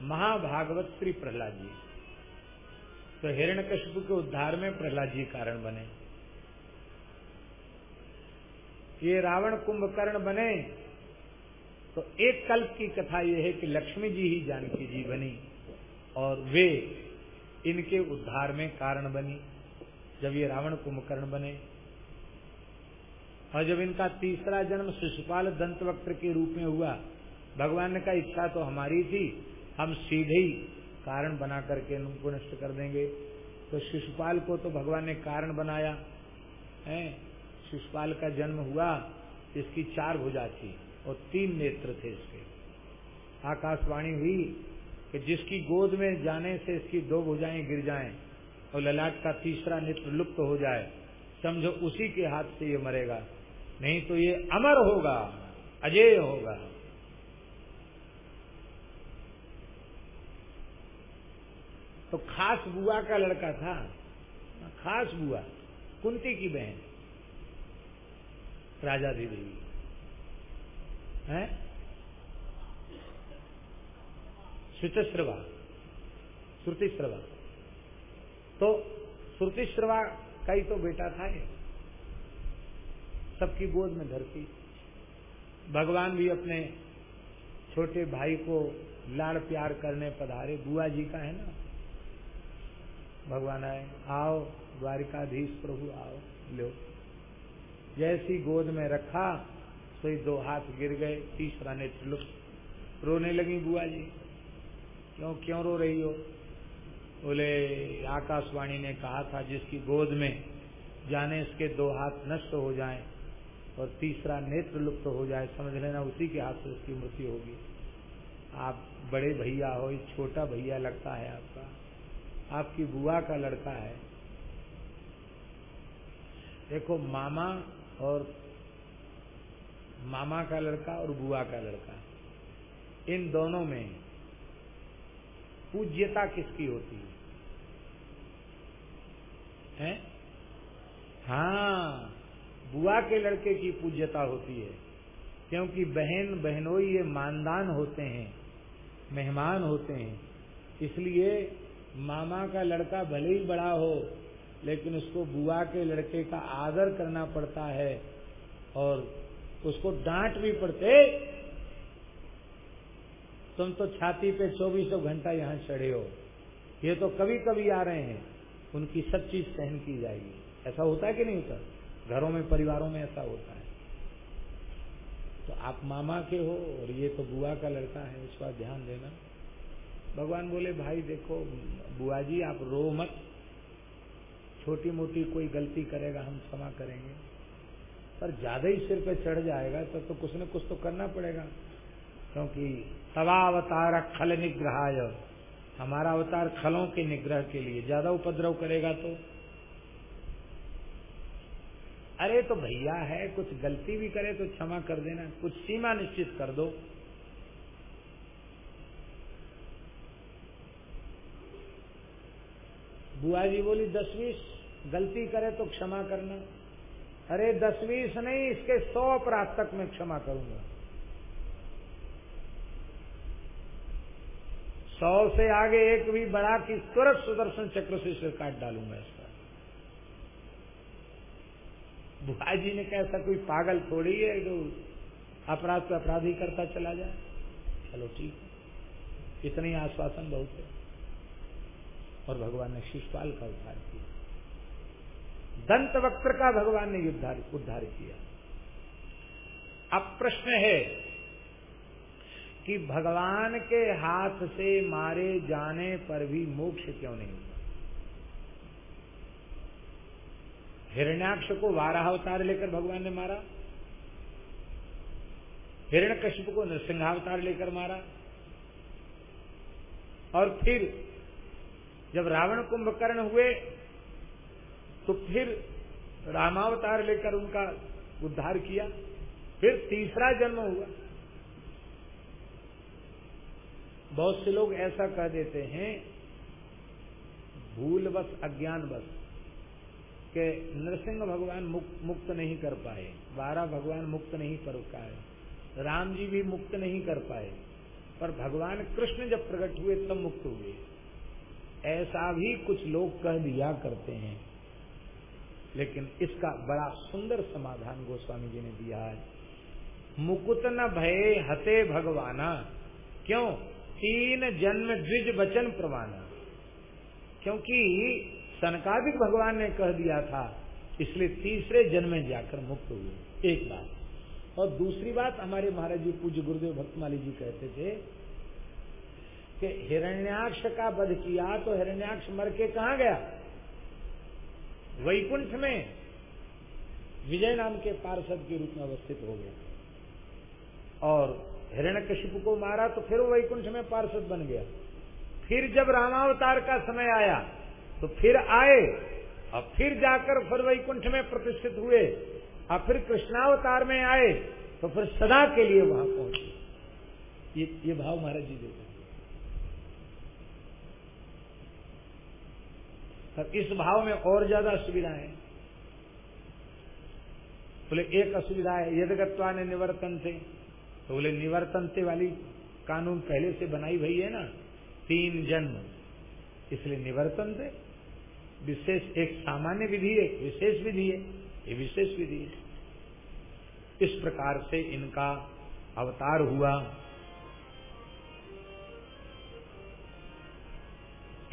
महाभागवत श्री प्रहलाद जी। तो हिरण्यकशिपु के उद्धार में प्रहलाद जी कारण बने। ये रावण कुंभकर्ण बने तो एक कल्प की कथा यह है कि लक्ष्मी जी ही जानकी जी बनी और वे इनके उद्धार में कारण बनी। जब ये रावण कुंभकर्ण बने और जब इनका तीसरा जन्म शिशुपाल दंतवक्त्र के रूप में हुआ, भगवान ने कहा, इच्छा तो हमारी थी, हम सीधे ही कारण बना करके उनको नष्ट कर देंगे। तो शिशुपाल को तो भगवान ने कारण बनाया, है? शिशुपाल का जन्म हुआ, इसकी चार भुजा थी और तीन नेत्र थे इसके। आकाशवाणी हुई कि जिसकी गोद में जाने से इसकी दो भुजाएँ गिर जाएँ और ललाट का तीसरा नेत्र लुप्त हो जाए, समझो उसी के हाथ से ये मरेगा। नहीं तो ये अमर होगा, अजय होगा। तो खास बुआ का लड़का था, खास बुआ, कुंती की बहन, राजा देवी। है? श्रुतश्रवा, श्रुतिश्रवा। तो श्रुतिश्रवा का ही तो बेटा था ये। सबकी गोद में धरती। भगवान भी अपने छोटे भाई को लाड़ प्यार करने पधारे। बुआ जी का है ना? भगवान आए, आओ, द्वारिकाधीश प्रभु, आओ, लो। जैसी गोद में रखा तो दो हाथ गिर गए, तीसरा ने लुप्त। रोने लगी बुआ जी। क्यों क्यों रो रही हो? बोले, आकाशवाणी ने कहा था, जिसकी गोद में जाने इसके दो हाथ नष्ट हो जाएँ और तीसरा नेत्र लुप्त हो जाए, समझ लेना उसी के हाथ से उसकी मृत्यु होगी। आप बड़े भैया हो छोटा भैया लगता है आपका। आपकी बुआ का लड़का है। देखो, मामा और मामा का लड़का और बुआ का लड़का, इन दोनों में पूज्यता किसकी होती है? हैं? हाँ। बुआ के लड़के की पूज्यता होती है, क्योंकि बहन, बहनोई ये मानदान होते हैं, मेहमान होते हैं। इसलिए मामा का लड़का भले ही बड़ा हो, लेकिन उसको बुआ के लड़के का आदर करना पड़ता है और उसको डांट भी पड़ते। तुम तो छाती पे चौबीसों घंटा यहाँ चढ़े हो। ये तो कभी कभी आ रहे हैं। उनकी सब चीज़ सहन की जाएगी। ऐसा होता है कि नहीं होता? घरों में परिवारों में ऐसा होता है। तो आप मामा के हो और ये तो बुआ का लड़का है पर ध्यान देना। भगवान बोले भाई देखो बुआ जी आप रो मत। छोटी मोटी कोई गलती करेगा हम क्षमा करेंगे। पर ज़्यादा ही सिर पे चढ़ जाएगा तो, तो कुछ न कुछ तो करना पड़ेगा। क्योंकि तवावतार खल निग्रहाय। हमारा अवतार खलों के निग्रह के लिए ज़्यादा उपद्रव करेगा तो अरे तो भैया है, कुछ गलती भी करे तो क्षमा कर देना, कुछ सीमा निश्चित कर दो। बुआ जी बोली दस बीस गलती करे तो क्षमा करना। अरे दस बीस नहीं, इसके सौ अपराध तक मैं क्षमा करूँगा। सौ से आगे एक भी बड़ा कि तुरंत सुदर्शन चक्र से सिर काट डालूँगा इसका बुआ जी ने कैसा कोई पागल थोड़ी है जो अपराध पे अपराधी करता चला जाए? चलो ठीक है। इतने ही आश्वासन बहुत है। और भगवान ने शिशुपाल का उद्धार किया। दंत वक्र का भगवान ने उद्धार किया। अब प्रश्न है कि भगवान के हाथ से मारे जाने पर भी मोक्ष क्यों नहीं हुआ? हिरण्याक्ष को वाराह अवतार लेकर भगवान ने मारा। हिरण कश्यप को नृसिंहावतार लेकर मारा। और फिर जब रावण कुंभकर्ण हुए तो फिर रामावतार लेकर उनका उद्धार किया। फिर तीसरा जन्म हुआ। बहुत से लोग ऐसा कह देते हैं भूलवश अज्ञानवश के नरसिंह भगवान मुक्त नहीं कर पाए। बारह भगवान मुक्त नहीं कर पाए। राम जी भी मुक्त नहीं कर पाए। पर भगवान कृष्ण जब प्रकट हुए, तब मुक्त हुए। ऐसा भी कुछ लोग कह दिया करते हैं। लेकिन इसका बड़ा सुंदर समाधान गोस्वामी जी ने दिया है। मुकुत न भय हते भगवाना। क्यों? तीन जन्म द्विज वचन प्रमाना क्योंकि सनकादिक भगवान ने कह दिया था, इसलिए तीसरे जन्म में जाकर मुक्त हुए। एक बात। और दूसरी बात, हमारे महाराज जी पूज्य गुरुदेव भक्तमाली जी कहते थे कि हिरण्याक्ष का वध किया तो हिरण्याक्ष मर के कहा गया? वैकुंठ में विजय नाम के पार्षद के रूप में अवस्थित हो गया। और हिरण्यकशिपु को मारा तो फिर वो वैकुंठ में पार्षद बन गया। फिर जब रामावतार का समय आया तो फिर आए और फिर जाकर फिर वैकुंठ में प्रतिष्ठित हुए और फिर कृष्णावतार में आए तो फिर सदा के लिए वहाँ पहुँचे। ये ये भाव महाराज जी देते तब इस भाव में और ज़्यादा सुविधा है। बोले, एक असुविधा है यदगत्वा ने निवर्तन थे तो बोले निवर्तन थे वाली कानून पहले से बनाई भई है ना, तीन जन्म। इसलिए निवर्तन थे विशेष, एक सामान्य विधि है विशेष विधि है, ये विशेष विधि है। इस प्रकार से इनका अवतार हुआ।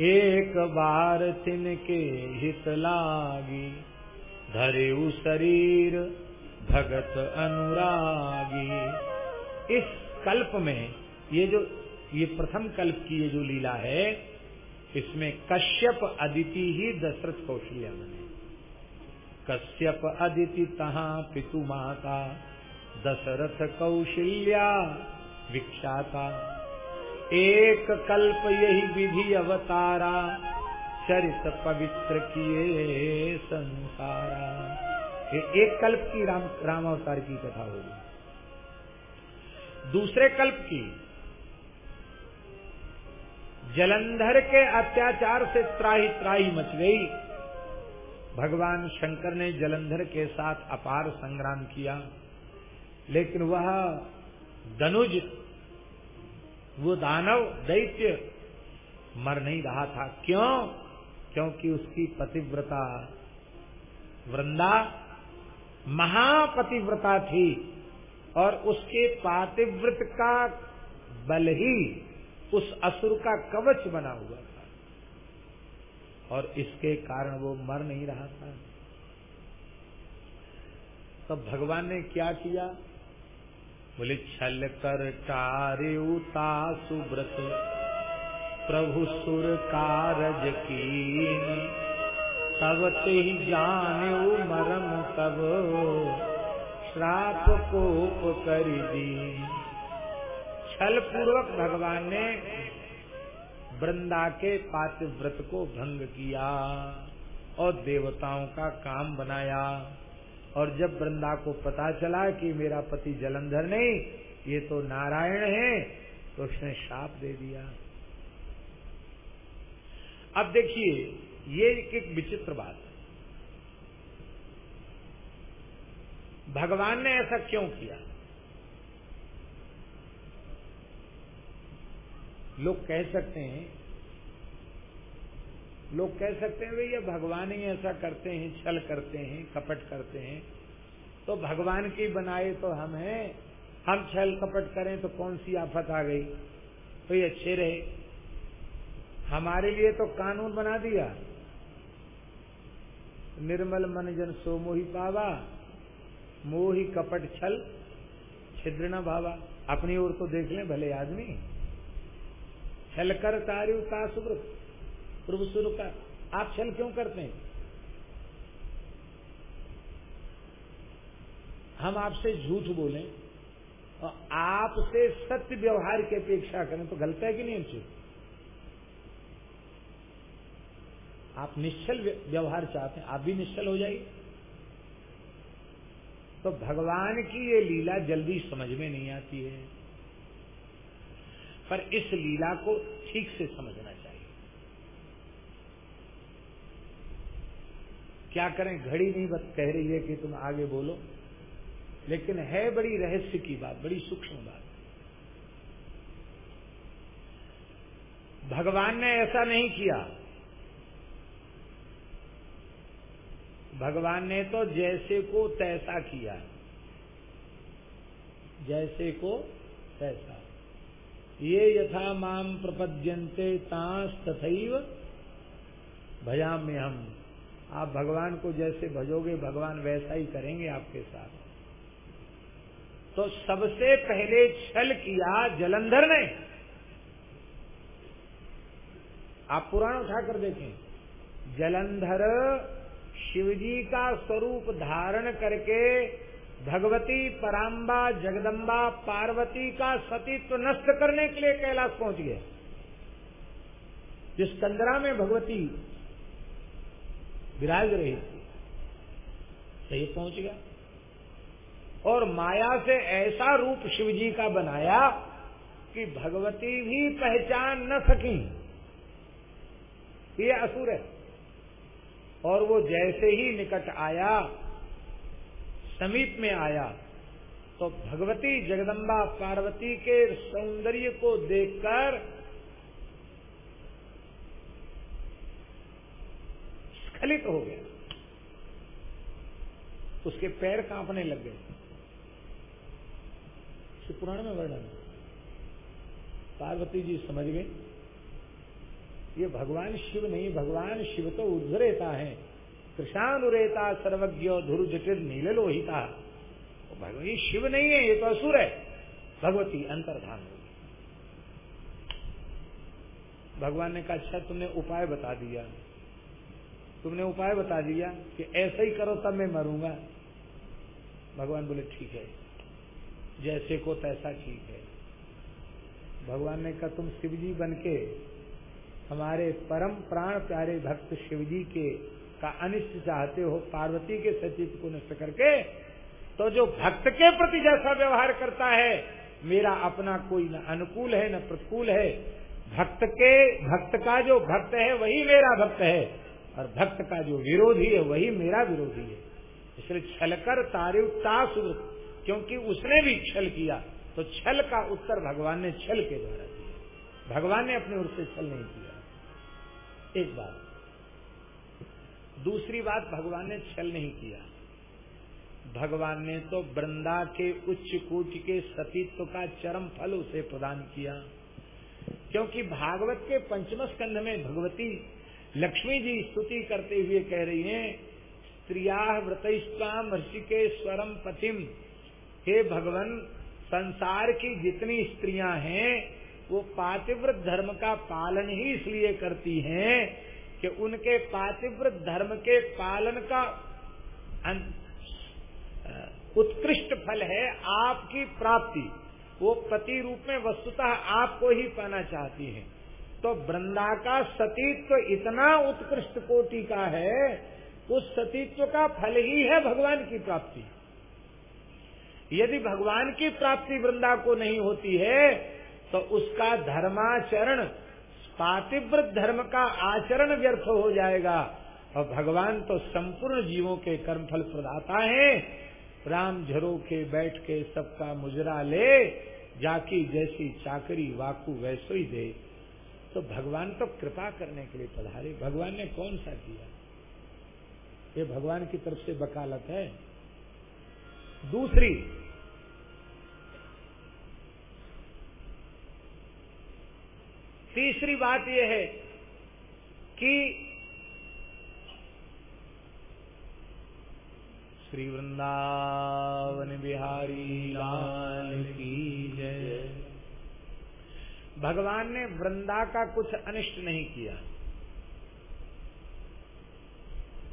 एक बार तिनके हित लागी, धरे शरीर भगत अनुरागी। इस कल्प में ये जो, ये प्रथम कल्प की ये जो लीला है इसमें कश्यप अदिति ही दशरथ कौशल्या बने। कश्यप अदिति तहा पितु माता, दशरथ कौशल्या विख्याता। एक कल्प यही विधि अवतारा, चरित पवित्र किए संसारा। ये एक कल्प की राम राम अवतार की कथा होगी। दूसरे कल्प की जलंधर के अत्याचार से त्राही त्राही मच गई। भगवान शंकर ने जलंधर के साथ अपार संग्राम किया। लेकिन वह दनुज वो दानव दैत्य मर नहीं रहा था। क्यों? क्योंकि उसकी पतिव्रता वृंदा महापतिव्रता थी और उसके पातिव्रत का बल ही उस असुर का कवच बना हुआ था। और इसके कारण वो मर नहीं रहा था। तो भगवान ने क्या किया? बोले, छल कर टारे उता सुब्रत प्रभु सुर कारज कीन। तब ते जाने मरम तब श्राप कोप कर दी छल पूर्वक भगवान ने वृंदा के पातिव्रत को भंग किया और देवताओं का काम बनाया। और जब वृंदा को पता चला कि मेरा पति जलंधर नहीं, ये तो नारायण है तो उसने शाप दे दिया। अब देखिए, ये एक विचित्र बात है। भगवान ने ऐसा क्यों किया? लोग कह सकते हैं। लोग कह सकते हैं भैया भगवान ही ऐसा करते हैं, छल करते हैं कपट करते हैं। तो भगवान की बनाए तो हम हैं। हम छल कपट करें तो कौन सी आफत आ गई? तो ये अच्छे रहे। हमारे लिए तो कानून बना दिया। निर्मल मन जन सो मोही पावा, मोही कपट छल, छिद्र न भावा। अपनी ओर तो देख लें, भले आदमी। छल कर तारु ता सुब्रत प्रभु सुर का आप छल क्यों करते हैं? हम आपसे झूठ बोलें और आपसे सत्य व्यवहार की अपेक्षा करें तो गलत है कि नहीं हमसे आप निश्चल व्यवहार चाहते हैं, आप भी निश्चल हो जाइए। तो भगवान की ये लीला जल्दी समझ में नहीं आती है। पर इस लीला को ठीक से समझना चाहिए। क्या करें? घड़ी नहीं बस कह रही है कि तुम आगे बोलो। लेकिन है बड़ी रहस्य की बात, बड़ी सूक्ष्म बात। भगवान ने ऐसा नहीं किया। भगवान ने तो जैसे को तैसा किया। जैसे को तैसा। ये यथा माम प्रपद्यंते तांस तथैव भयाम में हम आप भगवान को जैसे भजोगे, भगवान वैसा ही करेंगे आपके साथ। तो सबसे पहले छल किया जलंधर ने। आप पुराण उठाकर देखें। जलंधर शिवजी का स्वरूप धारण करके भगवती पराम्बा, जगदम्बा, पार्वती का सतीत्व नष्ट करने के लिए कैलाश पहुँच गए जिस कंदरा में भगवती विराज रही थी सही पहुँच गया। और माया से ऐसा रूप शिव जी का बनाया कि भगवती भी पहचान न सकी। ये असुर है। और वो जैसे ही निकट आया समीप में आया तो भगवती जगदम्बा पार्वती के सौंदर्य को देखकर स्खलित हो गया। उसके पैर कांपने लग गए। पुराण में वर्णन पार्वती जी समझ गए, ये भगवान शिव नहीं, भगवान शिव तो उधरेता है। कृषानुरेता सर्वज्ञ धुरु जटिल नील लोहिता भगवान शिव नहीं है, ये तो असुर है। भगवती अंतर्धान होगी। भगवान ने कहा अच्छा तुमने उपाय बता दिया। तुमने उपाय बता दिया कि ऐसा ही करो, तब मैं मरूँगा। भगवान बोले, ठीक है, जैसे को तैसा ठीक है। भगवान ने कहा, तुम शिव जी बन के हमारे परम प्राण प्यारे भक्त शिव जी के का अनिष्ट चाहते हो, पार्वती के सचिव को नष्ट करके तो जो भक्त के प्रति जैसा व्यवहार करता है, मेरा अपना कोई न अनुकूल है, न प्रतिकूल है। भक्त के, भक्त का जो भक्त है, वही मेरा भक्त है। और भक्त का जो विरोधी है, वही मेरा विरोधी है। इसलिए छल कर तारुता सुवृत क्योंकि उसने भी छल किया तो छल का उत्तर भगवान ने छल के द्वारा दिया। भगवान ने अपनी ओर से छल नहीं किया। एक बात। दूसरी बात भगवान ने छल नहीं किया। भगवान ने तो वृंदा के उच्च कूट के सतीत्व का चरम फल उसे प्रदान किया। क्योंकि भागवत के पंचम स्कंध में भगवती लक्ष्मी जी स्तुति करते हुए कह रही हैं, स्त्रिया व्रतस्वाम ऋषि स्वरम पतिम हे भगवान, संसार की जितनी स्त्रियाँ हैं, वो पातिव्रत धर्म का पालन ही इसलिए करती हैं कि उनके पातिव्रत धर्म के पालन का उत्कृष्ट फल है आपकी प्राप्ति। वो पति रूप में वस्तुतः आपको ही पाना चाहती है। तो वृंदा का सतीत्व इतना उत्कृष्ट कोटि का है, उस सतीत्व का फल ही है भगवान की प्राप्ति। यदि भगवान की प्राप्ति वृंदा को नहीं होती है तो उसका धर्माचरण पातिव्रत धर्म का आचरण व्यर्थ हो जाएगा। और भगवान तो संपूर्ण जीवों के कर्मफल प्रदाता है। राम झरो के बैठ के सबका मुजरा ले, जाकी जैसी चाकरी वाकू वैसो ही दे। तो भगवान तो कृपा करने के लिए पधारे। भगवान ने कौन सा किया? ये भगवान की तरफ़ से वकालत है। दूसरी तीसरी बात यह है कि श्री वृंदावन बिहारी लाल की जय। भगवान ने वृंदा का कुछ अनिष्ट नहीं किया।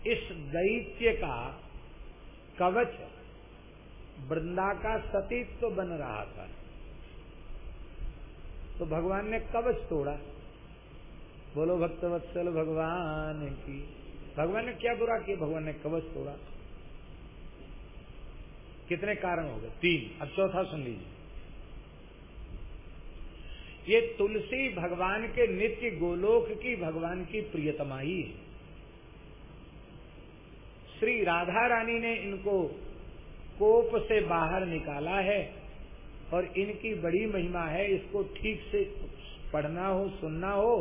इस दैत्य का कवच वृंदा का सतीत्व तो बन रहा था। तो भगवान ने कवच तोड़ा। बोलो भक्तवत्सल भगवान की। भगवान ने क्या बुरा किया? भगवान ने कवच तोड़ा। कितने कारण हो गए? तीन। अब चौथा सुन लीजिए। ये तुलसी भगवान के नित्य गोलोक की भगवान की प्रियतमाई है। श्री राधा रानी ने इनको कोप से बाहर निकाला है। और इनकी बड़ी महिमा है, इसको ठीक से पढ़ना हो, सुनना हो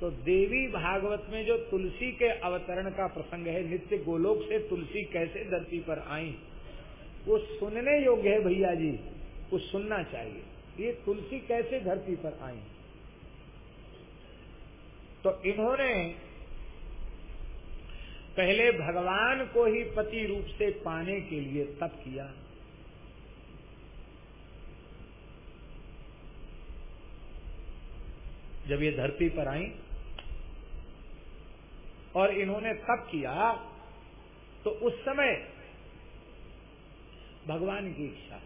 तो देवी भागवत में जो तुलसी के अवतरण का प्रसंग है, नित्य गोलोक से तुलसी कैसे धरती पर आई, वो सुनने योग्य है भैया जी, वो सुनना चाहिए। ये तुलसी कैसे धरती पर आई? तो इन्होंने पहले भगवान को ही पति रूप से पाने के लिए तप किया। जब ये धरती पर आई और इन्होंने तप किया तो उस समय भगवान की इच्छा।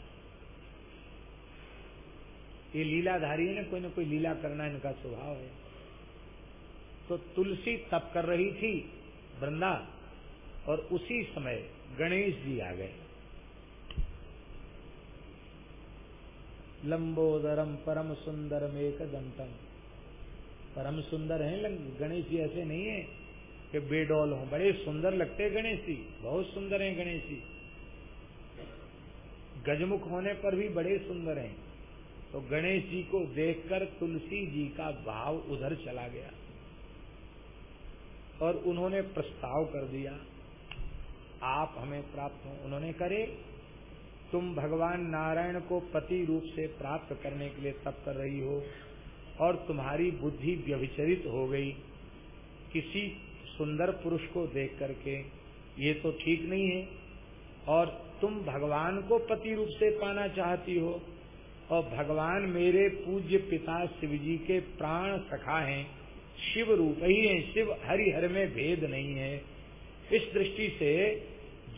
ये लीलाधारी ने कोई ना कोई लीला करना इनका स्वभाव है। तो तुलसी तप कर रही थी वृंदा और उसी समय गणेश जी आ गए। लंबोदरम परम सुंदरम एक दंतम परम सुंदर है गणेश जी ऐसे नहीं है कि बेडौल हो। बड़े सुंदर लगते हैं गणेश जी, बहुत सुंदर हैं गणेश जी। गजमुख होने पर भी बड़े सुंदर हैं। तो गणेश जी को देखकर तुलसी जी का भाव उधर चला गया और उन्होंने प्रस्ताव कर दिया, आप हमें प्राप्त हो। उन्होंने करे, तुम भगवान नारायण को पति रूप से प्राप्त करने के लिए तप कर रही हो। और तुम्हारी बुद्धि व्यभिचरित हो गई। किसी सुंदर पुरुष को देख करके, ये तो ठीक नहीं है। और तुम भगवान को पति रूप से पाना चाहती हो। और भगवान मेरे पूज्य पिता शिव जी के प्राण सखा हैं। शिव रूप ही है। शिव हरिहर में भेद नहीं है। इस दृष्टि से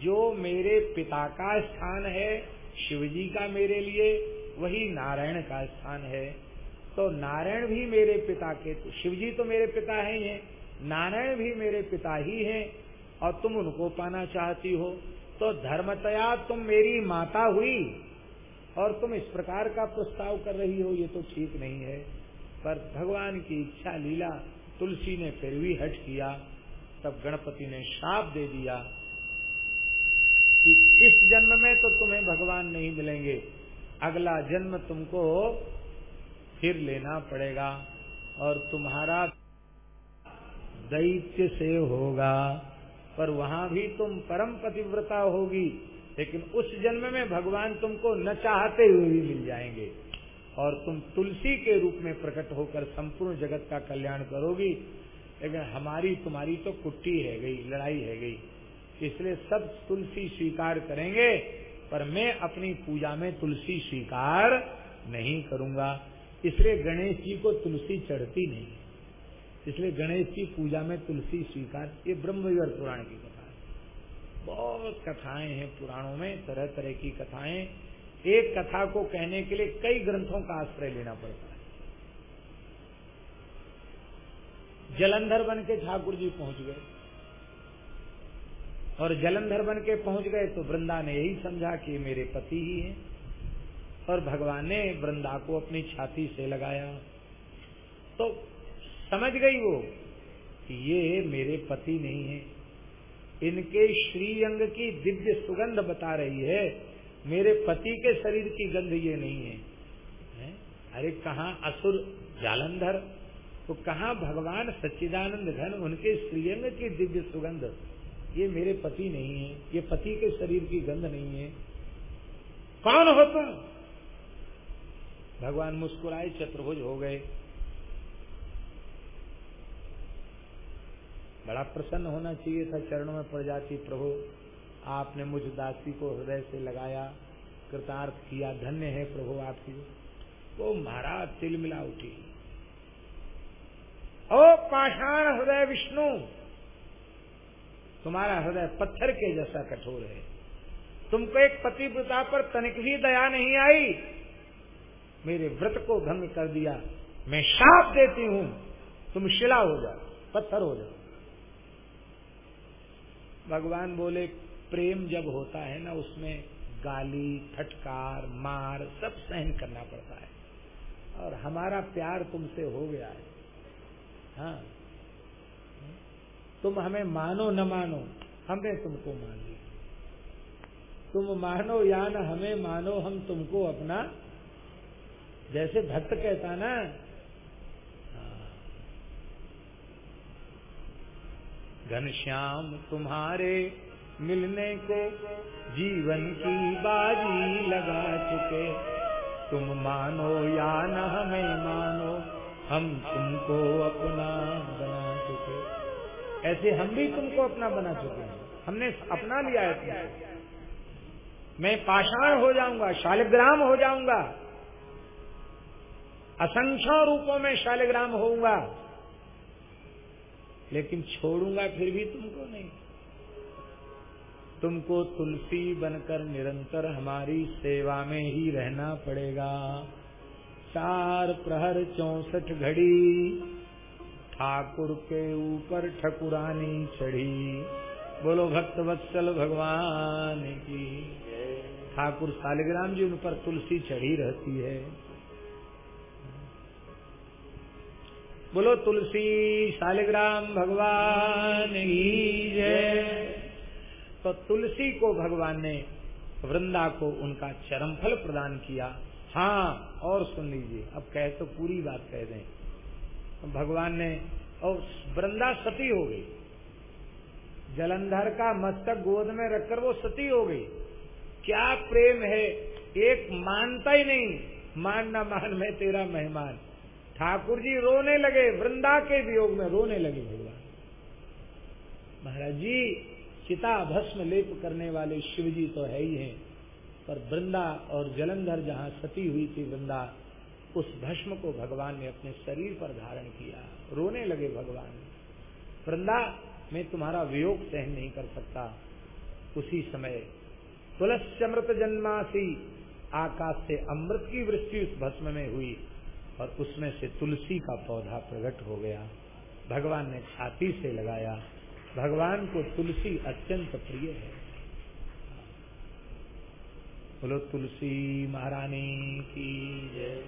जो मेरे पिता का स्थान है, शिव जी का मेरे लिए, वही नारायण का स्थान है। तो नारायण भी मेरे पिता के शिव जी तो मेरे पिता है ही हैं, नारायण भी मेरे पिता ही हैं, और तुम उनको पाना चाहती हो। तो धर्मतया तुम मेरी माता हुई, और तुम इस प्रकार का प्रस्ताव कर रही हो, ये तो ठीक नहीं है। पर भगवान की इच्छा लीला तुलसी ने फिर भी हट किया, तब गणपति ने श्राप दे दिया कि इस जन्म में तो तुम्हें भगवान नहीं मिलेंगे, अगला जन्म तुमको फिर लेना पड़ेगा और तुम्हारा दैत्य से होगा। पर वहाँ भी तुम परम पतिव्रता होगी, लेकिन उस जन्म में भगवान तुमको न चाहते हुए भी मिल जाएँगे। और तुम तुलसी के रूप में प्रकट होकर संपूर्ण जगत का कल्याण करोगी। लेकिन हमारी तुम्हारी तो कुट्टी है गई, लड़ाई है गई। इसलिए सब तुलसी स्वीकार करेंगे, पर मैं अपनी पूजा में तुलसी स्वीकार नहीं करूँगा। इसलिए गणेश जी को तुलसी चढ़ती नहीं इसलिए गणेश की पूजा में तुलसी स्वीकार, ये ब्रह्मविवर पुराण की कथा है। बहुत कथाएँ हैं पुराणों में तरह तरह की कथाएँ। एक कथा को कहने के लिए कई ग्रंथों का आश्रय लेना पड़ता है। जलंधर बन के ठाकुर जी पहुँच गए। और जलंधर बन के पहुँच गए तो वृंदा ने यही समझा कि मेरे पति ही हैं। और भगवान ने वृंदा को अपनी छाती से लगाया। तो समझ गई वो कि ये मेरे पति नहीं है। इनके श्रीअंग की दिव्य सुगंध बता रही है मेरे पति के शरीर की गंध ये नहीं है, है? अरे कहा असुर जालंधर? तो कहा भगवान सच्चिदानंद घन उनके श्रीअंग की दिव्य सुगंध? ये मेरे पति नहीं है ये पति के शरीर की गंध नहीं है। कौन हो तुम? भगवान मुस्कुराए, चतुर्भुज हो गए। बड़ा प्रसन्न होना चाहिए था चरणों में पड़ जाती प्रभु। आपने मुझ दासी को हृदय से लगाया, कृतार्थ किया, धन्य है प्रभु आपकी। वो महाराज तिल मिला उठी। ओ पाषाण हृदय विष्णु, तुम्हारा हृदय पत्थर के जैसा कठोर है। तुमको एक पति पिता पर तनिक भी दया नहीं आई। मेरे व्रत को भंग कर दिया। मैं शाप देती हूँ, तुम शिला हो जाओ, पत्थर हो जाओ। भगवान बोले, प्रेम जब होता है ना, उसमें गाली, फटकार, मार सब सहन करना पड़ता है। और हमारा प्यार तुमसे हो गया है। हाँ। तुम हमें मानो न मानो, हमने तुमको मान लिया। तुम मानो या न हमें मानो, हम तुमको अपना जैसे भक्त कहता ना घनश्याम तुम्हारे मिलने को जीवन की बाजी लगा चुके। तुम मानो या न हमें मानो, हम तुमको अपना बना चुके। ऐसे हम भी तुमको अपना बना चुके हैं। हमने अपना लिया है मैं पाषाण हो जाऊँगा, शालिग्राम हो जाऊँगा। असंख्य रूपों में शालिग्राम होऊँगा। लेकिन छोड़ूँगा फिर भी तुमको नहीं। तुमको तुलसी बनकर निरंतर हमारी सेवा में ही रहना पड़ेगा। चार प्रहर चौसठ घड़ी, ठाकुर के ऊपर ठकुरानी चढ़ी। बोलो भक्त वत्सल भगवान की। ठाकुर शालिग्राम जी उन पर तुलसी चढ़ी रहती है। बोलो, तुलसी शालिग्राम, भगवान की जय। तो तुलसी को भगवान ने वृंदा को उनका चरम फल प्रदान किया। हाँ और सुन लीजिए, अब कह तो पूरी बात कह दें। भगवान ने, और वृंदा सती हो गई। जलंधर का मस्तक गोद में रखकर वो सती हो गई। क्या प्रेम है? एक मानता ही नहीं। मान न मान मैं तेरा मेहमान। ठाकुर जी रोने लगे, वृंदा के वियोग में रोने लगे भगवान। महाराज जी, चिता भस्म लेप करने वाले शिव जी तो है ही हैं, पर वृंदा और जलंधर जहाँ सती हुई थी वृंदा, उस भस्म को भगवान ने अपने शरीर पर धारण किया। रोने लगे भगवान। वृंदा, मैं तुम्हारा वियोग सहन नहीं कर सकता। उसी समय तुलस्यमृत जन्मासी, आकाश से अमृत की वृष्टि उस भस्म में हुई। और उसमें से तुलसी का पौधा प्रकट हो गया। भगवान ने छाती से लगाया। भगवान को तुलसी अत्यंत प्रिय है। बोलो, तुलसी महारानी की जय।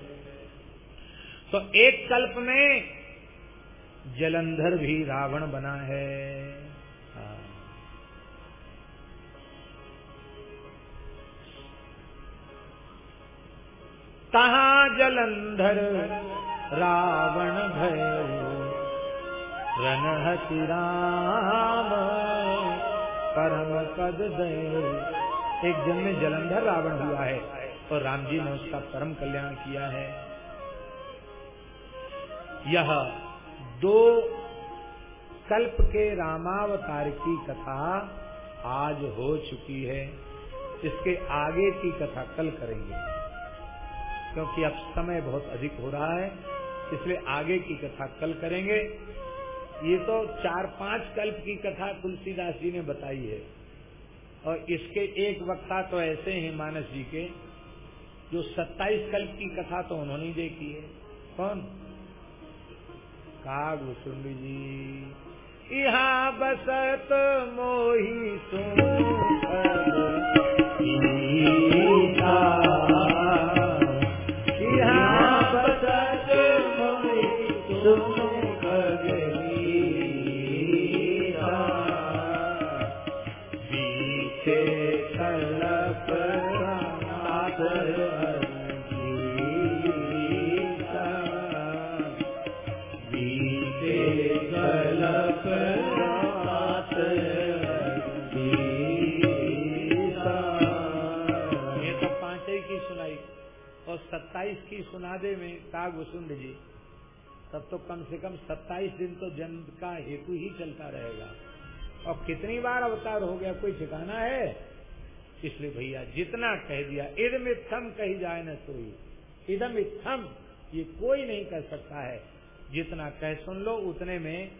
तो एक कल्प में जलंधर भी रावण बना है। तहा जलंधर, रावण भयो। रन हति राम परम पद एक जन्म में जलंधर रावण हुआ है और राम जी ने उसका परम कल्याण किया है। यह दो कल्प के रामावतार की कथा आज हो चुकी है। इसके आगे की कथा कल करेंगे। क्योंकि अब समय बहुत अधिक हो रहा है, इसलिए आगे की कथा कल करेंगे। ये तो चार पाँच कल्प की कथा तुलसीदास जी ने बताई है। और इसके एक वक्ता तो ऐसे हैं मानस जी के, जो सत्ताईस कल्प की कथा तो उन्होंने देखी है। कौन? काग सुंडी जी। यहाँ बसत मोही यहाँ हेतु ही चलता रहेगा। और कितनी बार अवतार हो गया, कोई ठिकाना है? इसलिए भैया, जितना कह दिया, इदम इत्थम कही जाए न सोई। इदम इत्थम, ये कोई नहीं कह सकता है। जितना कह सुन लो, उतने में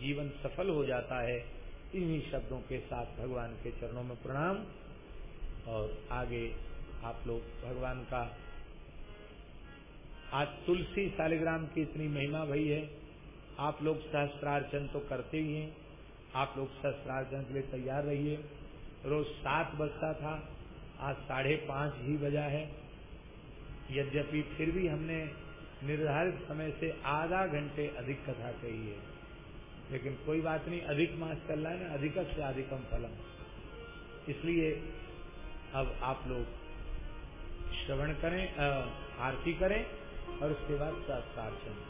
जीवन सफल हो जाता है। इन्हीं शब्दों के साथ भगवान के चरणों में प्रणाम। और आगे आप लोग भगवान का, आज तुलसी शालिग्राम की इतनी महिमा भई है। आप लोग सहस्त्रार्चन तो करते ही हैं। आप लोग सहस्त्रार्चन के लिए तैयार रहिए। रोज सात बजता था, आज साढ़े पाँच ही बजा है। यद्यपि फिर भी हमने निर्धारित समय से आधा घंटे अधिक कथा कही है। लेकिन कोई बात नहीं, अधिक मास चल रहा है ना, अधिक से अधिकम फलम। इसलिए अब आप लोग श्रवण करें आरती करें और उसके बाद सहस्त्रार्चन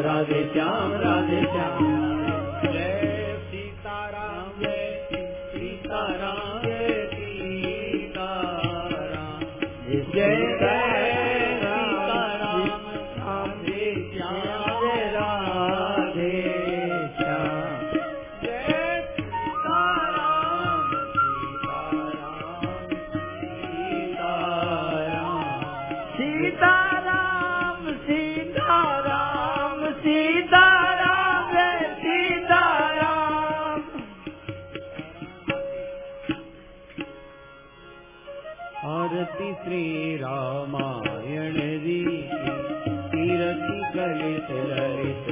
राधे श्याम राधे श्याम। श्री रामायण री कीरति कलित ललित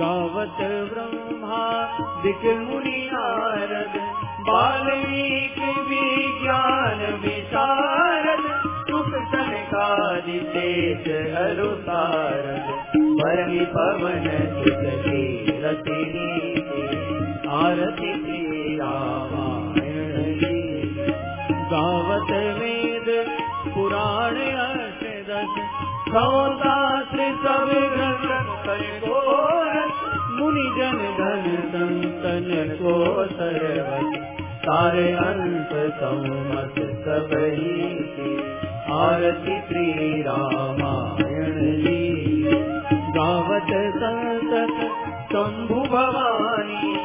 गावत ब्रह्मा, दिक मुनि वाल्मीकि विज्ञान विशारद सुख सनकादि अरुसारद परमि पवन सुत रति आरती श्री रामायण री गावत वेद, पुराण मुनि जन धन संतन को सरवत सारे अंत समत सब ही आरती श्री रामायण जी। गावत संसत शंभु भवानी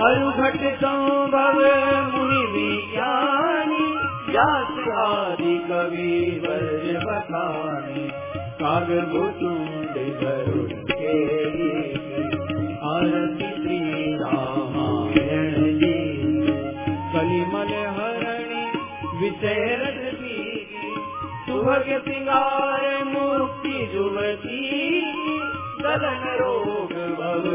अरुघट संभव मुनि विज्ञानी व्यास आदि कवि वर्ज बखानी काग भुतुंड गरुड़ के आरती श्री सिंगार मुक्ति जुवती गलन रोग भव